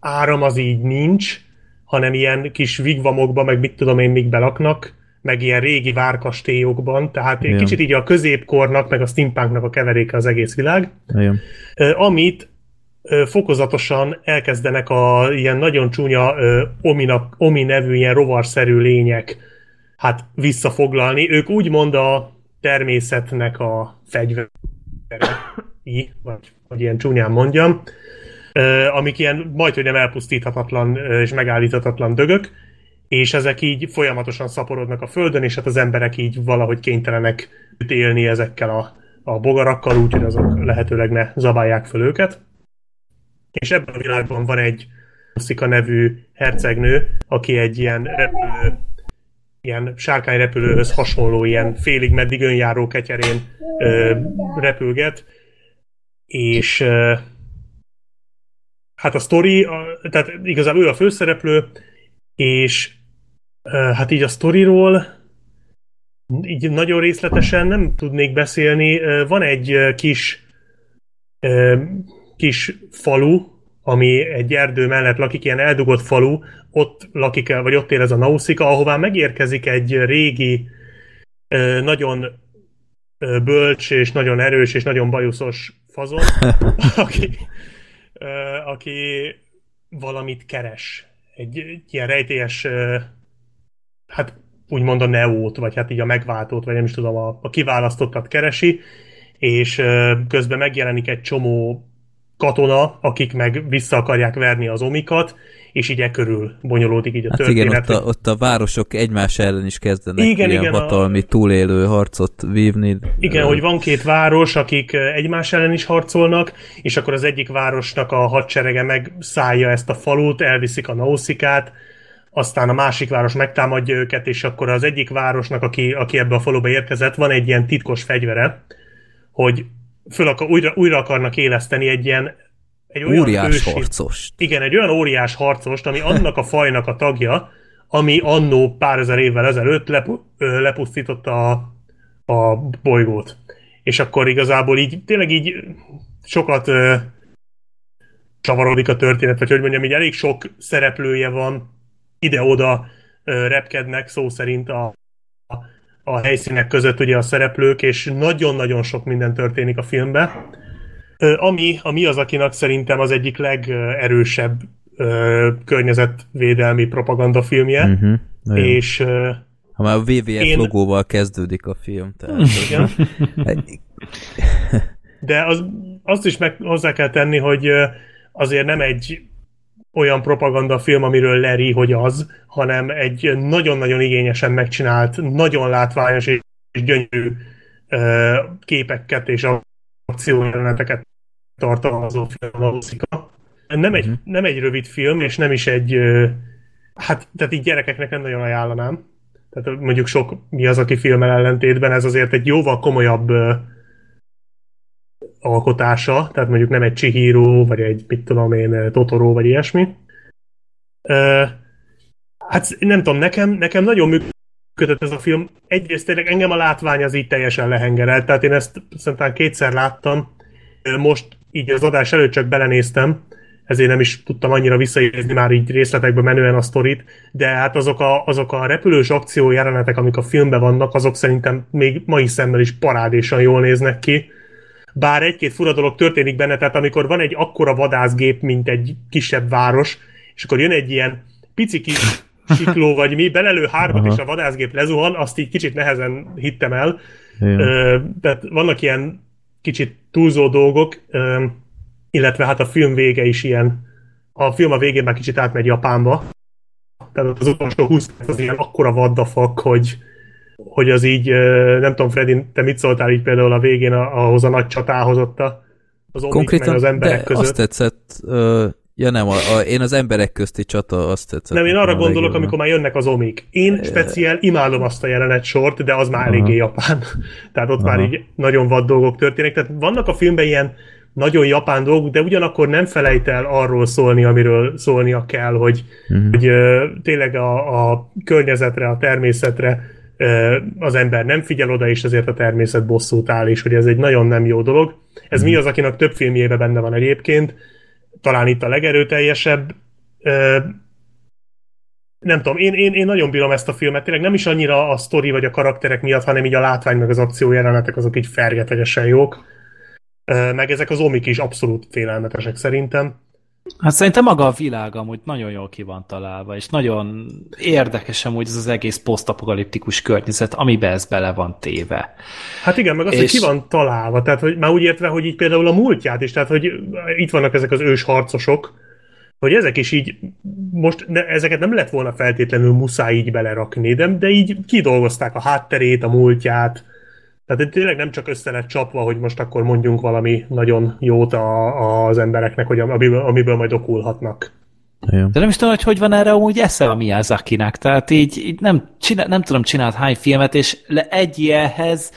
S3: áram az így nincs, hanem ilyen kis vigvamokban, meg mit tudom én, még belaknak, meg ilyen régi várkastélyokban, tehát
S2: Igen.
S3: kicsit így a középkornak, meg a steampunknak a keveréke az egész világ,
S2: igen.
S3: Amit fokozatosan elkezdenek a ilyen nagyon csúnya ö, ominak, omi nevű ilyen rovarszerű lények hát visszafoglalni. Ők úgymond a természetnek a fegyverei, vagy, vagy ilyen csúnyán mondjam, amik ilyen majd, hogy nem elpusztíthatatlan és megállíthatatlan dögök, és ezek így folyamatosan szaporodnak a földön, és hát az emberek így valahogy kénytelenek élni ezekkel a, a bogarakkal, úgyhogy azok lehetőleg ne zabálják föl őket. És ebben a világban van egy Szika nevű hercegnő, aki egy ilyen repülő, ilyen sárkányrepülőhöz hasonló, ilyen félig meddig önjáró ketyerén ö, repülget, és ö, hát a sztori, a, tehát igazából ő a főszereplő, és hát így a sztoriról így nagyon részletesen nem tudnék beszélni. Van egy kis kis falu, ami egy erdő mellett lakik, ilyen eldugott falu, ott lakik, vagy ott él ez a Nausicaa, ahová megérkezik egy régi, nagyon bölcs, és nagyon erős, és nagyon bajuszos fazon, aki, aki valamit keres. Egy, egy ilyen rejtélyes, hát úgymond a neót, vagy hát így a megváltót, vagy nem is tudom, a, a kiválasztottat keresi, és közben megjelenik egy csomó katona, akik meg vissza akarják verni az omikat, és így e körül bonyolódik így a
S2: Hát
S3: történet.
S2: igen, ott a, ott a városok egymás ellen is kezdenek
S3: Igen,
S2: ilyen
S3: igen, a-
S2: hatalmi túlélő harcot vívni.
S3: Igen, hogy van két város, akik egymás ellen is harcolnak, és akkor az egyik városnak a hadserege megszállja ezt a falut, elviszik a Nauszikát, aztán a másik város megtámadja őket, és akkor az egyik városnak, aki, aki ebbe a faluba érkezett, van egy ilyen titkos fegyvere, hogy föl akar, újra, újra akarnak éleszteni egy ilyen egy olyan
S2: Óriás
S3: ősi-
S2: harcos.
S3: Igen, egy olyan óriás harcost, ami annak a fajnak a tagja, ami annó pár ezer évvel ezelőtt lepu- lepusztította a, a bolygót. És akkor igazából így, tényleg így sokat ö, csavarodik a történet, vagy hogy mondjam, így elég sok szereplője van, ide-oda repkednek szó szerint a, a, a helyszínek között ugye a szereplők, és nagyon-nagyon sok minden történik a filmben. Ö, Ami a Miyazakinak szerintem az egyik legerősebb ö, környezetvédelmi propagandafilmje,
S2: Uh-huh. Nagyon.
S3: és ö,
S2: Ha már a WWF
S3: Én-
S2: logóval kezdődik a film, tehát
S3: igen,
S2: Hát,
S3: de az, azt is meg hozzá kell tenni, hogy azért nem egy olyan propagandafilm, amiről leri, hogy az, hanem egy nagyon-nagyon igényesen megcsinált, nagyon látványos és gyönyörű ö, képeket és akciójeleneteket tartalmazó film valószínűleg. Nem egy, nem egy rövid film, és nem is egy, ö, hát, tehát így gyerekeknek nem nagyon ajánlanám. Tehát mondjuk sok mi az, aki filmmel ellentétben, ez azért egy jóval komolyabb ö, alkotása, tehát mondjuk nem egy Chihiro, vagy egy, mit tudom én, Totoro, vagy ilyesmi. Hát nem tudom, nekem, nekem nagyon működött ez a film. Egyrészt tényleg engem a látvány az így teljesen lehengerelt, tehát én ezt szerintem kétszer láttam, most így az adás előtt csak belenéztem, ezért nem is tudtam annyira visszaérzni már így részletekbe menően a sztorit, de hát azok a, azok a repülős akció jelenetek, amik a filmben vannak, azok szerintem még mai szemmel is parádésan jól néznek ki. Bár egy-két fura dolog történik benne, tehát amikor van egy akkora vadászgép, mint egy kisebb város, és akkor jön egy ilyen pici kis sikló, vagy mi, belelő hármat, és a vadászgép lezuhan, azt így kicsit nehezen hittem el. Ö, tehát vannak ilyen kicsit túlzó dolgok, ö, illetve hát a film vége is ilyen. A film a végén már kicsit átmegy Japánba, tehát az utolsó 20 perc az ilyen akkora vaddafak, hogy, hogy az így, nem tudom, Freddy, te mit szóltál így például a végén ahhoz a nagy csatához ott a, az Konkrétan, az emberek de között?
S2: azt tetszett, Ja nem, a, a, én az emberek közti csata azt tetszett.
S3: Nem, én arra gondolok, legjobban. amikor már jönnek az omik. Én speciál imádom azt a jelenet sort, de az már Aha. eléggé japán. Tehát ott Aha. már így nagyon vad dolgok történnek. Tehát vannak a filmben ilyen nagyon japán dolgok, de ugyanakkor nem felejt el arról szólni, amiről szólnia kell, hogy, uh-huh. hogy uh, tényleg a, a környezetre, a természetre az ember nem figyel oda, és ezért a természet bosszút áll, és hogy ez egy nagyon nem jó dolog. Ez mi az, akinek több filmjébe benne van egyébként, talán itt a legerőteljesebb. Nem tudom, én, én, én nagyon bírom ezt a filmet, tényleg nem is annyira a sztori vagy a karakterek miatt, hanem így a látvány meg az akció jelenetek azok így fergetegesen jók. Meg ezek az omik is abszolút félelmetesek szerintem.
S4: Hát szerintem maga a világ amúgy nagyon jól ki van találva, és nagyon érdekes amúgy ez az egész posztapokaliptikus környezet, amiben ez bele van téve.
S3: Hát igen, meg az, és... hogy ki van találva, tehát hogy már úgy értve, hogy így például a múltját is, tehát hogy itt vannak ezek az ős harcosok, hogy ezek is így, most ne, ezeket nem lett volna feltétlenül muszáj így belerakni, de, de így kidolgozták a hátterét, a múltját, tehát tényleg nem csak össze lett csapva, hogy most akkor mondjunk valami nagyon jót a, az embereknek, hogy amiből, amiből majd okulhatnak.
S4: Igen. De nem is tudom, hogy hogy van erre amúgy esze a Miyazaki-nak. Tehát így, így nem, csinál, nem tudom csinálni hány filmet, és le egy ilyenhez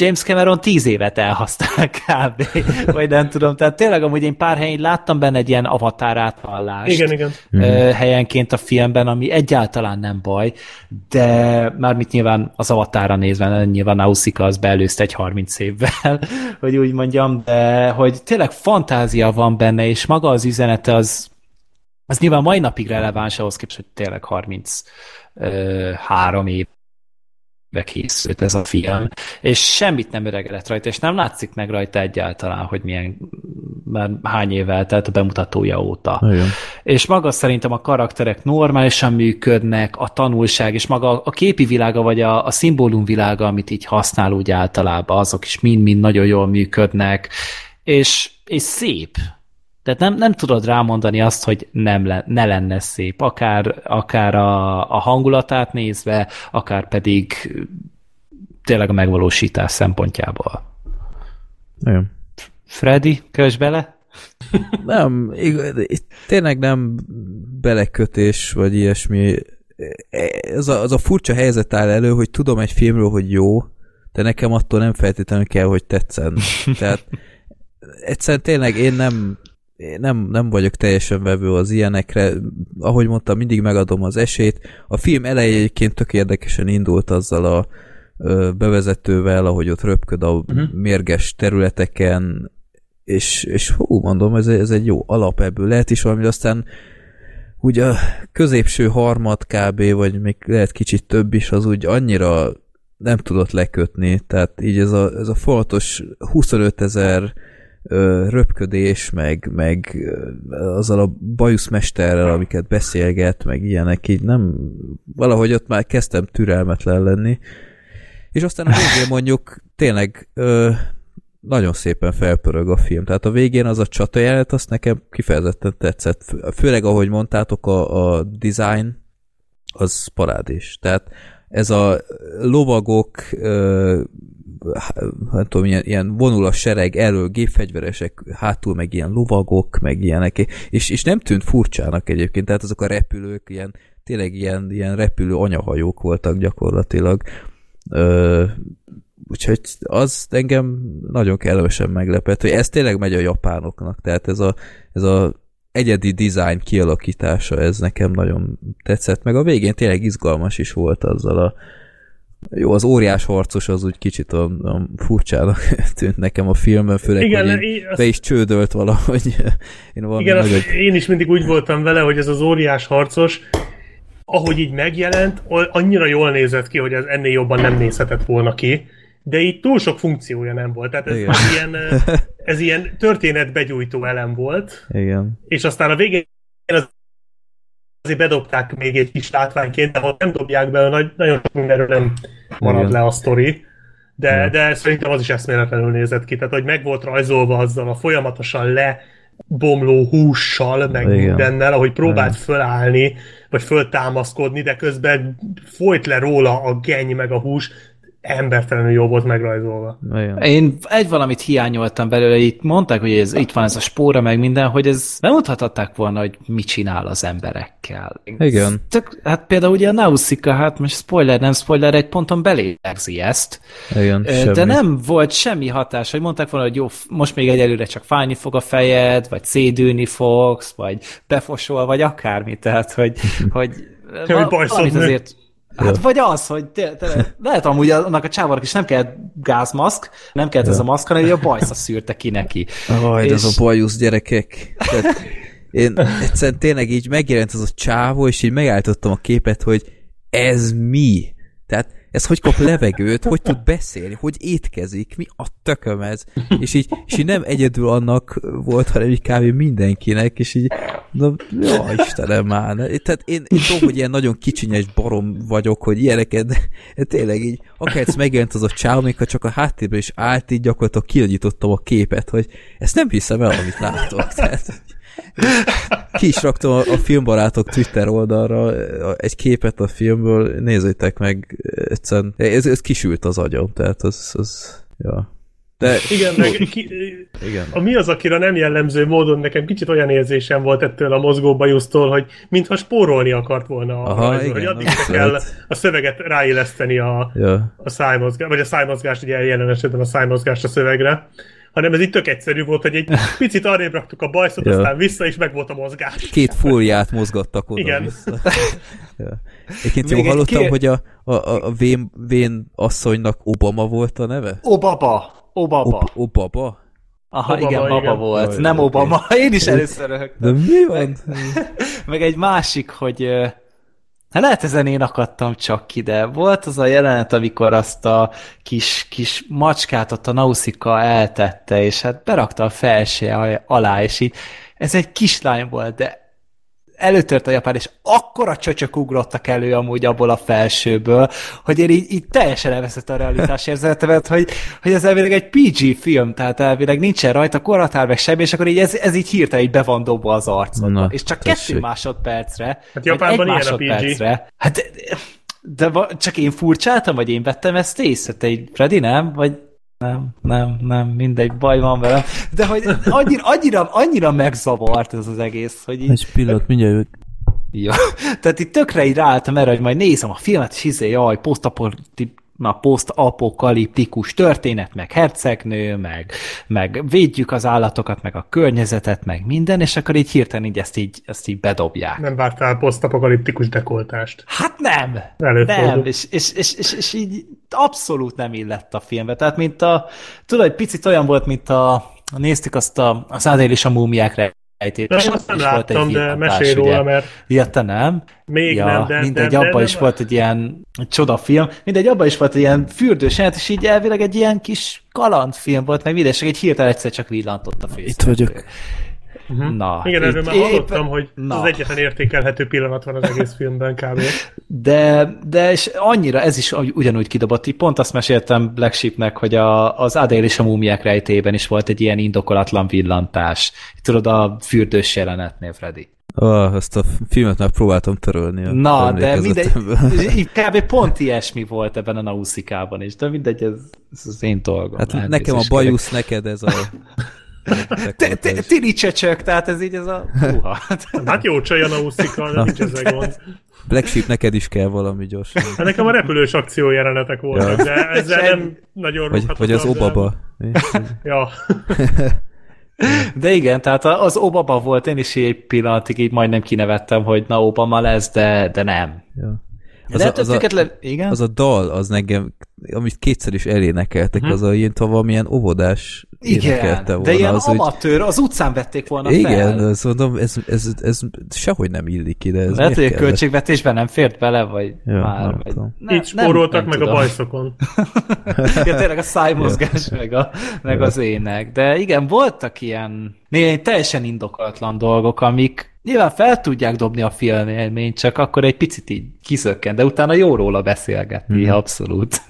S4: James Cameron tíz évet elhasznál kb. vagy nem tudom. Tehát tényleg amúgy én pár helyen láttam benne egy ilyen avatar áthallást.
S3: Igen, igen.
S4: helyenként a filmben, ami egyáltalán nem baj, de már mit nyilván az avatára nézve, nyilván Nausicaa az beelőzte egy 30 évvel, hogy úgy mondjam, de hogy tényleg fantázia van benne, és maga az üzenete az az nyilván mai napig releváns ahhoz képest, hogy tényleg 33 év készült ez a film, és semmit nem öregedett rajta, és nem látszik meg rajta egyáltalán, hogy milyen, már hány évvel telt a bemutatója óta. Igen. És maga szerintem a karakterek normálisan működnek, a tanulság, és maga a képi világa, vagy a, a szimbólum világa, amit így használ úgy általában, azok is mind-mind nagyon jól működnek, és, és szép. Tehát nem, nem tudod rámondani azt, hogy nem le, ne lenne szép, akár, akár a, a hangulatát nézve, akár pedig tényleg a megvalósítás szempontjából.
S2: Igen.
S4: Freddy, kös bele?
S2: nem, tényleg nem belekötés, vagy ilyesmi. Ez a, az a furcsa helyzet áll elő, hogy tudom egy filmről, hogy jó, de nekem attól nem feltétlenül kell, hogy tetszen. Tehát egyszerűen tényleg én nem nem, nem vagyok teljesen vevő az ilyenekre. Ahogy mondtam, mindig megadom az esélyt. A film elejéként tök érdekesen indult azzal a bevezetővel, ahogy ott röpköd a uh-huh. mérges területeken, és, és hú, mondom, ez, ez egy jó alap ebből. Lehet is valami, aztán ugye a középső harmad kb, vagy még lehet kicsit több is, az úgy annyira nem tudott lekötni, tehát így ez a, ez a fontos 25 ezer röpködés, meg, meg azzal a bajuszmesterrel, amiket beszélget, meg ilyenek, így nem, valahogy ott már kezdtem türelmetlen lenni. És aztán a végén mondjuk tényleg ö, nagyon szépen felpörög a film. Tehát a végén az a csata jelenet, azt nekem kifejezetten tetszett. Főleg, ahogy mondtátok, a, a design az parádés. Tehát ez a lovagok nem tudom, ilyen, ilyen vonul a sereg elől gépfegyveresek, hátul meg ilyen lovagok, meg ilyenek, és, és nem tűnt furcsának egyébként, tehát azok a repülők ilyen, tényleg ilyen, ilyen repülő anyahajók voltak gyakorlatilag. Ö, úgyhogy az engem nagyon kellemesen meglepett, hogy ez tényleg megy a japánoknak, tehát ez a, ez a egyedi design kialakítása, ez nekem nagyon tetszett, meg a végén tényleg izgalmas is volt azzal a Jó, az óriás harcos az úgy kicsit a, a furcsának tűnt nekem a filmben, főleg,
S3: Igen,
S2: hogy
S3: én azt-
S2: be is csődölt valahogy. Én valami
S3: Igen,
S2: nagyon...
S3: én is mindig úgy voltam vele, hogy ez az óriás harcos, ahogy így megjelent, annyira jól nézett ki, hogy ez ennél jobban nem nézhetett volna ki, de így túl sok funkciója nem volt. Tehát ez
S2: Igen.
S3: ilyen, ö, ez ilyen történetbegyújtó elem volt,
S2: Igen.
S3: és aztán a végén az azért bedobták még egy kis látványként, de ha nem dobják be, nagy, nagyon sok mindenről nem marad
S2: Igen.
S3: le a sztori. De, de szerintem az is eszméletlenül nézett ki. Tehát, hogy meg volt rajzolva azzal a folyamatosan lebomló hússal, meg
S2: Igen.
S3: mindennel, ahogy próbált
S2: Igen.
S3: fölállni, vagy föltámaszkodni, de közben folyt le róla a geny meg a hús, embertelenül jó volt megrajzolva.
S2: Igen.
S4: Én egy valamit hiányoltam belőle, itt mondták, hogy ez, itt van ez a spóra, meg minden, hogy ez nem mondhatották volna, hogy mit csinál az emberekkel.
S2: Igen.
S4: Tök, hát például ugye a Nausicaa, hát most spoiler, nem spoiler, egy ponton belélegzi ezt,
S2: Igen.
S4: Ö,
S2: semmi.
S4: de nem volt semmi hatás, hogy mondták volna, hogy jó, most még egyelőre csak fájni fog a fejed, vagy szédülni fogsz, vagy befosol, vagy akármi, tehát, hogy, hogy
S3: hogy bajszod
S4: valamit
S3: nő.
S4: azért Hát vagy az, hogy te, te, lehet amúgy annak a csávarnak is nem kellett gázmaszk, nem kellett ez a maszk, hanem a bajsza szűrte ki neki.
S2: Aj,
S4: És-
S2: ez a bajusz gyerekek. Tehát én egyszerűen tényleg így megjelent az a csávó, és így megállítottam a képet, hogy ez mi? Tehát ez hogy kap levegőt, hogy tud beszélni, hogy étkezik, mi a tököm ez? És így, és így nem egyedül annak volt, hanem így kb. mindenkinek, és így, na, jó, Istenem már. Tehát én, én tudom, hogy ilyen nagyon kicsinyes barom vagyok, hogy ilyeneket, de tényleg így, akár ez megjelent az a csáv, még ha csak a háttérben is állt, így gyakorlatilag kiagyítottam a képet, hogy ezt nem hiszem el, amit látok. Tehát, ki is raktam a, a filmbarátok Twitter oldalra a- egy képet a filmből, nézzétek meg, egyszerűen, ez, ez kisült az agyam, tehát az, az ja. De
S3: Igen, meg ki,
S2: igen.
S3: a mi az, akire nem jellemző módon nekem kicsit olyan érzésem volt ettől a mozgó bajusztól, hogy mintha spórolni akart volna a
S2: Aha,
S3: rajzol,
S2: igen,
S3: hogy addig se kell a szöveget ráilleszteni a,
S2: Ja.
S3: a szájmozgást, vagy a szájmozgást, ugye jelen esetben a szájmozgást a szövegre, hanem ez így tök egyszerű volt, hogy egy picit arrébb raktuk a bajszot,
S2: Ja.
S3: aztán vissza, és meg volt a mozgás.
S2: Két fóliát mozgattak oda
S3: Igen.
S2: vissza. Ja. Egyébként jól hallottam,
S4: ké-
S2: hogy a, a, a, a vén, vén asszonynak Obama volt a neve?
S4: Obaba! Obaba!
S2: Ob, Obaba?
S4: Aha,
S3: Obama,
S4: igen, baba
S3: igen.
S4: volt.
S2: Jaj,
S4: nem. Obama. Én is először röhögtem.
S2: De mi van?
S4: Meg egy másik, hogy hát lehet ezen én akadtam csak ki, de volt az a jelenet, amikor azt a kis, kis macskát ott a Nausicaa eltette, és hát berakta a felső alá, és így ez egy kislány volt, de előtört a japán, és akkora csöcsök ugrottak elő amúgy abból a felsőből, hogy én így, így teljesen elveszett a realitás érzetemet, hogy, hogy ez elvileg egy PG film, tehát elvileg nincsen rajta korhatár, meg semmi, és akkor így ez, ez így hirtelen így be van dobva az arcodba.
S2: Na,
S4: és csak
S2: tessék.
S4: kettő másodpercre,
S3: Hát Japánban
S4: egy
S3: ilyen a PG.
S4: másodpercre. Hát de, de csak én furcsáltam, vagy én vettem ezt észre? Te Freddy, nem? Vagy nem, nem, nem, mindegy, baj van velem. De hogy annyira, annyira, annyira megzavart ez az egész, hogy így,
S2: Egy pillanat, mindjárt jövök.
S4: Ja. Tehát itt tökre így ráálltam erre, hogy majd nézem a filmet, és izé, jaj, posztapokaliptikus na, posztapokaliptikus történet, meg hercegnő, meg, meg védjük az állatokat, meg a környezetet, meg minden, és akkor így hirtelen így ezt így, ezt így bedobják.
S3: Nem vártál posztapokaliptikus dekoltást.
S4: Hát nem!
S3: Előfordul.
S4: Nem, és, és, és, és, és így abszolút nem illett a filmbe. Tehát, mint a, tudod, egy picit olyan volt, mint a, néztük azt a, az Adél és a múmiák
S3: én
S4: ott
S3: azt nem
S4: is volt egy
S3: láttam, de
S4: ugye.
S3: róla, mert
S4: Ja, te nem?
S3: még
S4: ja,
S3: nem, de...
S4: mindegy,
S3: de, de,
S4: abban
S3: de,
S4: is volt egy ilyen csodafilm, mindegy, abban is volt egy ilyen fürdős és így elvileg egy ilyen kis kalandfilm volt, meg és egy hirtelen egyszer csak villantott a fő.
S2: Itt vagyok.
S4: Na,
S3: Igen, erről már
S4: épp-
S3: hallottam, hogy
S4: Na.
S3: az egyetlen értékelhető pillanat van az egész filmben kb.
S4: De, de és annyira ez is ugy- ugyanúgy kidobott. Így pont azt meséltem Black Sheepnek, hogy a, az Adél és a múmiák rejtében is volt egy ilyen indokolatlan villantás. Tudod, a fürdős jelenetnél, Freddy.
S2: Ah, ezt a filmet már próbáltam törölni. a
S4: Na, de mindegy, kb. pont ilyesmi volt ebben a Nauszikában is, de mindegy, ez, ez az én dolgom.
S2: Hát nekem a bajusz, neked ez a...
S4: Tiri csöcsök, tehát ez így ez a... Húha.
S3: Hát jó csaj a Nauszika, de nincs ezzel gond.
S2: Black Sheep, neked is kell valami gyorsan.
S3: Hát nekem a repülős akció jelenetek voltak,
S2: Ja.
S3: de ezzel nem nagyon
S2: Vagy, vagy az. Obaba.
S3: Ja.
S4: De igen, tehát az Obama volt, én is egy pillanatig így majdnem kinevettem, hogy na Obama lesz, de, de nem.
S2: Ja. Az a-
S4: ettől
S2: az a-
S4: független... Igen?
S2: Az a dal, az nekem, amit kétszer is elénekeltek,
S3: Mhm.
S2: az a ilyen valamilyen óvodás
S4: Igen,
S2: énekelte volna.
S4: de ilyen
S2: az, hogy-
S4: amatőr, az utcán vették volna
S2: Igen,
S4: fel.
S2: azt mondom, ez, ez, ez, sehogy nem illik ide. Ez
S4: Lehet, hogy a költségvetésben nem fért bele, vagy
S2: Ja,
S4: már.
S2: nem
S4: vagy...
S2: tudom.
S4: Ne,
S3: Így spóroltak meg
S4: tudom.
S3: a bajszokon.
S4: ja, tényleg a szájmozgás, meg, a, meg az ének. De igen, voltak ilyen néhány teljesen indokolatlan dolgok, amik nyilván fel tudják dobni a filmélményt, csak akkor egy picit így kiszökken, de utána jó róla beszélgetni,
S2: Mhm.
S4: abszolút.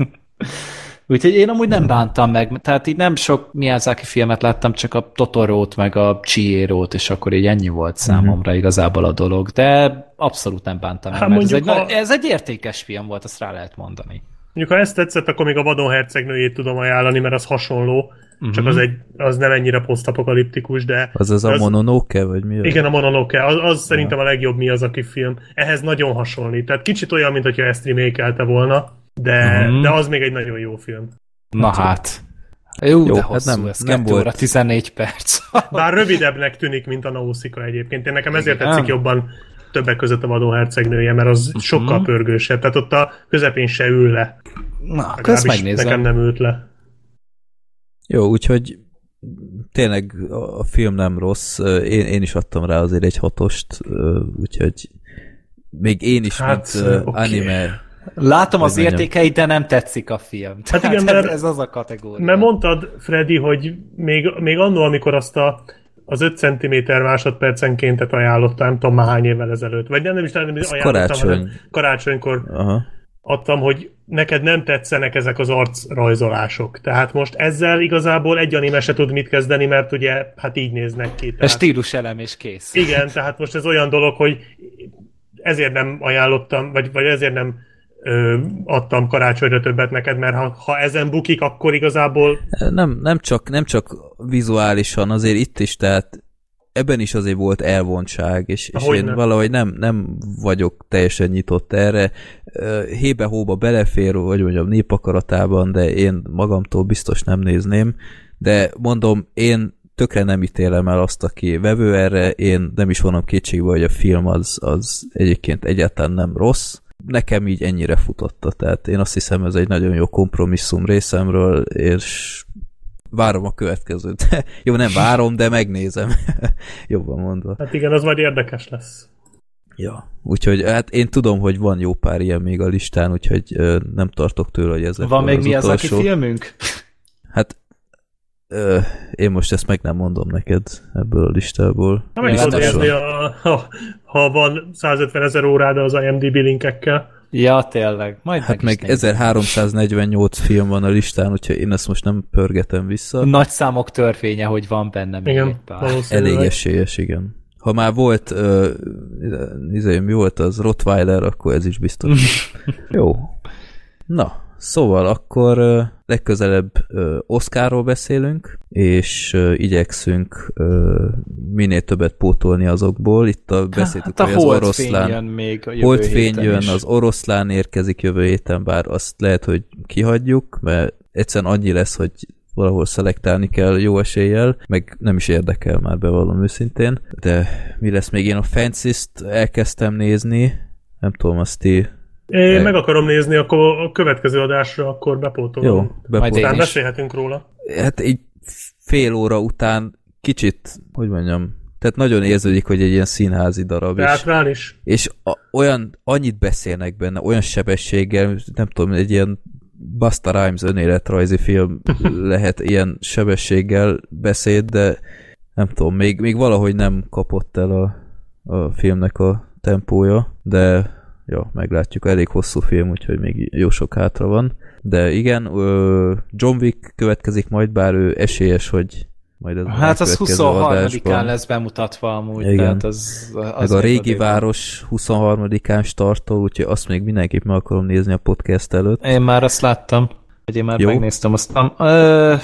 S4: Úgyhogy én amúgy nem bántam meg, tehát így nem sok Miyazaki filmet láttam, csak a Totorót, meg a Chihiro-t, és akkor így ennyi volt
S2: Mhm.
S4: számomra igazából a dolog, de abszolút nem bántam meg,
S3: Hát
S4: mert ez egy,
S3: a-
S4: ez egy értékes film volt, azt rá lehet mondani.
S3: Mondjuk, ha ezt tetszett, akkor még a Vadon hercegnőjét tudom ajánlani, mert az hasonló, csak az, egy, az nem ennyire posztapokaliptikus, de...
S2: Az az a Mononoke, vagy mi?
S3: Igen, a Mononoke, az, az szerintem a legjobb mi az, aki film. Ehhez nagyon hasonlít. Tehát kicsit olyan, mint hogyha ezt remake volna, de,
S4: Mhm.
S3: de az még egy nagyon jó film.
S4: Na hát. Jó,
S2: Jó,
S4: de
S2: hát
S4: hosszú,
S2: nem-
S4: ez
S2: nem
S4: 2
S2: volt.
S4: óra 14 perc.
S3: Bár rövidebbnek tűnik, mint a Nausicaa egyébként. Én nekem ezért
S4: Igen.
S3: tetszik jobban többek között a Vadó hercegnője, mert az sokkal pörgősebb. Tehát ott a közepén se ül le.
S4: Na, akkor ezt megnézem.
S3: Nekem nem ült le.
S2: Jó, úgyhogy tényleg a film nem rossz. Én, én is adtam rá azért egy hatost, úgyhogy még én is,
S3: Hát,
S2: mint
S3: oké.
S2: anime
S4: Látom az értékeit, de nem tetszik a film.
S3: Hát igen,
S4: Tehát ez,
S3: mert-
S4: ez az a kategória.
S3: Mert mondtad, Freddy, hogy még, még annól, amikor azt a, az 5 cm másodpercenkéntet ajánlottam, nem tudom már hány évvel ezelőtt, vagy nem, nem is
S2: Ez
S3: ajánlottam,
S2: karácsony.
S3: hanem karácsonykor
S2: Aha.
S3: adtam, hogy neked nem tetszenek ezek az arcrajzolások. Tehát most ezzel igazából egy anime se tud mit kezdeni, mert ugye hát így néznek ki.
S4: A
S3: Tehát,
S4: stílus elem és kész.
S3: igen, tehát most ez olyan dolog, hogy ezért nem ajánlottam, vagy, vagy ezért nem ö, adtam karácsonyra többet neked, mert ha, ha ezen bukik, akkor igazából
S2: Nem, nem, csak, nem csak vizuálisan, azért itt is, tehát ebben is azért volt elvontság, és, és én
S3: nem.
S2: valahogy nem, nem vagyok teljesen nyitott erre. Hébe-hóba belefér, vagy mondjam, népakaratában, de én magamtól biztos nem nézném. De mondom, én tökre nem ítélem el azt, aki vevő erre, én nem is vonom kétségbe, hogy a film az, az egyébként egyáltalán nem rossz. Nekem így ennyire futotta, tehát én azt hiszem ez egy nagyon jó kompromisszum részemről, és várom a következőt. Jó, nem várom, de megnézem. Jobban mondva.
S3: hát igen, az majd érdekes lesz.
S2: Ja. Úgyhogy hát én tudom, hogy van jó pár ilyen még a listán, úgyhogy ö, nem tartok tőle, hogy ez
S4: Van még mi az, aki filmünk?
S2: Hát ö, én most ezt meg nem mondom neked ebből a listából.
S3: Ha meg tudod nézni, a, ha, ha van 150 ezer órád az IMDb linkekkel.
S4: Ja, tényleg. Majd
S2: Hát
S4: meg,
S2: meg
S4: is nézem.
S2: 1348 film van a listán, úgyhogy én ezt most nem pörgetem vissza.
S4: Nagy számok törvénye, hogy van benne még
S3: Igen.
S2: Elég esélyes, igen. Ha már volt, uh, izé, mi volt az, Rottweiler, akkor ez is biztos. Jó. Na, szóval akkor legközelebb Oscarról beszélünk, és igyekszünk minél többet pótolni azokból. Itt a beszéltük,
S4: Hát a
S2: hogy az oroszlán...
S4: jön még a jövő héten
S2: jön,
S4: is.
S2: az oroszlán érkezik jövő héten, bár azt lehet, hogy kihagyjuk, mert egyszerűen annyi lesz, hogy valahol szelektálni kell jó eséllyel, meg nem is érdekel már bevallom őszintén, de mi lesz még? Én a Fancy-t elkezdtem nézni, nem tudom, azt ti...
S3: Én
S2: Egy-
S3: meg akarom nézni, akkor a következő adásra akkor bepótolom.
S2: Jó, bepótolom.
S3: Aztán beszélhetünk róla.
S2: Hát egy fél óra után kicsit, hogy mondjam, tehát nagyon érződik, hogy egy ilyen színházi darab, és
S3: Teátrál is.
S2: és a, olyan, annyit beszélnek benne, olyan sebességgel, nem tudom, egy ilyen Basta Rhymes önéletrajzi film lehet ilyen sebességgel beszéd, de nem tudom, még, még valahogy nem kapott el a, a filmnek a tempója, de ja, meglátjuk, elég hosszú film, úgyhogy még jó sok hátra van. De igen, John Wick következik majd, bár ő esélyes, hogy majd ez a
S4: Hát az
S2: következő
S4: 23-án
S2: adásban.
S4: lesz bemutatva amúgy,
S2: Igen.
S4: tehát az, az
S2: Meg a régi város 23-án startol, úgyhogy azt még mindenképp meg akarom nézni a podcast előtt.
S4: Én már azt láttam, hogy én már
S2: Jó.
S4: Megnéztem azt. Am, ö,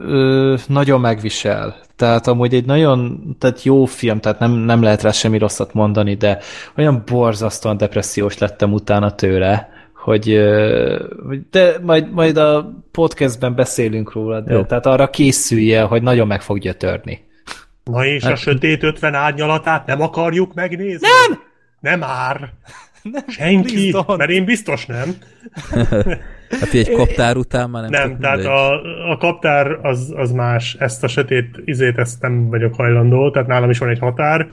S4: ö, nagyon megvisel. Tehát amúgy egy nagyon tehát jó film, tehát nem, nem lehet rá semmi rosszat mondani, de olyan borzasztóan depressziós lettem utána tőle, hogy de majd, majd a podcastben beszélünk róla, de
S2: Jó.
S4: tehát arra készülje, hogy nagyon meg fog gyötörni.
S3: Na és
S2: Hát-
S3: a sötét 50 árnyalatát nem akarjuk megnézni? Nem! Nem már!
S4: Nem,
S3: Senki, mert én biztos nem.
S2: Hát egy koptár után már nem
S3: Nem, tehát
S2: mindegy.
S3: a, a kaptár az, az más. Ezt a sötét izét, ezt nem vagyok hajlandó, tehát nálam is van egy határ,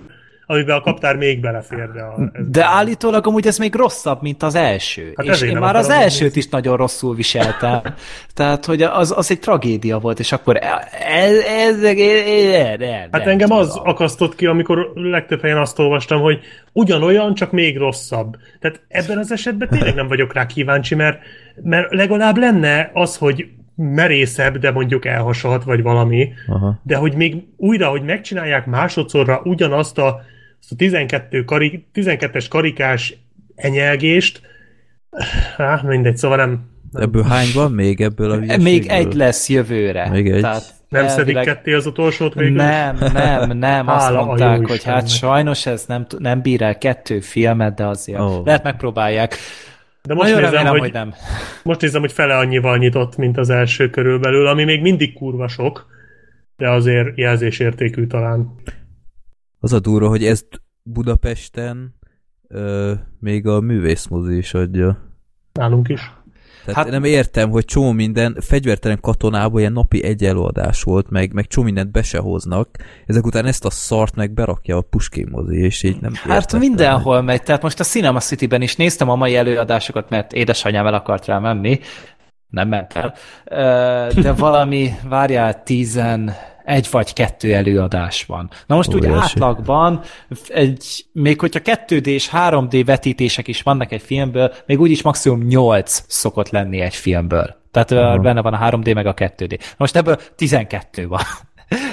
S3: amiben a kaptár még belefér. De, a,
S4: De állítólag amúgy ez még rosszabb, mint az első.
S3: Hát
S4: és én már az elsőt
S3: megnézni.
S4: is nagyon rosszul viseltem. Tehát, hogy az, az egy tragédia volt, és akkor ez, ez, ez, ez, ez
S3: Hát engem az akasztott ki, amikor legtöbb helyen azt olvastam, hogy ugyanolyan, csak még rosszabb. Tehát ebben az esetben tényleg nem vagyok rá kíváncsi, mert, mert legalább lenne az, hogy merészebb, de mondjuk elhasalhat, vagy valami,
S2: Aha.
S3: de hogy még újra, hogy megcsinálják másodszorra ugyanazt a, azt a 12 kari, 12-es karikás enyelgést, Há, mindegy, szóval nem, nem,
S2: Ebből hány van még ebből a
S4: Még
S2: hülyeségből?
S4: egy lesz jövőre.
S2: Még egy?
S3: nem
S4: elvileg-
S3: szedik ketté az utolsót végül.
S4: Nem, nem, nem, azt
S3: Hála
S4: mondták, hogy hát sajnos ez nem, nem bír el kettő filmet, de azért
S2: Ó.
S4: lehet megpróbálják.
S3: De most
S4: Nagyon
S3: nézem,
S4: remélem,
S3: hogy,
S4: hogy nem.
S3: most nézem, hogy fele annyival nyitott, mint az első körülbelül, ami még mindig kurva sok, de azért jelzésértékű talán.
S2: Az a durva, hogy ezt Budapesten ö, még a művészmozi is adja.
S3: Nálunk is.
S2: Tehát
S4: Hát-
S2: nem értem, hogy csomó minden fegyvertelen katonában ilyen napi egy előadás volt, meg, meg csomó mindent be se hoznak. Ezek után ezt a szart meg berakja a Puskin mozi, és így nem
S4: Hát
S2: értettem.
S4: mindenhol megy, tehát most a Cinema City-ben is néztem a mai előadásokat, mert édesanyám el akart rá menni, nem ment el, de valami, várjál, tizen egy vagy kettő előadás van. Na most úgy
S2: Óriási.
S4: átlagban egy, még hogyha 2D és 3D vetítések is vannak egy filmből, még úgyis maximum 8 szokott lenni egy filmből. Tehát Aha. benne van a 3D meg a 2D. Na most ebből 12 van.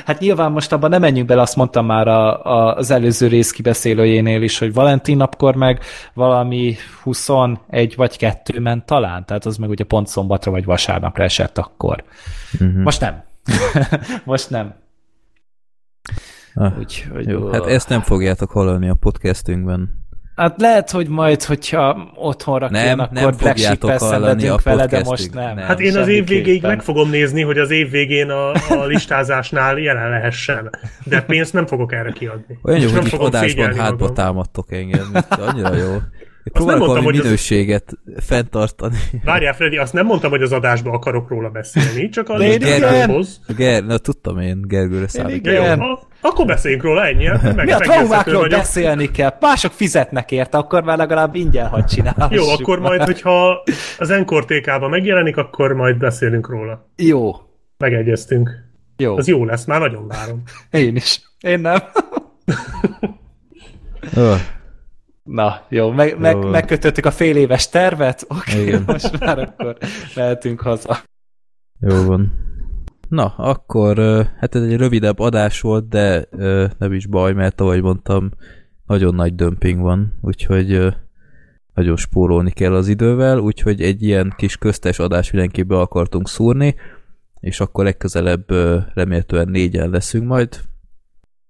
S4: Hát nyilván most abban nem menjünk bele, azt mondtam már a, a, az előző rész kibeszélőjénél is, hogy Valentin napkor meg valami 21 vagy 2 ment talán, tehát az meg ugye pont szombatra vagy vasárnapra esett akkor.
S2: Mhm.
S4: Most nem. most nem.
S2: Ah,
S4: Úgyhogy,
S2: jó, hát ezt nem fogjátok hallani a podcastünkben.
S4: Hát lehet, hogy majd, hogyha otthonra
S2: Nem,
S4: kijön,
S2: nem
S4: akkor Black
S2: fogjátok
S4: Sheep-el
S2: hallani
S4: szenvedünk
S2: a
S4: vele, de most nem.
S2: Nem.
S3: Hát én az év végéig meg fogom nézni, hogy az év végén a, a listázásnál jelen lehessen. De pénzt nem fogok erre kiadni.
S2: Olyan jó, hogy
S3: nem
S2: adásban hátba
S3: magam.
S2: támadtok engem. Annyira jó. Próbálok
S3: mondtam,
S2: valami
S3: hogy az-
S2: minőséget fenntartani.
S3: Várjál, Freddy, azt nem mondtam, hogy az adásban akarok róla beszélni, csak az
S4: igen.
S3: listához.
S2: Ger, na tudtam én Gergőre.
S3: Ja, jó,
S4: Igen.
S3: ha- akkor beszéljünk róla, ennyi. hát Meg,
S4: Mi a traumákról
S3: vagyok.
S4: beszélni kell? Mások fizetnek érte, akkor már legalább ingyen hadd csinálhassuk.
S3: Jó, akkor majd, hogyha az Encore TK-ban megjelenik, akkor majd beszélünk róla.
S4: Jó.
S3: Megegyeztünk.
S4: Jó.
S3: Az jó lesz, már nagyon várom.
S4: Én is. Én nem. Na, jó, meg, meg,
S2: Jó.
S4: megkötöttük a fél éves tervet, oké, okay,
S2: Igen.
S4: most már akkor mehetünk haza.
S2: jó van. Na, akkor hát ez egy rövidebb adás volt, de nem is baj, mert ahogy mondtam, nagyon nagy dömping van, úgyhogy nagyon spórolni kell az idővel, úgyhogy egy ilyen kis köztes adás mindenki be akartunk szúrni, és akkor legközelebb remélhetően négyen leszünk majd,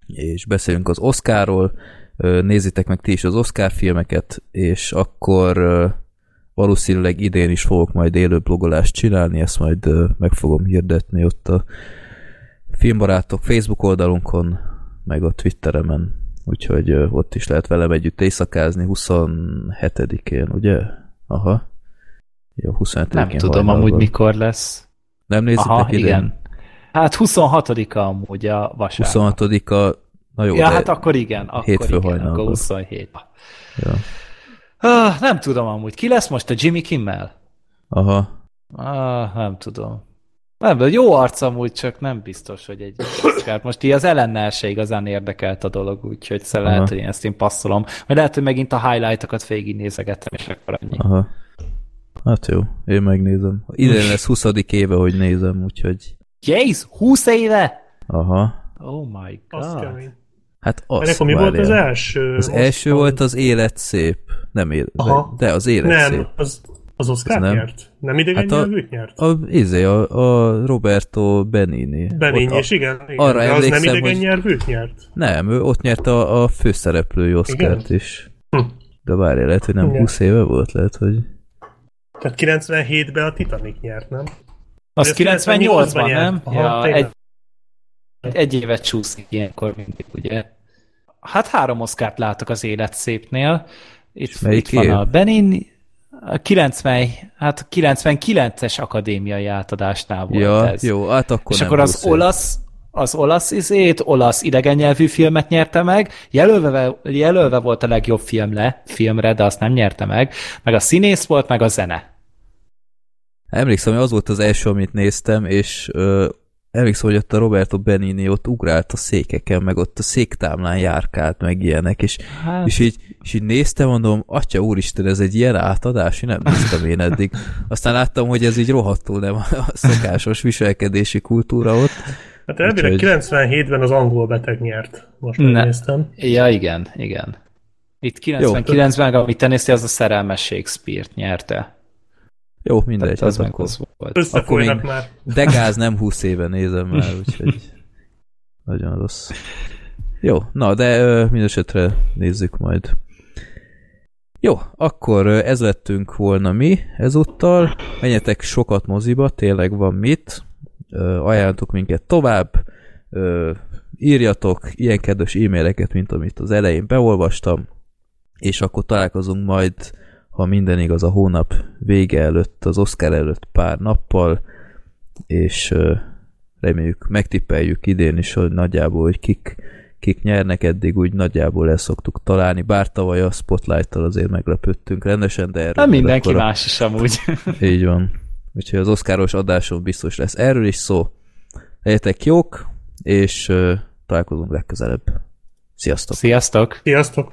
S2: és beszélünk az Oscarról, nézzétek meg ti is az Oscar filmeket, és akkor valószínűleg idén is fogok majd élő blogolást csinálni, ezt majd meg fogom hirdetni ott a filmbarátok Facebook oldalunkon, meg a Twitteremen, úgyhogy ott is lehet velem együtt éjszakázni 27-én, ugye? Aha. Jó, 27-én
S4: Nem tudom
S2: hajnalban.
S4: amúgy mikor lesz.
S2: Nem nézitek
S4: Aha,
S2: idén?
S4: igen. Hát 26-a amúgy a vasárnap.
S2: 26-a, na jó,
S4: Ja, hát akkor igen, akkor
S2: hétfő
S4: igen, akkor 27.
S2: Ja.
S4: Ah, nem tudom amúgy, ki lesz most a Jimmy Kimmel?
S2: Aha.
S4: Ah, nem tudom. Nem, jó arc amúgy, csak nem biztos, hogy egy Oscar. Most így az ellennel se igazán érdekelt a dolog, úgyhogy szóval lehet,
S2: Aha.
S4: hogy én ezt én passzolom. Vagy lehet, hogy megint a highlightokat végig nézegettem, és akkor annyi.
S2: Aha. Hát jó, én megnézem. Idén lesz 20. éve, hogy nézem, úgyhogy...
S4: Jéz, 20 éve?
S2: Aha.
S4: Oh my
S3: Az
S4: god.
S3: kemény.
S2: Hát az,
S3: Ennek mi volt az első?
S2: Az első volt az élet szép. Nem élet,
S3: Aha.
S2: de az élet
S3: Nem,
S2: szép.
S3: az, az Oscar
S2: Az nem.
S3: nyert. Nem idegen
S2: Hát a-
S3: nyert?
S2: A, izé, a, a Roberto Benini. A-
S3: és igen, igen.
S2: arra
S3: de az nem idegen
S2: hogy-
S3: nyelvűt nyert?
S2: Nem, ő ott nyerte a, a főszereplői Oscart
S3: Igen?
S2: is.
S3: Hm.
S2: De várjál, lehet, hogy nem
S3: Igen.
S2: 20 éve volt, lehet, hogy...
S3: Tehát 97-ben a Titanic nyert, nem?
S4: Az
S3: Ez
S4: 98-ban,
S3: 98-ban
S4: nem?
S3: nyert. Aha,
S4: ja, egy, egy évet csúszik ilyenkor mindig, ugye? Hát három oszkárt látok az élet szépnél, Itt, itt van
S2: év?
S4: a Benin, a 90, hát 99-es akadémiai átadásnál volt
S2: Ja,
S4: ez.
S2: jó, hát akkor
S4: És akkor az
S2: 20 év.
S4: olasz, az olasz izét, olasz idegen nyelvű filmet nyerte meg, jelölve, jelölve volt a legjobb filmre, filmre, de azt nem nyerte meg, meg a színész volt, meg a zene.
S2: Emlékszem, hogy az volt az első, amit néztem, és ö, emlékszem, hogy ott a Roberto Benini ott ugrált a székeken, meg ott a széktámlán járkált, meg ilyenek, és,
S4: Hát,
S2: és, így, és így néztem, mondom, atya úristen, ez egy ilyen átadás, én nem néztem én eddig. Aztán láttam, hogy ez így rohadtul nem a szokásos viselkedési kultúra ott.
S3: Hát elvileg
S2: Úgyhogy-
S3: 97-ben az angol beteg nyert. Most megnéztem.
S4: ja, igen, igen. Itt 99-ben, amit te néztél, az a szerelmes Shakespeare-t nyerte.
S2: Jó, mindegy,
S4: Tehát az
S2: az
S4: meg
S2: akkor.
S4: az volt.
S3: Összefolynak
S2: még-
S3: már.
S2: De gáz nem 20 éve nézem már, úgyhogy nagyon rossz. Jó, na, de mindesetre nézzük majd. Jó, akkor ez lettünk volna mi ezúttal. Menjetek sokat moziba, tényleg van mit. Ajánlatok minket tovább. Írjatok ilyen kedves e-maileket, mint amit az elején beolvastam. És akkor találkozunk majd, ha minden igaz, a hónap vége előtt, az Oscar előtt pár nappal és reméljük, megtippeljük idén is, hogy nagyjából, hogy kik, kik nyernek eddig, úgy nagyjából el szoktuk találni, bár tavaly a Spotlight-tal azért meglepődtünk rendesen, de erről
S4: Nem mindenki
S2: akkor
S4: más is amúgy.
S2: Így van. Úgyhogy az Oscaros adáson biztos lesz erről is szó. Legyetek jók, és találkozunk legközelebb. Sziasztok!
S4: Sziasztok!
S3: Sziasztok!